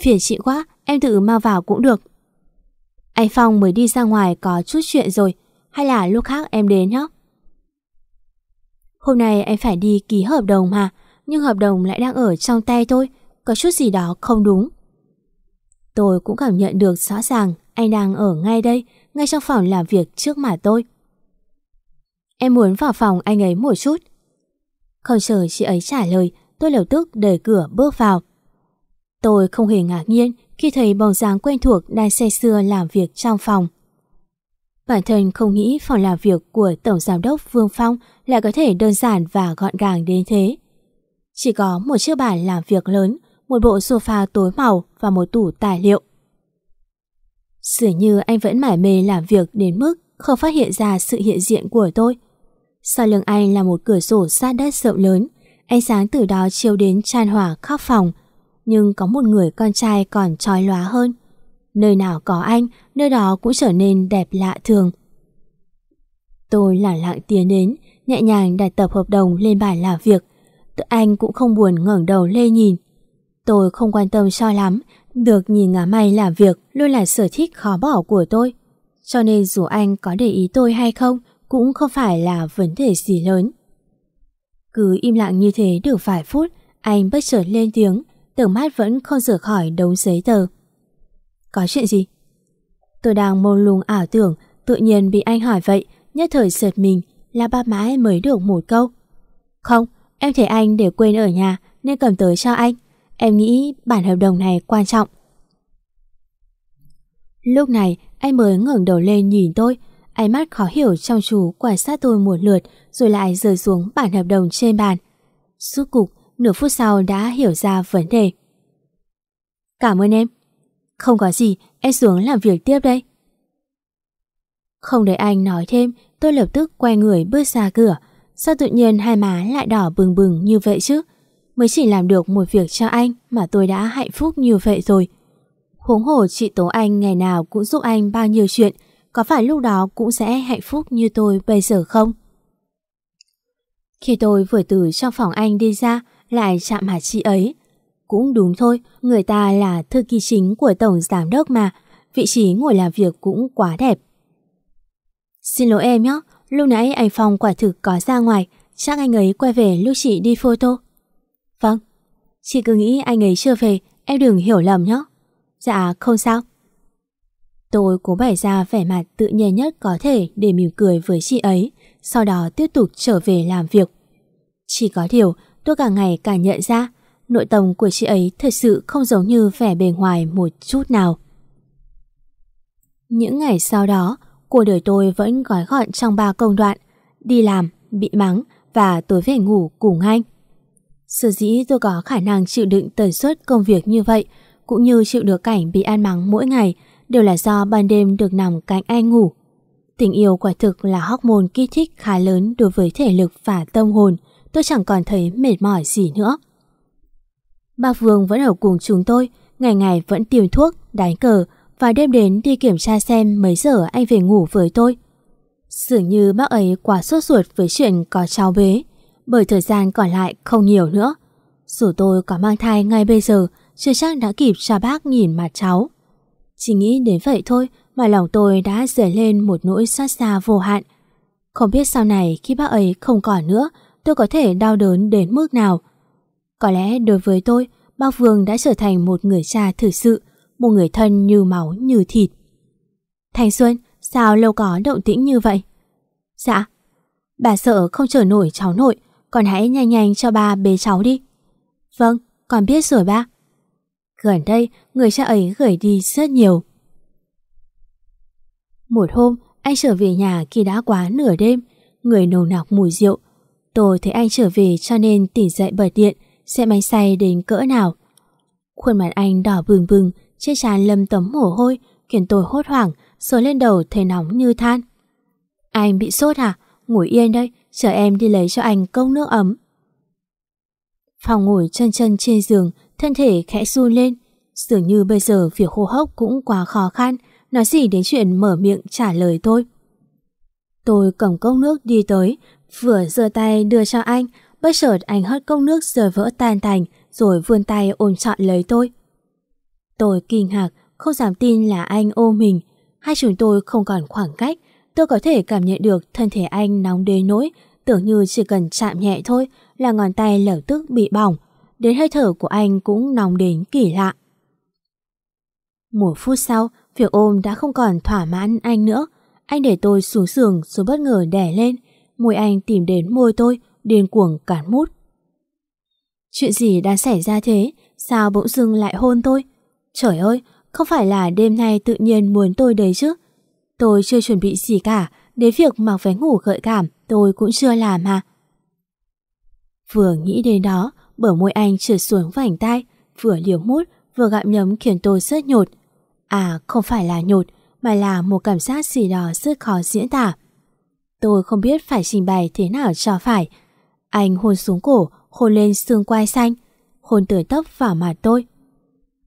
Phiền chị quá, em tự mau vào cũng được. Anh Phong mới đi ra ngoài có chút chuyện rồi, hay là lúc khác em đến nhé? Hôm nay em phải đi ký hợp đồng mà, nhưng hợp đồng lại đang ở trong tay tôi, có chút gì đó không đúng. Tôi cũng cảm nhận được rõ ràng anh đang ở ngay đây, ngay trong phòng làm việc trước mặt tôi. Em muốn vào phòng anh ấy một chút. Không chờ chị ấy trả lời, tôi lập tức đẩy cửa bước vào. Tôi không hề ngạc nhiên khi thấy bóng dáng quen thuộc đang xe xưa làm việc trong phòng. Bản thân không nghĩ phòng làm việc của Tổng Giám đốc Vương Phong lại có thể đơn giản và gọn gàng đến thế. Chỉ có một chiếc bàn làm việc lớn, một bộ sofa tối màu và một tủ tài liệu. Dường như anh vẫn mải mê làm việc đến mức không phát hiện ra sự hiện diện của tôi. Sau lưng anh là một cửa sổ sát đất rộng lớn, ánh sáng từ đó chiếu đến tràn hỏa khắp phòng. Nhưng có một người con trai còn trói lóa hơn. Nơi nào có anh, nơi đó cũng trở nên đẹp lạ thường. Tôi lặng lặng tiến đến, nhẹ nhàng đặt tập hợp đồng lên bàn làm việc. Tự anh cũng không buồn ngẩng đầu lê nhìn. Tôi không quan tâm cho lắm, được nhìn ngắm anh làm việc luôn là sở thích khó bỏ của tôi. Cho nên dù anh có để ý tôi hay không cũng không phải là vấn đề gì lớn. Cứ im lặng như thế được vài phút, anh bất chợt lên tiếng, tưởng mắt vẫn không rửa khỏi đống giấy tờ. Có chuyện gì? Tôi đang mông lung ảo tưởng, tự nhiên bị anh hỏi vậy, nhất thời sợt mình, là ba mãi mới được một câu. Không, em thấy anh để quên ở nhà nên cầm tới cho anh. Em nghĩ bản hợp đồng này quan trọng. Lúc này anh mới ngẩng đầu lên nhìn tôi Ánh mắt khó hiểu trong chú quan sát tôi một lượt Rồi lại rơi xuống bản hợp đồng trên bàn. Suốt cục Nửa phút sau đã hiểu ra vấn đề. Cảm ơn em. Không có gì Em xuống làm việc tiếp đây. Không để anh nói thêm Tôi lập tức quay người bước ra cửa. Sao tự nhiên hai má lại đỏ bừng bừng như vậy chứ? Mới chỉ làm được một việc cho anh Mà tôi đã hạnh phúc như vậy rồi. Huống hồ chị Tố Anh ngày nào cũng giúp anh bao nhiêu chuyện, có phải lúc đó cũng sẽ hạnh phúc như tôi bây giờ không? Khi tôi vừa từ trong phòng anh đi ra, lại chạm mặt chị ấy. Cũng đúng thôi, người ta là thư ký chính của Tổng Giám đốc mà, vị trí ngồi làm việc cũng quá đẹp. Xin lỗi em nhé, lúc nãy anh Phong quả thực có ra ngoài, chắc anh ấy quay về lúc chị đi photo. Vâng, chị cứ nghĩ anh ấy chưa về, em đừng hiểu lầm nhé. Dạ không sao Tôi cố bày ra vẻ mặt tự nhiên nhất có thể để mỉm cười với chị ấy Sau đó tiếp tục trở về làm việc. Chỉ có điều tôi càng ngày càng nhận ra Nội tâm của chị ấy thật sự không giống như vẻ bề ngoài một chút nào. Những ngày sau đó Cuộc đời tôi vẫn gói gọn trong ba công đoạn Đi làm, bị mắng và tối về ngủ cùng anh. Sở dĩ tôi có khả năng chịu đựng tần suất công việc như vậy cũng như chịu được cảnh bị ăn mắng mỗi ngày đều là do ban đêm được nằm cạnh anh ngủ. Tình yêu quả thực là hormone kích thích khá lớn đối với thể lực và tâm hồn, tôi chẳng còn thấy mệt mỏi gì nữa. Ba Vương vẫn ở cùng chúng tôi, ngày ngày vẫn tiêm thuốc, đánh cờ và đêm đến đi kiểm tra xem mấy giờ anh về ngủ với tôi. Dường như bác ấy quá sốt ruột với chuyện có cháu bế, bởi thời gian còn lại không nhiều nữa. Dù tôi có mang thai ngay bây giờ, chưa chắc đã kịp cho bác nhìn mặt cháu. Chỉ nghĩ đến vậy thôi mà lòng tôi đã dấy lên một nỗi xót xa vô hạn. Không biết sau này khi bác ấy không còn nữa, tôi có thể đau đớn đến mức nào. Có lẽ đối với tôi, bác Vương đã trở thành một người cha thực sự, một người thân như máu như thịt. Thành Xuân, sao lâu có động tĩnh như vậy? Dạ, bà sợ không chờ nổi cháu nội, còn hãy nhanh nhanh cho ba bế cháu đi. Vâng, con biết rồi ba. Gần đây, người cha ấy gửi đi rất nhiều. Một hôm, anh trở về nhà khi đã quá nửa đêm, người nồng nặc mùi rượu. Tôi thấy anh trở về cho nên tỉnh dậy bật điện, xem anh say đến cỡ nào. Khuôn mặt anh đỏ bừng bừng, trên trán lâm tấm mồ hôi, khiến tôi hốt hoảng, sờ lên đầu thấy nóng như than. Anh bị sốt à? hả? Ngồi yên đây, chờ em đi lấy cho anh cốc nước ấm. Phòng ngồi chân chân trên giường, thân thể khẽ run lên. Dường như bây giờ việc hô hấp cũng quá khó khăn, nói gì đến chuyện mở miệng trả lời tôi. Tôi cầm cốc nước đi tới, vừa giơ tay đưa cho anh, bất chợt anh hất cốc nước rời vỡ tan tành, rồi vươn tay ôm trọn lấy tôi. Tôi kinh ngạc, không dám tin là anh ôm mình. Hai chúng tôi không còn khoảng cách, tôi có thể cảm nhận được thân thể anh nóng đến nỗi, tưởng như chỉ cần chạm nhẹ thôi là ngón tay lập tức bị bỏng, đến hơi thở của anh cũng nóng đến kỳ lạ. Một phút sau, việc ôm đã không còn thỏa mãn anh nữa. Anh để tôi xuống giường rồi bất ngờ đè lên. Môi anh tìm đến môi tôi, điên cuồng cản mút. Chuyện gì đang xảy ra thế? Sao bỗng dưng lại hôn tôi? Trời ơi, không phải là đêm nay tự nhiên muốn tôi đấy chứ? Tôi chưa chuẩn bị gì cả, đến việc mặc váy ngủ gợi cảm tôi cũng chưa làm mà. Vừa nghĩ đến đó, bờ môi anh trượt xuống vành tai vừa liều mút, vừa gặm nhấm khiến tôi rất nhột. À, không phải là nhột, mà là một cảm giác gì đó rất khó diễn tả. Tôi không biết phải trình bày thế nào cho phải. Anh hôn xuống cổ, hôn lên xương quai xanh, hôn tới tóc vào mặt tôi.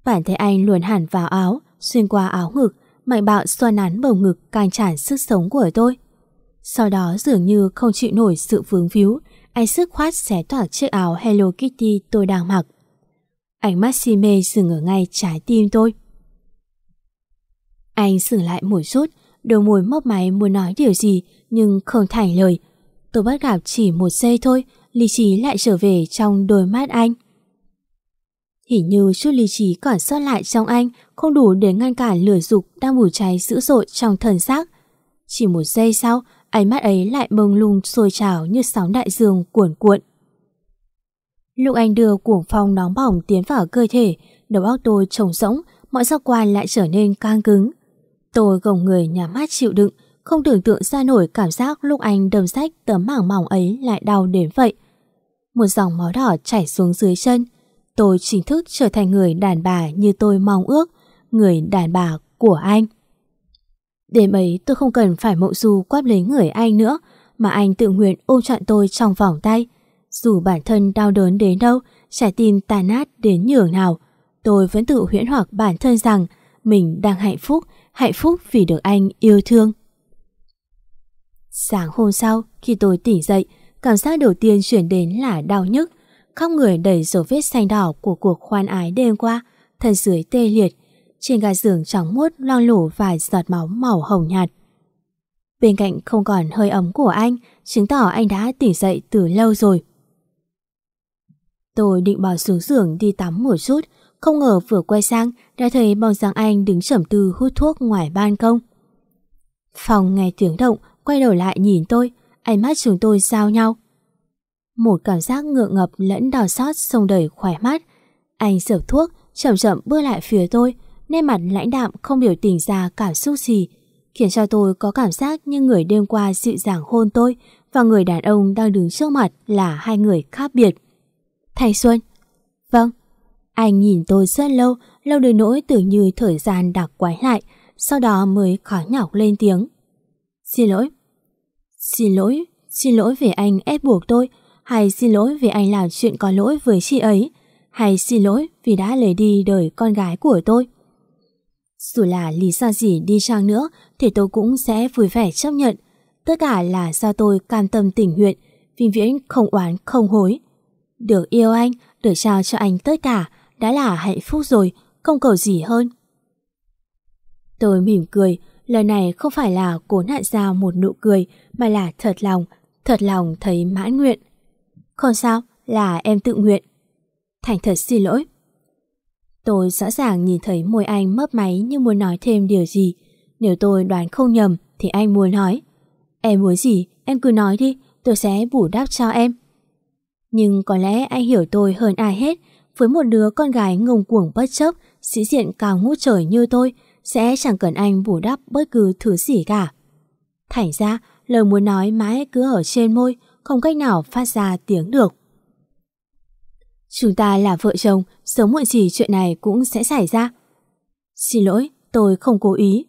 Bản thấy anh luồn hẳn vào áo, xuyên qua áo ngực, mạnh bạo xoa nắn bầu ngực càng tràn sức sống của tôi. Sau đó dường như không chịu nổi sự vướng víu, anh sức khoát xé toạc chiếc áo Hello Kitty tôi đang mặc. Ánh mắt si mê dừng ở ngay trái tim tôi. Anh dừng lại một chút, đôi môi mấp máy muốn nói điều gì nhưng không thành lời. Tôi bắt gặp chỉ một giây thôi, lý trí lại trở về trong đôi mắt anh. Hình như chút lý trí còn sót lại trong anh không đủ để ngăn cản lửa dục đang bùi cháy dữ dội trong thần xác. Chỉ một giây sau, ánh mắt ấy lại mông lung sôi trào như sóng đại dương cuồn cuộn. Lúc anh đưa cuồng phong nóng bỏng tiến vào cơ thể, đầu óc tôi trống rỗng, mọi giác quan lại trở nên căng cứng. Tôi gồng người nhắm mắt chịu đựng, không tưởng tượng ra nổi cảm giác lúc anh đâm sách tấm mảng mỏng ấy lại đau đến vậy. Một dòng máu đỏ chảy xuống dưới chân. Tôi chính thức trở thành người đàn bà như tôi mong ước, người đàn bà của anh. Đêm ấy tôi không cần phải mộng du quát lấy người anh nữa, mà anh tự nguyện ôm trọn tôi trong vòng tay. Dù bản thân đau đớn đến đâu, trái tim tàn nát đến nhường nào, tôi vẫn tự huyễn hoặc bản thân rằng mình đang hạnh phúc, hạnh phúc vì được anh yêu thương. Sáng hôm sau, khi tôi tỉnh dậy, cảm giác đầu tiên chuyển đến là đau nhức. Khắp người đầy dấu vết xanh đỏ của cuộc khoan ái đêm qua, thân dưới tê liệt. Trên ga giường trắng muốt loang lổ vài giọt máu màu hồng nhạt. Bên cạnh không còn hơi ấm của anh, chứng tỏ anh đã tỉnh dậy từ lâu rồi. Tôi định bỏ xuống giường đi tắm một chút, không ngờ vừa quay sang đã thấy bóng dáng anh đứng trầm tư hút thuốc ngoài ban công. Phòng nghe tiếng động, quay đầu lại nhìn tôi, ánh mắt chúng tôi giao nhau. Một cảm giác ngượng ngập lẫn đau xót sông đầy khỏe mắt. Anh sợp thuốc, chậm chậm bước lại phía tôi, nên mặt lãnh đạm không biểu tình ra cảm xúc gì, khiến cho tôi có cảm giác như người đêm qua dịu dàng hôn tôi và người đàn ông đang đứng trước mặt là hai người khác biệt. Thành Xuân. Vâng. Anh nhìn tôi rất lâu Lâu đến nỗi tưởng như thời gian đặc quái lại Sau đó mới khó nhọc lên tiếng. Xin lỗi. Xin lỗi Xin lỗi vì anh ép buộc tôi Hay xin lỗi vì anh làm chuyện có lỗi với chị ấy Hay xin lỗi vì đã lấy đi đời con gái của tôi. Dù là lý do gì đi chăng nữa Thì tôi cũng sẽ vui vẻ chấp nhận Tất cả là do tôi cam tâm tình nguyện vĩnh viễn không oán không hối được yêu anh, được trao cho anh tất cả đã là hạnh phúc rồi, không cầu gì hơn. Tôi mỉm cười, lời này không phải là cố nặn ra một nụ cười mà là thật lòng, thật lòng thấy mãn nguyện. Không sao, là em tự nguyện. Thành thật xin lỗi. Tôi rõ ràng nhìn thấy môi anh mấp máy như muốn nói thêm điều gì. Nếu tôi đoán không nhầm thì anh muốn nói. Em muốn gì, em cứ nói đi, tôi sẽ bù đắp cho em. Nhưng có lẽ anh hiểu tôi hơn ai hết Với một đứa con gái ngông cuồng bất chấp Sĩ diện cao ngút trời như tôi Sẽ chẳng cần anh bù đắp bất cứ thứ gì cả Thành ra lời muốn nói mãi cứ ở trên môi Không cách nào phát ra tiếng được Chúng ta là vợ chồng Sớm muộn gì chuyện này cũng sẽ xảy ra Xin lỗi tôi không cố ý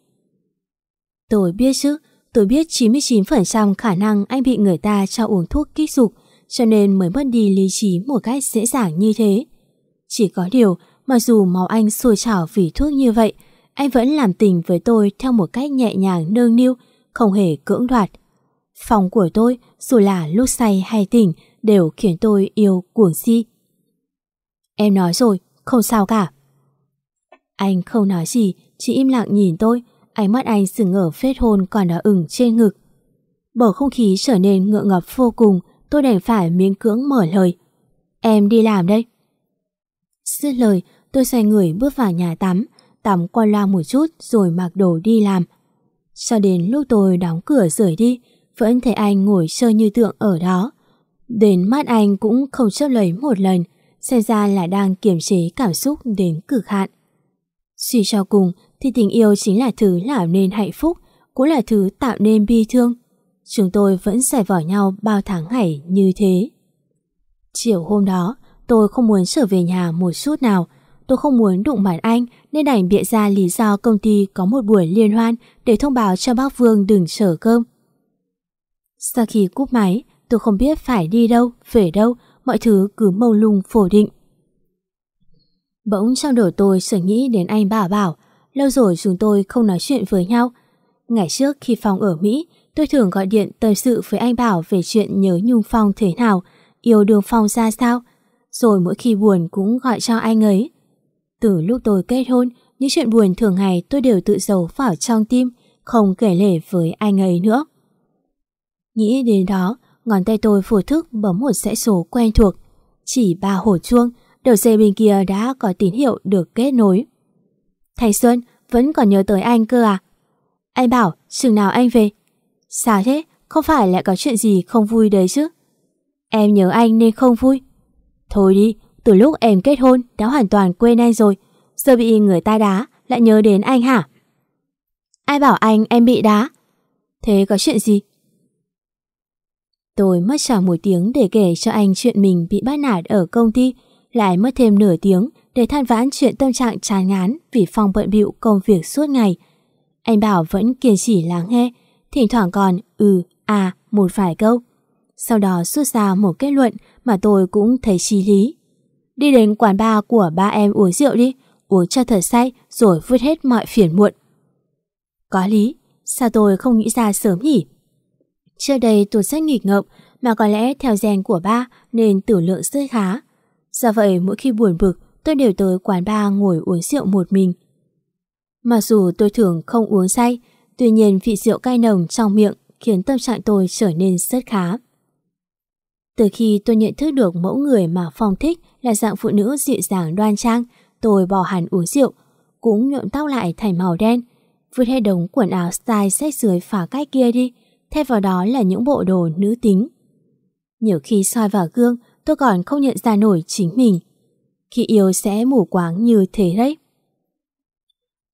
Tôi biết chứ Tôi biết 99% khả năng anh bị người ta cho uống thuốc kích dục cho nên mới mất đi lý trí một cách dễ dàng như thế. Chỉ có điều, mặc dù máu anh sôi trào vì thuốc như vậy, anh vẫn làm tình với tôi theo một cách nhẹ nhàng nương niu, không hề cưỡng đoạt. Phòng của tôi, dù là lúc say hay tỉnh, đều khiến tôi yêu cuồng si. Em nói rồi, không sao cả. Anh không nói gì, chỉ im lặng nhìn tôi, ánh mắt anh sừng ở phết hôn còn đỏ ửng trên ngực. Bầu không khí trở nên ngượng ngập vô cùng, tôi đành phải miếng cưỡng mở lời. Em đi làm đây. Dứt lời, tôi xoay người bước vào nhà tắm, tắm qua loa một chút rồi mặc đồ đi làm. Cho đến lúc tôi đóng cửa rời đi, vẫn thấy anh ngồi chơi như tượng ở đó. Đến mắt anh cũng không chấp lấy một lần, xem ra là đang kiềm chế cảm xúc đến cực hạn. Suy cho cùng thì tình yêu chính là thứ làm nên hạnh phúc, cũng là thứ tạo nên bi thương. Chúng tôi vẫn giải vỏ nhau bao tháng ngày như thế. Chiều hôm đó, tôi không muốn trở về nhà một chút nào. Tôi không muốn đụng mặt anh nên đành bịa ra lý do công ty có một buổi liên hoan để thông báo cho bác Vương đừng chở cơm. Sau khi cúp máy, tôi không biết phải đi đâu, về đâu, mọi thứ cứ mâu lung phổ định. Bỗng trong đầu tôi sở nghĩ đến anh bà Bảo, lâu rồi chúng tôi không nói chuyện với nhau. Ngày trước khi Phong ở Mỹ, tôi thường gọi điện tâm sự với anh Bảo về chuyện nhớ Nhung Phong thế nào, yêu đương Phong ra sao, rồi mỗi khi buồn cũng gọi cho anh ấy. Từ lúc tôi kết hôn, những chuyện buồn thường ngày tôi đều tự giấu vào trong tim, không kể lể với anh ấy nữa. Nghĩ đến đó, ngón tay tôi phủ thức bấm một dãy số quen thuộc. Chỉ ba hồi chuông, đầu dây bên kia đã có tín hiệu được kết nối. Thành Xuân, vẫn còn nhớ tới anh cơ à? Anh bảo, chừng nào anh về? Sao thế? Không phải lại có chuyện gì không vui đấy chứ? Em nhớ anh nên không vui. Thôi đi, từ lúc em kết hôn đã hoàn toàn quên anh rồi. Giờ bị người ta đá, lại nhớ đến anh hả? Ai bảo anh em bị đá? Thế có chuyện gì? Tôi mất chẳng một tiếng để kể cho anh chuyện mình bị bắt nạt ở công ty, lại mất thêm nửa tiếng để than vãn chuyện tâm trạng chán ngán vì Phong bận bịu công việc suốt ngày. Anh Bảo vẫn kiên trì lắng nghe, thỉnh thoảng còn ừ, à, một vài câu. Sau đó rút ra một kết luận mà tôi cũng thấy trí lý. Đi đến quán bar của ba em uống rượu đi, uống cho thật say rồi vứt hết mọi phiền muộn. Có lý, sao tôi không nghĩ ra sớm nhỉ? Trước đây tôi rất nghịch ngợm mà có lẽ theo gen của ba nên tử lượng rất khá. Do vậy mỗi khi buồn bực tôi đều tới quán bar ngồi uống rượu một mình. Mặc dù tôi thường không uống say, tuy nhiên vị rượu cay nồng trong miệng khiến tâm trạng tôi trở nên rất khá. Từ khi tôi nhận thức được mẫu người mà Phong thích là dạng phụ nữ dịu dàng đoan trang, tôi bỏ hẳn uống rượu, cũng nhuộm tóc lại thành màu đen, vứt hết đống quần áo style sách dưới phá cách kia đi, thay vào đó là những bộ đồ nữ tính. Nhiều khi soi vào gương, tôi còn không nhận ra nổi chính mình. Khi yêu sẽ mù quáng như thế đấy.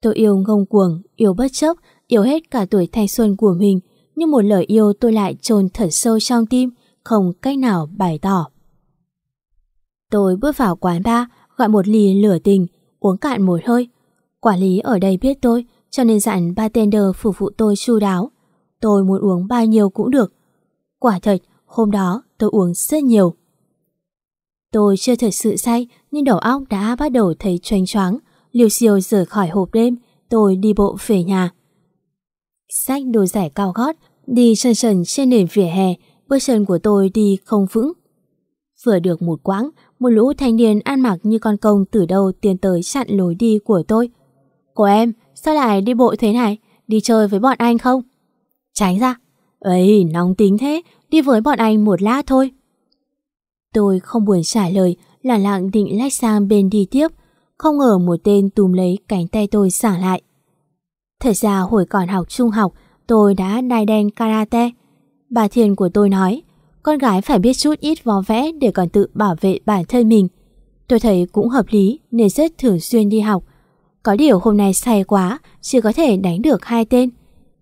Tôi yêu ngông cuồng, yêu bất chấp, yêu hết cả tuổi thanh xuân của mình, nhưng một lời yêu tôi lại chôn thật sâu trong tim, không cách nào bày tỏ. Tôi bước vào quán bar, gọi một ly lửa tình, uống cạn một hơi. Quản lý ở đây biết tôi, cho nên dặn bartender phục vụ tôi chu đáo. Tôi muốn uống bao nhiêu cũng được. Quả thật, hôm đó tôi uống rất nhiều. Tôi chưa thật sự say, nhưng đầu óc đã bắt đầu thấy choáng choáng. Liều siêu rời khỏi hộp đêm, tôi đi bộ về nhà. Xách đồ giải cao gót, đi chân trần trên nền vỉa hè, bước chân của tôi đi không vững. Vừa được một quãng, một lũ thanh niên ăn mặc như con công từ đâu tiến tới chặn lối đi của tôi. Cô em, sao lại đi bộ thế này? Đi chơi với bọn anh không? Tránh ra. Ấy, nóng tính thế, đi với bọn anh một lát thôi. Tôi không buồn trả lời, là lặng định lách sang bên đi tiếp. Không ngờ một tên túm lấy cánh tay tôi xả lại. Thật ra hồi còn học trung học, tôi đã đai đen karate. Bà Thiền của tôi nói, con gái phải biết chút ít vó vẽ để còn tự bảo vệ bản thân mình. Tôi thấy cũng hợp lý nên rất thường xuyên đi học. Có điều hôm nay say quá, chỉ có thể đánh được hai tên.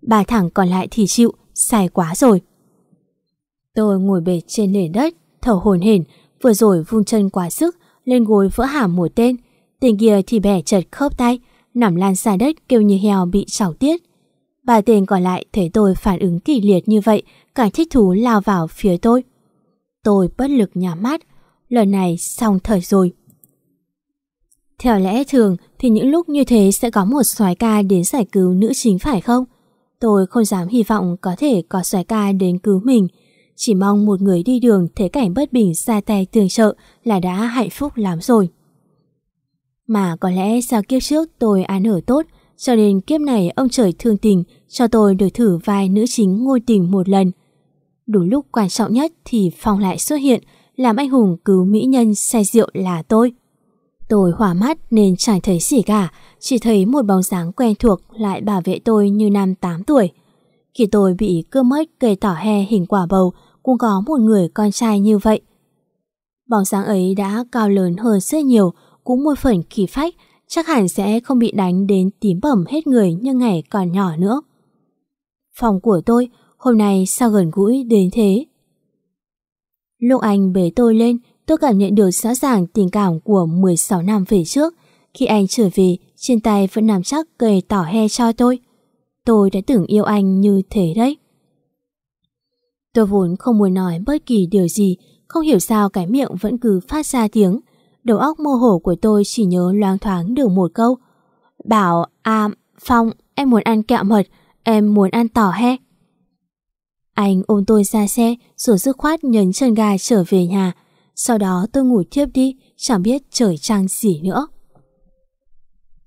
Bà thẳng còn lại thì chịu, sai quá rồi. Tôi ngồi bệt trên nền đất, thở hồn hển, vừa rồi vung chân quá sức, lên gối vỡ hàm một tên. Tên kia thì bẻ chật khớp tay, nằm lan xa đất kêu như heo bị chảo tiết. Ba tên còn lại thấy tôi phản ứng kỷ liệt như vậy, cả thích thú lao vào phía tôi. Tôi bất lực nhắm mắt, lần này xong thời rồi. Theo lẽ thường thì những lúc như thế sẽ có một soái ca đến giải cứu nữ chính phải không? Tôi không dám hy vọng có thể có soái ca đến cứu mình. Chỉ mong một người đi đường thấy cảnh bất bình ra tay tương trợ là đã hạnh phúc lắm rồi. Mà có lẽ do kiếp trước tôi an ở tốt, cho nên kiếp này ông trời thương tình, cho tôi được thử vai nữ chính ngôi tình một lần. Đúng lúc quan trọng nhất thì Phong lại xuất hiện, làm anh hùng cứu mỹ nhân say rượu là tôi. Tôi hỏa mắt nên chẳng thấy gì cả, chỉ thấy một bóng dáng quen thuộc lại bảo vệ tôi như năm 8 tuổi. Khi tôi bị cưa mất cây tỏ he hình quả bầu, cũng có một người con trai như vậy. Bóng dáng ấy đã cao lớn hơn rất nhiều, cũng một phần khí phách, chắc hẳn sẽ không bị đánh đến tím bẩm hết người như ngày còn nhỏ nữa. Phòng của tôi hôm nay sao gần gũi đến thế? Lúc anh bế tôi lên, tôi cảm nhận được rõ ràng tình cảm của 16 năm về trước. Khi anh trở về, trên tay vẫn nằm chắc cây tỏ he cho tôi. Tôi đã từng yêu anh như thế đấy. Tôi vốn không muốn nói bất kỳ điều gì, không hiểu sao cái miệng vẫn cứ phát ra tiếng. Đầu óc mơ hồ của tôi chỉ nhớ loáng thoáng được một câu. Bảo, à, Phong, em muốn ăn kẹo mật, em muốn ăn tỏ he. Anh ôm tôi ra xe, rồi dứt khoát nhấn chân ga trở về nhà. Sau đó tôi ngủ tiếp đi, chẳng biết trời trăng gì nữa.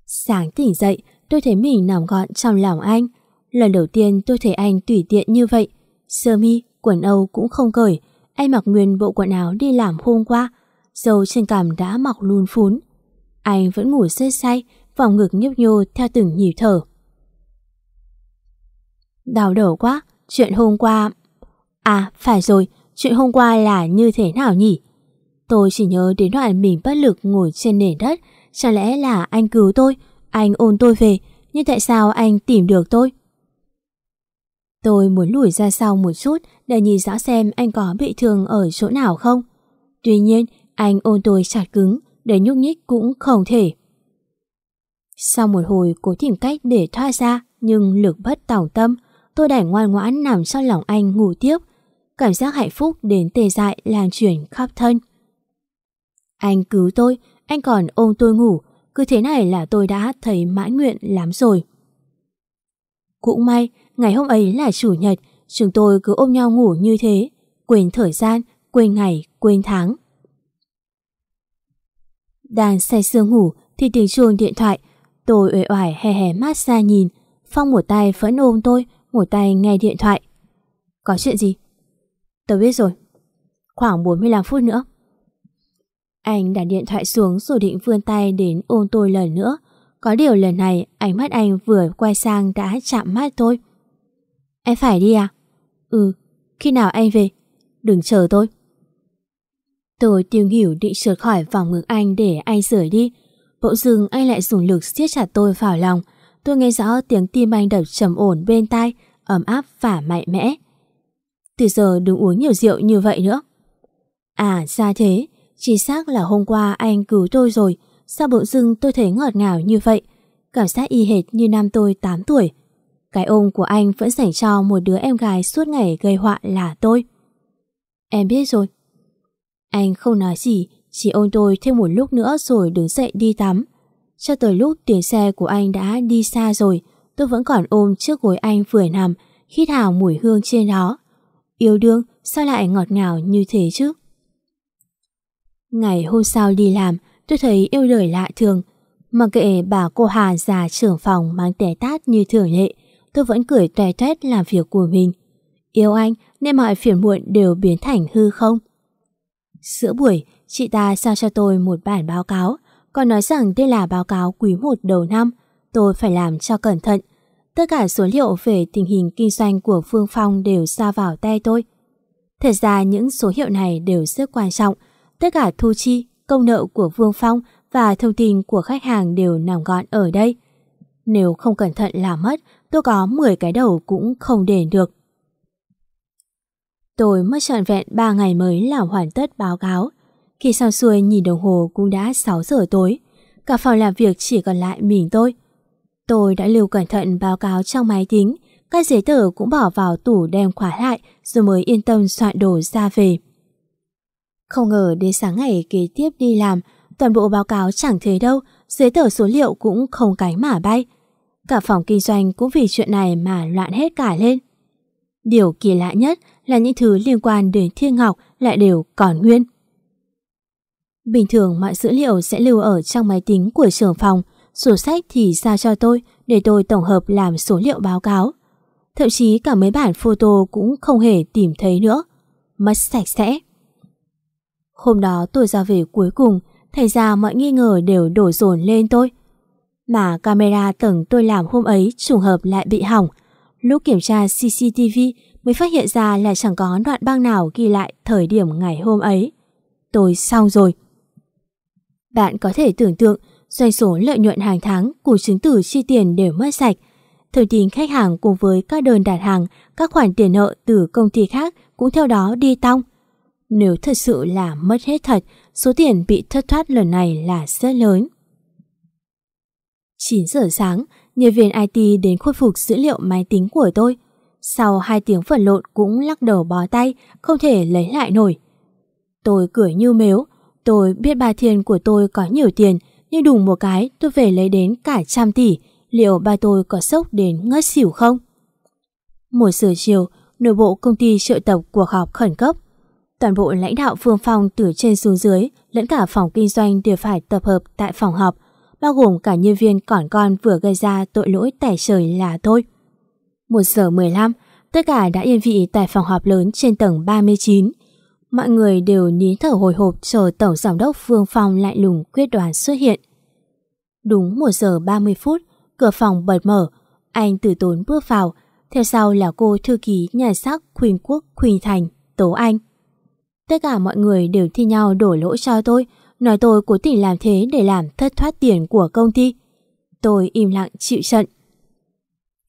Sáng tỉnh dậy, tôi thấy mình nằm gọn trong lòng anh. Lần đầu tiên tôi thấy anh tùy tiện như vậy. Sơ mi, quần âu cũng không cởi. Anh mặc nguyên bộ quần áo đi làm hôm qua. Dầu trên cằm đã mọc luôn phún. Anh vẫn ngủ rất say, vòng ngực nhấp nhô theo từng nhịp thở. Đau đầu quá, chuyện hôm qua... À, phải rồi, chuyện hôm qua là như thế nào nhỉ? Tôi chỉ nhớ đến đoạn mình bất lực ngồi trên nền đất. Chẳng lẽ là anh cứu tôi, anh ôn tôi về, nhưng tại sao anh tìm được tôi? Tôi muốn lùi ra sau một chút để nhìn rõ xem anh có bị thương ở chỗ nào không. Tuy nhiên, anh ôn tôi chặt cứng, để nhúc nhích cũng không thể. Sau một hồi cố tìm cách để thoát ra, nhưng lực bất tòng tâm, tôi đành ngoan ngoãn nằm trong lòng anh ngủ tiếp. Cảm giác hạnh phúc đến tê dại lan truyền khắp thân. Anh cứu tôi, anh còn ôm tôi ngủ, cứ thế này là tôi đã thấy mãn nguyện lắm rồi. Cũng may, ngày hôm ấy là chủ nhật, chúng tôi cứ ôm nhau ngủ như thế, quên thời gian, quên ngày, quên tháng. Đang say sương ngủ thì tiếng chuông điện thoại, tôi uể oải hé hé mắt ra nhìn, Phong một tay vẫn ôm tôi, một tay nghe điện thoại. Có chuyện gì? Tôi biết rồi. Khoảng 45 phút nữa. Anh đặt điện thoại xuống rồi định vươn tay đến ôm tôi lần nữa. Có điều lần này ánh mắt anh vừa quay sang đã chạm mắt tôi. Em phải đi à? Ừ, khi nào anh về? Đừng chờ tôi. Tôi tiêu hiểu định trượt khỏi vòng ngực anh để anh rời đi. Bỗng dưng anh lại dùng lực siết chặt tôi vào lòng. Tôi nghe rõ tiếng tim anh đập trầm ổn bên tai, ấm áp và mạnh mẽ. Từ giờ đừng uống nhiều rượu như vậy nữa. À ra thế, chỉ xác là hôm qua anh cứu tôi rồi, sao bỗng dưng tôi thấy ngọt ngào như vậy, cảm giác y hệt như năm tôi 8 tuổi. Cái ôm của anh vẫn dành cho một đứa em gái suốt ngày gây họa là tôi. Em biết rồi. Anh không nói gì, chỉ ôm tôi thêm một lúc nữa rồi đứng dậy đi tắm. Cho tới lúc tiếng xe của anh đã đi xa rồi, tôi vẫn còn ôm trước gối anh vừa nằm, hít hào mùi hương trên đó. Yêu đương, sao lại ngọt ngào như thế chứ? Ngày hôm sau đi làm, tôi thấy yêu đời lạ thường. Mặc kệ bà cô Hà già trưởng phòng mang tẻ tát như thường lệ, tôi vẫn cười toe toét làm việc của mình. Yêu anh nên mọi phiền muộn đều biến thành hư không? Giữa buổi, chị ta sao cho tôi một bản báo cáo, còn nói rằng đây là báo cáo quý một đầu năm, tôi phải làm cho cẩn thận. Tất cả số liệu về tình hình kinh doanh của Phương Phong đều ra vào tay tôi. Thật ra những số hiệu này đều rất quan trọng, Tất cả thu chi, công nợ của Vương Phong và thông tin của khách hàng đều nằm gọn ở đây. Nếu không cẩn thận làm mất, tôi có 10 cái đầu cũng không đền được. Tôi mất trọn vẹn 3 ngày mới làm hoàn tất báo cáo. Khi xong xuôi nhìn đồng hồ cũng đã 6 giờ tối. Cả phòng làm việc chỉ còn lại mình tôi. Tôi đã lưu cẩn thận báo cáo trong máy tính, các giấy tờ cũng bỏ vào tủ đem khóa lại rồi mới yên tâm soạn đồ ra về. Không ngờ đến sáng ngày kế tiếp đi làm, toàn bộ báo cáo chẳng thấy đâu, giấy tờ số liệu cũng không cánh mà bay. Cả phòng kinh doanh cũng vì chuyện này mà loạn hết cả lên. Điều kỳ lạ nhất là những thứ liên quan đến Thiên Ngọc lại đều còn nguyên. Bình thường mọi dữ liệu sẽ lưu ở trong máy tính của trưởng phòng, sổ sách thì giao cho tôi để tôi tổng hợp làm số liệu báo cáo. Thậm chí cả mấy bản photo cũng không hề tìm thấy nữa. Mất sạch sẽ. Hôm đó tôi ra về cuối cùng, thành ra mọi nghi ngờ đều đổ dồn lên tôi. Mà camera tầng tôi làm hôm ấy trùng hợp lại bị hỏng. Lúc kiểm tra CCTV mới phát hiện ra là chẳng có đoạn băng nào ghi lại thời điểm ngày hôm ấy. Tôi xong rồi. Bạn có thể tưởng tượng doanh số lợi nhuận hàng tháng của chứng tử chi tiền đều mất sạch. Thông tin khách hàng cùng với các đơn đặt hàng, các khoản tiền nợ từ công ty khác cũng theo đó đi tong. Nếu thật sự là mất hết thật, số tiền bị thất thoát lần này là rất lớn. 9 giờ sáng, nhân viên IT đến khôi phục dữ liệu máy tính của tôi. Sau 2 tiếng vật lộn cũng lắc đầu bó tay, không thể lấy lại nổi. Tôi cười như mếu, tôi biết bà Thiên của tôi có nhiều tiền, nhưng đùng một cái tôi về lấy đến cả trăm tỷ, liệu ba tôi có sốc đến ngất xỉu không? Một giờ chiều, nội bộ công ty triệu tập cuộc họp khẩn cấp. Toàn bộ lãnh đạo phương phòng từ trên xuống dưới lẫn cả phòng kinh doanh đều phải tập hợp tại phòng họp, bao gồm cả nhân viên còn con vừa gây ra tội lỗi tẻ trời là thôi. Một giờ 15, tất cả đã yên vị tại phòng họp lớn trên tầng 39. Mọi người đều nín thở hồi hộp chờ Tổng Giám đốc Phương Phong lại lùng quyết đoán xuất hiện. Đúng 1 giờ 30 phút, cửa phòng bật mở, anh từ tốn bước vào, theo sau là cô thư ký nhà sắc Quỳnh Quốc Quỳnh Thành, Tố Anh. Tất cả mọi người đều thi nhau đổ lỗi cho tôi, nói tôi cố tình làm thế để làm thất thoát tiền của công ty. Tôi im lặng chịu trận.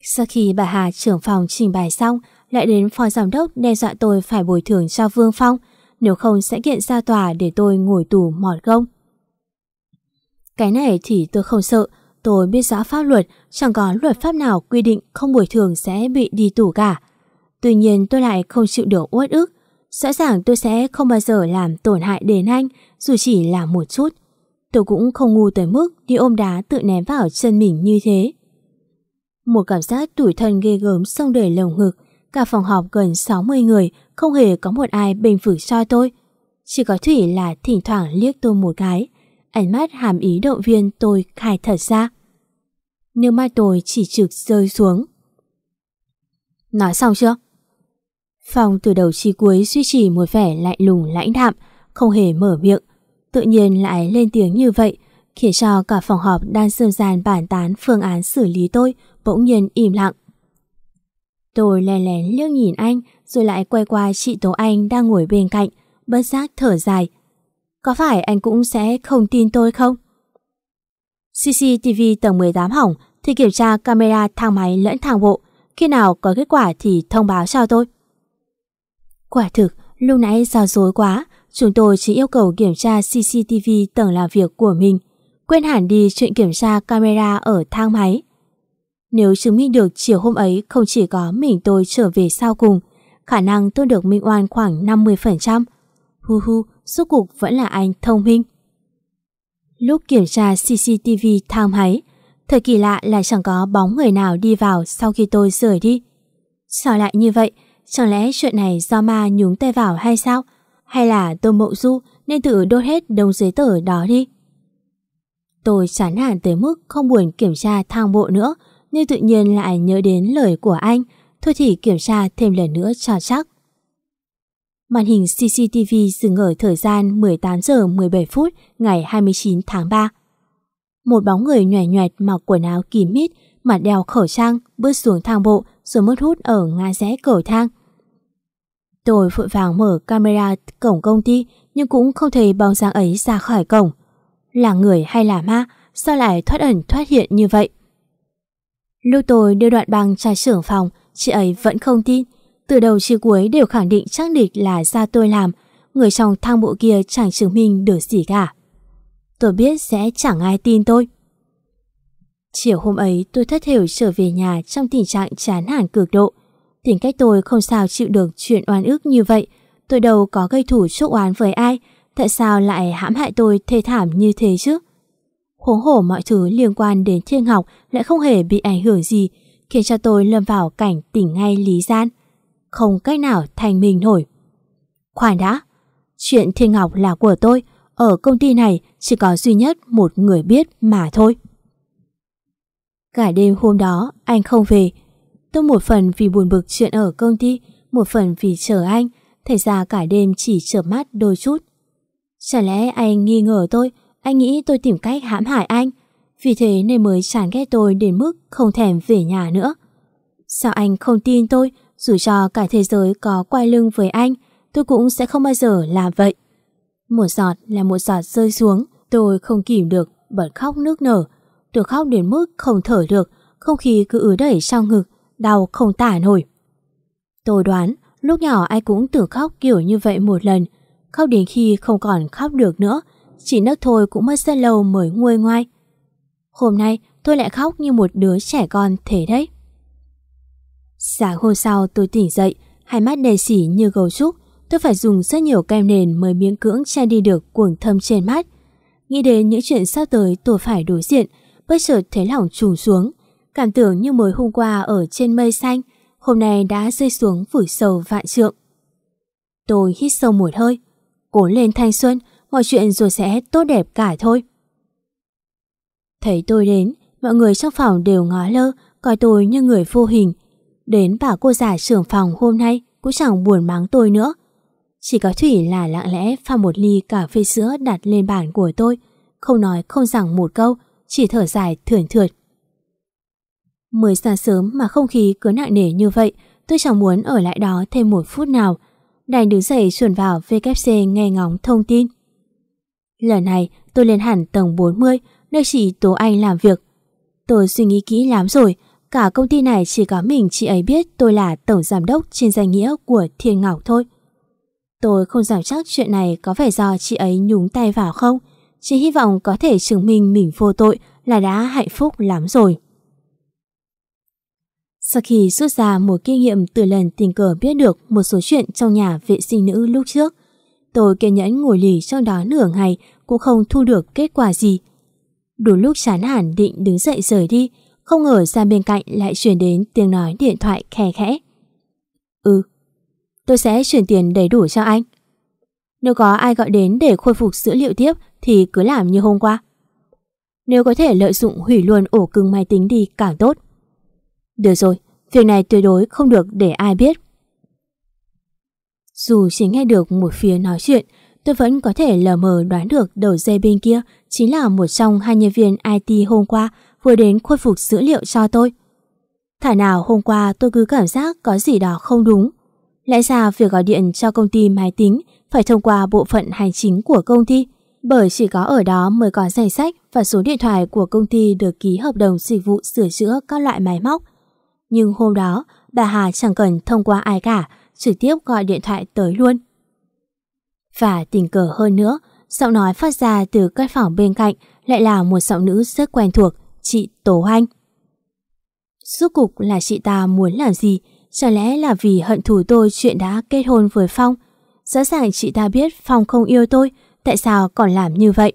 Sau khi bà Hà trưởng phòng trình bày xong, lại đến phó giám đốc đe dọa tôi phải bồi thường cho Vương Phong, nếu không sẽ kiện ra tòa để tôi ngồi tù mọt gông. Cái này thì tôi không sợ, tôi biết rõ pháp luật, chẳng có luật pháp nào quy định không bồi thường sẽ bị đi tù cả. Tuy nhiên tôi lại không chịu được uất ức, Rõ ràng tôi sẽ không bao giờ làm tổn hại đến anh, dù chỉ là một chút. Tôi cũng không ngu tới mức đi ôm đá tự ném vào chân mình như thế. Một cảm giác tủi thân ghê gớm xông đầy lồng ngực, cả phòng họp gần 60 người, không hề có một ai bình vực cho tôi. Chỉ có Thủy là thỉnh thoảng liếc tôi một cái, ánh mắt hàm ý động viên tôi khai thật ra. Nước mắt tôi chỉ trực rơi xuống. Nói xong chưa? Phong từ đầu chi cuối duy trì một vẻ lạnh lùng lãnh đạm, không hề mở miệng. Tự nhiên lại lên tiếng như vậy, khiến cho cả phòng họp đang sơn gian bàn tán phương án xử lý tôi bỗng nhiên im lặng. Tôi lén lén liếc nhìn anh rồi lại quay qua chị Tố Anh đang ngồi bên cạnh, bất giác thở dài. Có phải anh cũng sẽ không tin tôi không? CCTV tầng 18 hỏng thì kiểm tra camera thang máy lẫn thang bộ. Khi nào có kết quả thì thông báo cho tôi. Quả thực, lúc nãy sao dối quá, chúng tôi chỉ yêu cầu kiểm tra CCTV tầng làm việc của mình, quên hẳn đi chuyện kiểm tra camera ở thang máy. Nếu chứng minh được chiều hôm ấy không chỉ có mình tôi trở về sau cùng, khả năng tôi được minh oan khoảng 50%. Hu hu, suốt cục vẫn là anh thông minh. Lúc kiểm tra CCTV thang máy, thật kỳ lạ là chẳng có bóng người nào đi vào sau khi tôi rời đi. Sao lại như vậy? Chẳng lẽ chuyện này do ma nhúng tay vào hay sao? Hay là tôi Mộng du nên tự đốt hết đống giấy tờ đó đi? Tôi chán hẳn tới mức không buồn kiểm tra thang bộ nữa nhưng tự nhiên lại nhớ đến lời của anh thôi thì kiểm tra thêm lần nữa cho chắc. Màn hình CCTV dừng ở thời gian 18 giờ 17 phút ngày 29 tháng 3. Một bóng người nhòe nhòe mặc quần áo kín mít, mặt đeo khẩu trang, bước xuống thang bộ rồi mất hút ở ngã rẽ cầu thang. Tôi vội vàng mở camera cổng công ty nhưng cũng không thấy bóng dáng ấy ra khỏi cổng. Là người hay là ma, sao lại thoát ẩn thoát hiện như vậy? Lúc tôi đưa đoạn băng cho trưởng phòng, chị ấy vẫn không tin. Từ đầu chi cuối đều khẳng định chắc địch là do tôi làm, người trong thang bộ kia chẳng chứng minh được gì cả. Tôi biết sẽ chẳng ai tin tôi. Chiều hôm ấy tôi thất hiểu trở về nhà trong tình trạng chán hẳn cực độ. Tính cách tôi không sao chịu được chuyện oan ức như vậy. Tôi đâu có gây thủ chúc oán với ai. Tại sao lại hãm hại tôi thê thảm như thế chứ? Huống hổ mọi thứ liên quan đến thiên học lại không hề bị ảnh hưởng gì, khiến cho tôi lâm vào cảnh tỉnh ngay lý gian. Không cách nào thành mình nổi. Khoan đã, chuyện thiên học là của tôi, ở công ty này chỉ có duy nhất một người biết mà thôi. Cả đêm hôm đó anh không về. Tôi một phần vì buồn bực chuyện ở công ty Một phần vì chờ anh Thật ra cả đêm chỉ chợp mắt đôi chút. Chả lẽ anh nghi ngờ tôi Anh nghĩ tôi tìm cách hãm hại anh? Vì thế nên mới chán ghét tôi Đến mức không thèm về nhà nữa. Sao anh không tin tôi Dù cho cả thế giới có quay lưng với anh Tôi cũng sẽ không bao giờ làm vậy. Một giọt là một giọt rơi xuống, tôi không kìm được, bật khóc nước nở. Tôi khóc đến mức không thở được, không khí cứ ứ đẩy trong ngực, đau không tả nổi. Tôi đoán, lúc nhỏ ai cũng tưởng khóc kiểu như vậy một lần, khóc đến khi không còn khóc được nữa, chỉ nấc thôi cũng mất rất lâu mới nguôi ngoai. Hôm nay tôi lại khóc như một đứa trẻ con thế đấy. Sáng hôm sau tôi tỉnh dậy, hai mắt đè xỉ như gấu trúc, tôi phải dùng rất nhiều kem nền mới miễn cưỡng che đi được cuồng thâm trên mắt. Nghĩ đến những chuyện sắp tới tôi phải đối diện, bất chợt thấy lòng trùng xuống, cảm tưởng như mới hôm qua ở trên mây xanh, hôm nay đã rơi xuống vùi sâu vạn trượng. Tôi hít sâu một hơi, cố lên thanh xuân, mọi chuyện rồi sẽ tốt đẹp cả thôi. Thấy tôi đến, mọi người trong phòng đều ngó lơ, coi tôi như người vô hình. Đến bà cô giả trưởng phòng hôm nay cũng chẳng buồn mắng tôi nữa. Chỉ có Thủy là lặng lẽ pha một ly cà phê sữa đặt lên bàn của tôi, không nói không rằng một câu, chỉ thở dài thườn thượt. Mới sáng sớm mà không khí cứ nặng nề như vậy, tôi chẳng muốn ở lại đó thêm một phút nào. Đành đứng dậy chuẩn vào VKC nghe ngóng thông tin. Lần này tôi lên hẳn tầng 40, nơi chị Tố Anh làm việc. Tôi suy nghĩ kỹ lắm rồi, cả công ty này chỉ có mình chị ấy biết tôi là tổng giám đốc trên danh nghĩa của Thiên Ngọc thôi. Tôi không dám chắc chuyện này có phải do chị ấy nhúng tay vào không, chỉ hy vọng có thể chứng minh mình vô tội là đã hạnh phúc lắm rồi. Sau khi rút ra một kinh nghiệm từ lần tình cờ biết được một số chuyện trong nhà vệ sinh nữ lúc trước, tôi kiên nhẫn ngồi lì trong đó nửa ngày cũng không thu được kết quả gì. Đủ lúc chán hẳn định đứng dậy rời đi, không ngờ ra bên cạnh lại truyền đến tiếng nói điện thoại khe khẽ. Ừ, tôi sẽ chuyển tiền đầy đủ cho anh. Nếu có ai gọi đến để khôi phục dữ liệu tiếp thì cứ làm như hôm qua. Nếu có thể lợi dụng hủy luôn ổ cưng máy tính đi càng tốt. Được rồi, việc này tuyệt đối không được để ai biết. Dù chỉ nghe được một phía nói chuyện, tôi vẫn có thể lờ mờ đoán được đầu dây bên kia chính là một trong hai nhân viên IT hôm qua vừa đến khôi phục dữ liệu cho tôi. Thả nào hôm qua tôi cứ cảm giác có gì đó không đúng. Lẽ ra việc gọi điện cho công ty máy tính phải thông qua bộ phận hành chính của công ty, bởi chỉ có ở đó mới có danh sách và số điện thoại của công ty được ký hợp đồng dịch vụ sửa chữa các loại máy móc. Nhưng hôm đó, bà Hà chẳng cần thông qua ai cả, trực tiếp gọi điện thoại tới luôn. Và tình cờ hơn nữa, giọng nói phát ra từ căn phòng bên cạnh lại là một giọng nữ rất quen thuộc, chị Tố Anh. Suốt cục là chị ta muốn làm gì? Chẳng lẽ là vì hận thù tôi chuyện đã kết hôn với Phong? Rõ ràng chị ta biết Phong không yêu tôi, tại sao còn làm như vậy?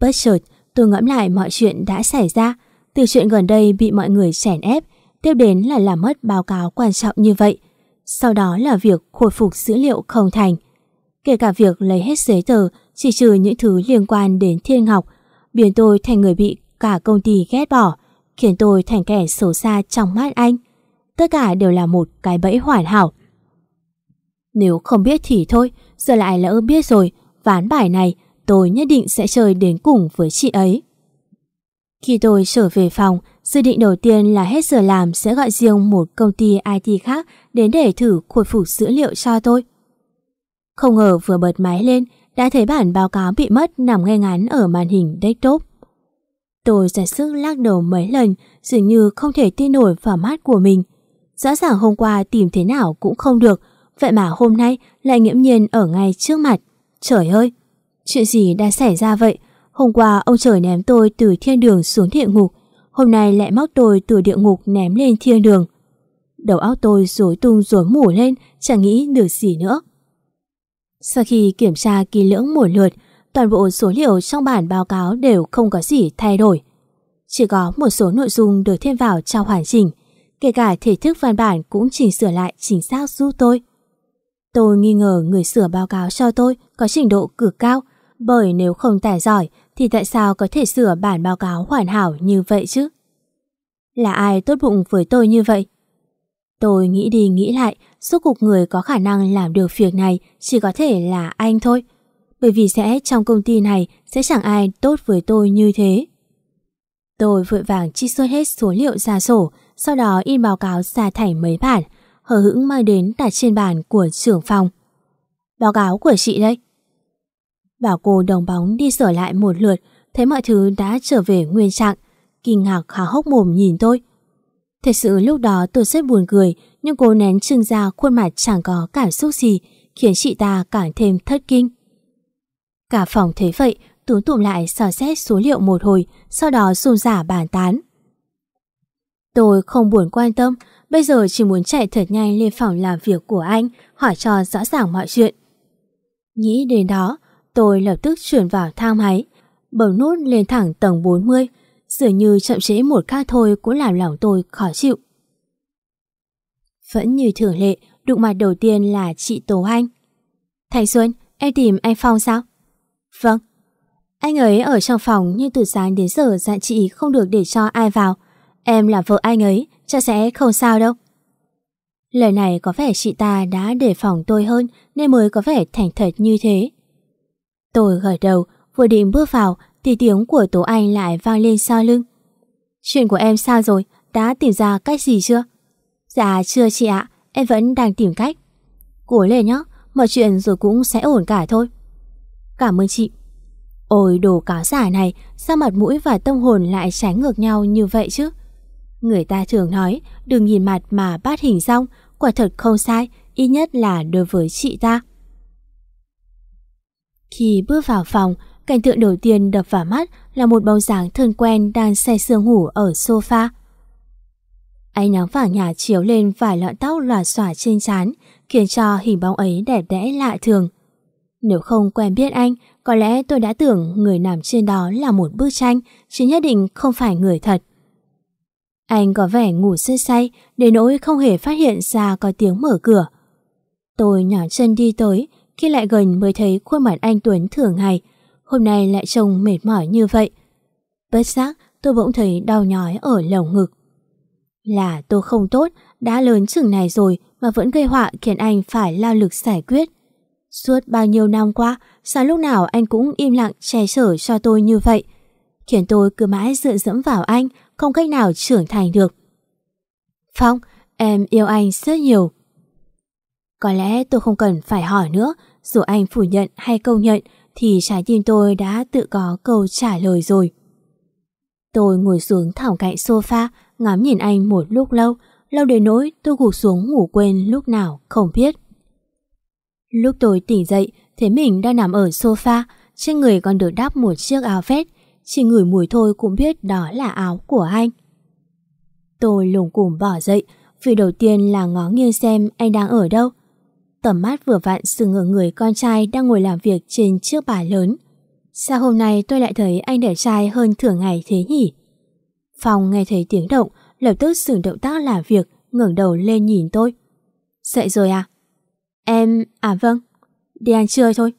Bất chợt, tôi ngẫm lại mọi chuyện đã xảy ra, từ chuyện gần đây bị mọi người chèn ép, tiếp đến là làm mất báo cáo quan trọng như vậy. Sau đó là việc khôi phục dữ liệu không thành. Kể cả việc lấy hết giấy tờ, chỉ trừ những thứ liên quan đến thiên học, biến tôi thành người bị cả công ty ghét bỏ, khiến tôi thành kẻ xấu xa trong mắt anh. Tất cả đều là một cái bẫy hoàn hảo. Nếu không biết thì thôi, giờ lại lỡ biết rồi, ván bài này tôi nhất định sẽ chơi đến cùng với chị ấy. Khi tôi trở về phòng, dự định đầu tiên là hết giờ làm sẽ gọi riêng một công ty IT khác đến để thử khôi phục dữ liệu cho tôi. Không ngờ vừa bật máy lên, đã thấy bản báo cáo bị mất nằm ngay ngắn ở màn hình desktop. Tôi ra sức lắc đầu mấy lần, dường như không thể tin nổi vào mắt của mình. Rõ ràng hôm qua tìm thế nào cũng không được, vậy mà hôm nay lại nghiễm nhiên ở ngay trước mặt. Trời ơi, chuyện gì đã xảy ra vậy? Hôm qua ông trời ném tôi từ thiên đường xuống địa ngục, hôm nay lại móc tôi từ địa ngục ném lên thiên đường. Đầu óc tôi rối tung rối mù lên, chẳng nghĩ được gì nữa. Sau khi kiểm tra kỳ lưỡng một lượt, toàn bộ số liệu trong bản báo cáo đều không có gì thay đổi. Chỉ có một số nội dung được thêm vào trong hoàn chỉnh, kể cả thể thức văn bản cũng chỉnh sửa lại chính xác giúp tôi. Tôi nghi ngờ người sửa báo cáo cho tôi có trình độ cực cao, bởi nếu không tài giỏi thì tại sao có thể sửa bản báo cáo hoàn hảo như vậy chứ? Là ai tốt bụng với tôi như vậy? Tôi nghĩ đi nghĩ lại, suốt cuộc người có khả năng làm được việc này chỉ có thể là anh thôi. Bởi vì sẽ trong công ty này sẽ chẳng ai tốt với tôi như thế. Tôi vội vàng chi xuất hết số liệu ra sổ, sau đó in báo cáo ra thành mấy bản, hờ hững mang đến đặt trên bàn của trưởng phòng. Báo cáo của chị đây. Bảo cô đồng bóng đi sửa lại một lượt, thấy mọi thứ đã trở về nguyên trạng. Kinh ngạc há hốc mồm nhìn tôi. Thật sự lúc đó tôi rất buồn cười, nhưng cô nén trưng ra khuôn mặt chẳng có cảm xúc gì, khiến chị ta càng thêm thất kinh. Cả phòng thấy vậy, túm tụm lại so xét số liệu một hồi, sau đó xôn giả bàn tán. Tôi không buồn quan tâm, bây giờ chỉ muốn chạy thật nhanh lên phòng làm việc của anh, hỏi cho rõ ràng mọi chuyện. Nghĩ đến đó, tôi lập tức chuyển vào thang máy, bấm nút lên thẳng tầng 40, dường như chậm trễ một khắc thôi cũng làm lòng tôi khó chịu. Vẫn như thường lệ, đụng mặt đầu tiên là chị Tố Anh. Thành Xuân, em tìm anh Phong sao? Vâng. Anh ấy ở trong phòng nhưng từ sáng đến giờ dặn chị không được để cho ai vào. Em là vợ anh ấy, chắc sẽ không sao đâu. Lời này có vẻ chị ta đã đề phòng tôi hơn nên mới có vẻ thành thật như thế. Tôi gật đầu, vừa định bước vào thì tiếng của Tố Anh lại vang lên sau lưng. Chuyện của em sao rồi? Đã tìm ra cách gì chưa? Dạ chưa chị ạ, em vẫn đang tìm cách. Cố lên nhé, mọi chuyện rồi cũng sẽ ổn cả thôi. Cảm ơn chị. Ôi đồ cáo giả này, sao mặt mũi và tâm hồn lại trái ngược nhau như vậy chứ? Người ta thường nói, đừng nhìn mặt mà bắt hình xong, quả thật không sai, ít nhất là đối với chị ta. Khi bước vào phòng, cảnh tượng đầu tiên đập vào mắt là một bóng dáng thân quen đang say sương ngủ ở sofa. Ánh nắng vàng nhà chiếu lên vài lọn tóc lòa xòa trên trán, khiến cho hình bóng ấy đẹp đẽ lạ thường. Nếu không quen biết anh, có lẽ tôi đã tưởng người nằm trên đó là một bức tranh, chứ nhất định không phải người thật. Anh có vẻ ngủ say say, đến nỗi không hề phát hiện ra có tiếng mở cửa. Tôi nhỏ chân đi tới, khi lại gần mới thấy khuôn mặt anh Tuấn thường ngày, hôm nay lại trông mệt mỏi như vậy. Bất giác, tôi bỗng thấy đau nhói ở lồng ngực. Là tôi không tốt, đã lớn chừng này rồi mà vẫn gây họa khiến anh phải lao lực giải quyết. Suốt bao nhiêu năm qua, sao lúc nào anh cũng im lặng che chở cho tôi như vậy, khiến tôi cứ mãi dựa dẫm vào anh, không cách nào trưởng thành được. Phong, em yêu anh rất nhiều. Có lẽ tôi không cần phải hỏi nữa, dù anh phủ nhận hay công nhận thì trái tim tôi đã tự có câu trả lời rồi. Tôi ngồi xuống thẳng cạnh sofa, ngắm nhìn anh một lúc lâu, lâu đến nỗi tôi gục xuống ngủ quên lúc nào không biết. Lúc tôi tỉnh dậy, thấy mình đang nằm ở sofa, trên người còn được đắp một chiếc áo vest, chỉ ngửi mùi thôi cũng biết đó là áo của anh. Tôi lùng cùm bỏ dậy, vì đầu tiên là ngó nghiêng xem anh đang ở đâu. Tầm mắt vừa vặn dừng ở người con trai đang ngồi làm việc trên chiếc bà lớn. Sao hôm nay tôi lại thấy anh đẹp trai hơn thường ngày thế nhỉ? phòng nghe thấy tiếng động, lập tức dừng động tác làm việc, ngẩng đầu lên nhìn tôi. Dậy rồi à? Em... à vâng, đi ăn trưa thôi.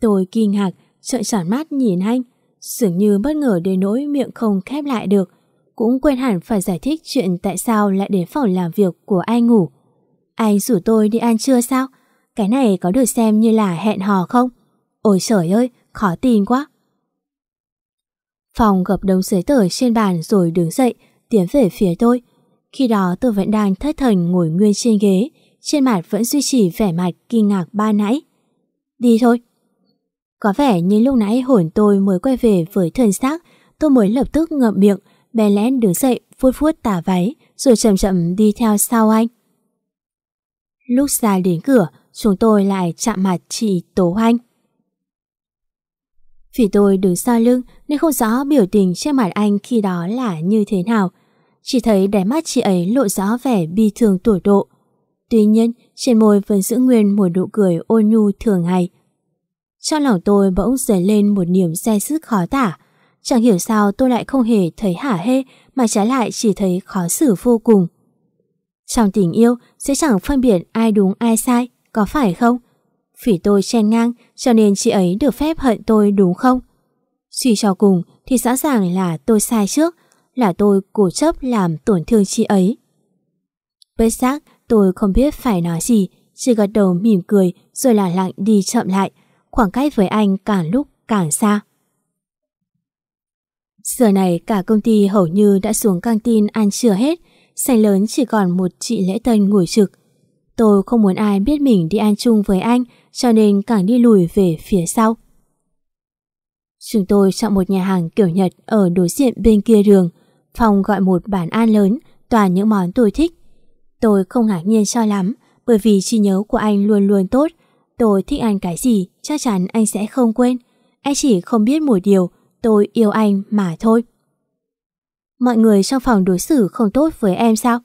Tôi kinh ngạc, trợn tròn mắt nhìn anh, dường như bất ngờ đến nỗi miệng không khép lại được, cũng quên hẳn phải giải thích chuyện tại sao lại đến phòng làm việc của anh ngủ. Anh rủ tôi đi ăn trưa sao? Cái này có được xem như là hẹn hò không? Ôi trời ơi, khó tin quá. Phòng gập đống giấy tờ trên bàn rồi đứng dậy, tiến về phía tôi. Khi đó tôi vẫn đang thất thần ngồi nguyên trên ghế, trên mặt vẫn duy trì vẻ mặt kinh ngạc ba nãy. Đi thôi. Có vẻ như lúc nãy hồn tôi mới quay về với thân xác, tôi mới lập tức ngậm miệng, bèn lén đứng dậy, vuốt vuốt tả váy, rồi chậm chậm đi theo sau anh. Lúc ra đến cửa, chúng tôi lại chạm mặt chị Tố Anh. Vì tôi đứng sau lưng nên không rõ biểu tình trên mặt anh khi đó là như thế nào. Chỉ thấy đáy mắt chị ấy lộ rõ vẻ bi thương tuổi độ. Tuy nhiên, trên môi vẫn giữ nguyên một nụ cười ôn nhu thường ngày. Trong lòng tôi bỗng dấy lên một niềm xe sức khó tả. Chẳng hiểu sao tôi lại không hề thấy hả hê mà trái lại chỉ thấy khó xử vô cùng. Trong tình yêu sẽ chẳng phân biệt ai đúng ai sai, có phải không? Vì tôi chen ngang cho nên chị ấy được phép hận tôi đúng không? Suy cho cùng thì rõ ràng là tôi sai trước, là tôi cố chấp làm tổn thương chị ấy. Bất giác tôi không biết phải nói gì, chỉ gật đầu mỉm cười rồi là lặng đi chậm lại, khoảng cách với anh càng lúc càng xa. Giờ này cả công ty hầu như đã xuống căng tin ăn trưa hết, sành lớn chỉ còn một chị lễ tân ngồi trực. Tôi không muốn ai biết mình đi ăn chung với anh cho nên càng đi lùi về phía sau. Chúng tôi chọn một nhà hàng kiểu Nhật ở đối diện bên kia đường. Phòng gọi một bàn ăn lớn, toàn những món tôi thích. Tôi không ngạc nhiên cho lắm, bởi vì trí nhớ của anh luôn luôn tốt. Tôi thích ăn cái gì, chắc chắn anh sẽ không quên. Anh chỉ không biết một điều, tôi yêu anh mà thôi. Mọi người trong phòng đối xử không tốt với em sao?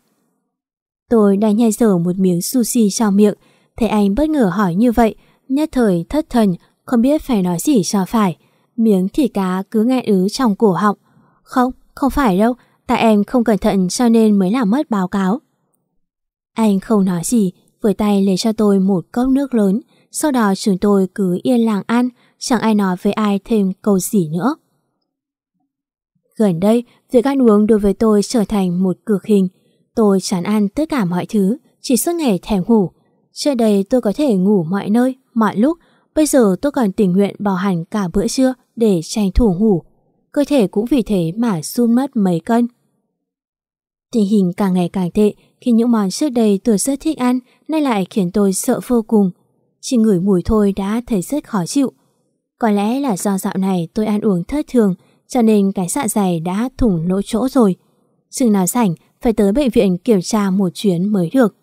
Tôi đang nhai dở một miếng sushi trong miệng, thấy anh bất ngờ hỏi như vậy, nhất thời thất thần, không biết phải nói gì cho phải. Miếng thịt cá cứ nghe ứ trong cổ họng. Không, không phải đâu, tại em không cẩn thận cho nên mới làm mất báo cáo. Anh không nói gì, với tay lấy cho tôi một cốc nước lớn, sau đó chúng tôi cứ yên lặng ăn, chẳng ai nói với ai thêm câu gì nữa. Gần đây, việc ăn uống đối với tôi trở thành một cực hình. Tôi chán ăn tất cả mọi thứ, chỉ suốt ngày thèm ngủ. Trước đây tôi có thể ngủ mọi nơi, mọi lúc, bây giờ tôi còn tình nguyện bỏ hẳn cả bữa trưa để tranh thủ ngủ. Cơ thể cũng vì thế mà run mất mấy cân. Tình hình càng ngày càng tệ khi những món trước đây tôi rất thích ăn nay lại khiến tôi sợ vô cùng. Chỉ ngửi mùi thôi đã thấy rất khó chịu. Có lẽ là do dạo này tôi ăn uống thất thường cho nên cái dạ dày đã thủng lỗ chỗ rồi. Chừng nào rảnh phải tới bệnh viện kiểm tra một chuyến mới được.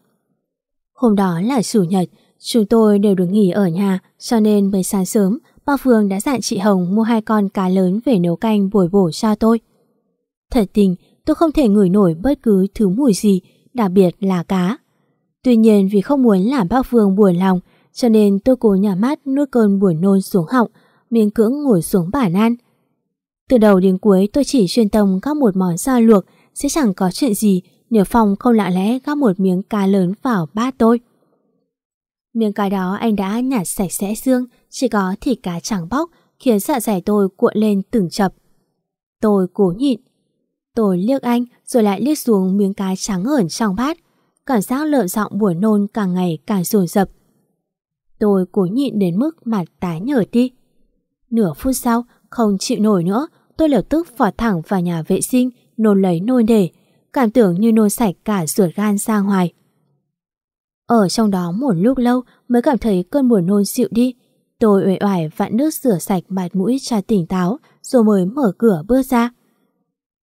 Hôm đó là chủ nhật, chúng tôi đều được nghỉ ở nhà cho nên mới sáng sớm bà Phương đã dặn chị Hồng mua hai con cá lớn về nấu canh bồi bổ cho tôi. Thật tình, tôi không thể ngửi nổi bất cứ thứ mùi gì, đặc biệt là cá. Tuy nhiên vì không muốn làm bác Phương buồn lòng, cho nên tôi cố nhả mát, nuốt cơn buồn nôn xuống họng, miếng cưỡng ngồi xuống bàn ăn. Từ đầu đến cuối tôi chỉ chuyên tâm gắp một món da luộc, sẽ chẳng có chuyện gì nếu Phong không lạ lẽ gắp một miếng cá lớn vào bát tôi. Miếng cá đó anh đã nhặt sạch sẽ xương, chỉ có thịt cá trắng bóc, khiến dạ dày tôi cuộn lên từng chập. Tôi cố nhịn. Tôi liếc anh rồi lại liếc xuống miếng cá trắng ẩn trong bát. Cảm giác lợn giọng buồn nôn càng ngày càng dồn dập. Tôi cố nhịn đến mức mặt tái nhợt đi. Nửa phút sau, không chịu nổi nữa, tôi lập tức vọt thẳng vào nhà vệ sinh, nôn lấy nôn để, cảm tưởng như nôn sạch cả ruột gan ra ngoài. Ở trong đó một lúc lâu mới cảm thấy cơn buồn nôn dịu đi. Tôi uể oải vặn nước rửa sạch mặt mũi cho tỉnh táo rồi mới mở cửa bước ra.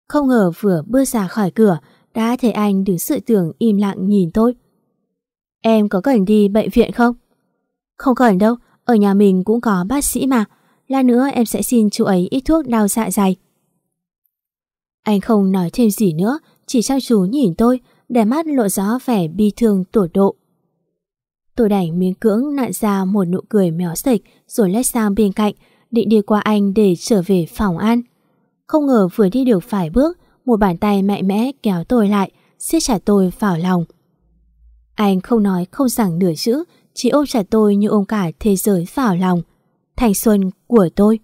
Không ngờ vừa bước ra khỏi cửa đã thấy anh đứng sự tưởng im lặng nhìn tôi. Em có cần đi bệnh viện không? Không cần đâu, ở nhà mình cũng có bác sĩ mà. Lát nữa em sẽ xin chú ấy ít thuốc đau dạ dày. Anh không nói thêm gì nữa, chỉ chăm chú nhìn tôi, để mắt lộ rõ vẻ bi thương tủa độ. Tôi đẩy miếng cưỡng nặn ra một nụ cười méo sạch rồi lách sang bên cạnh, định đi qua anh để trở về phòng ăn. Không ngờ vừa đi được vài bước, một bàn tay mạnh mẽ kéo tôi lại, siết chặt tôi vào lòng. Anh không nói không rằng nửa chữ, chị ôm chặt tôi như ôm cả thế giới vào lòng. Thành xuân của tôi.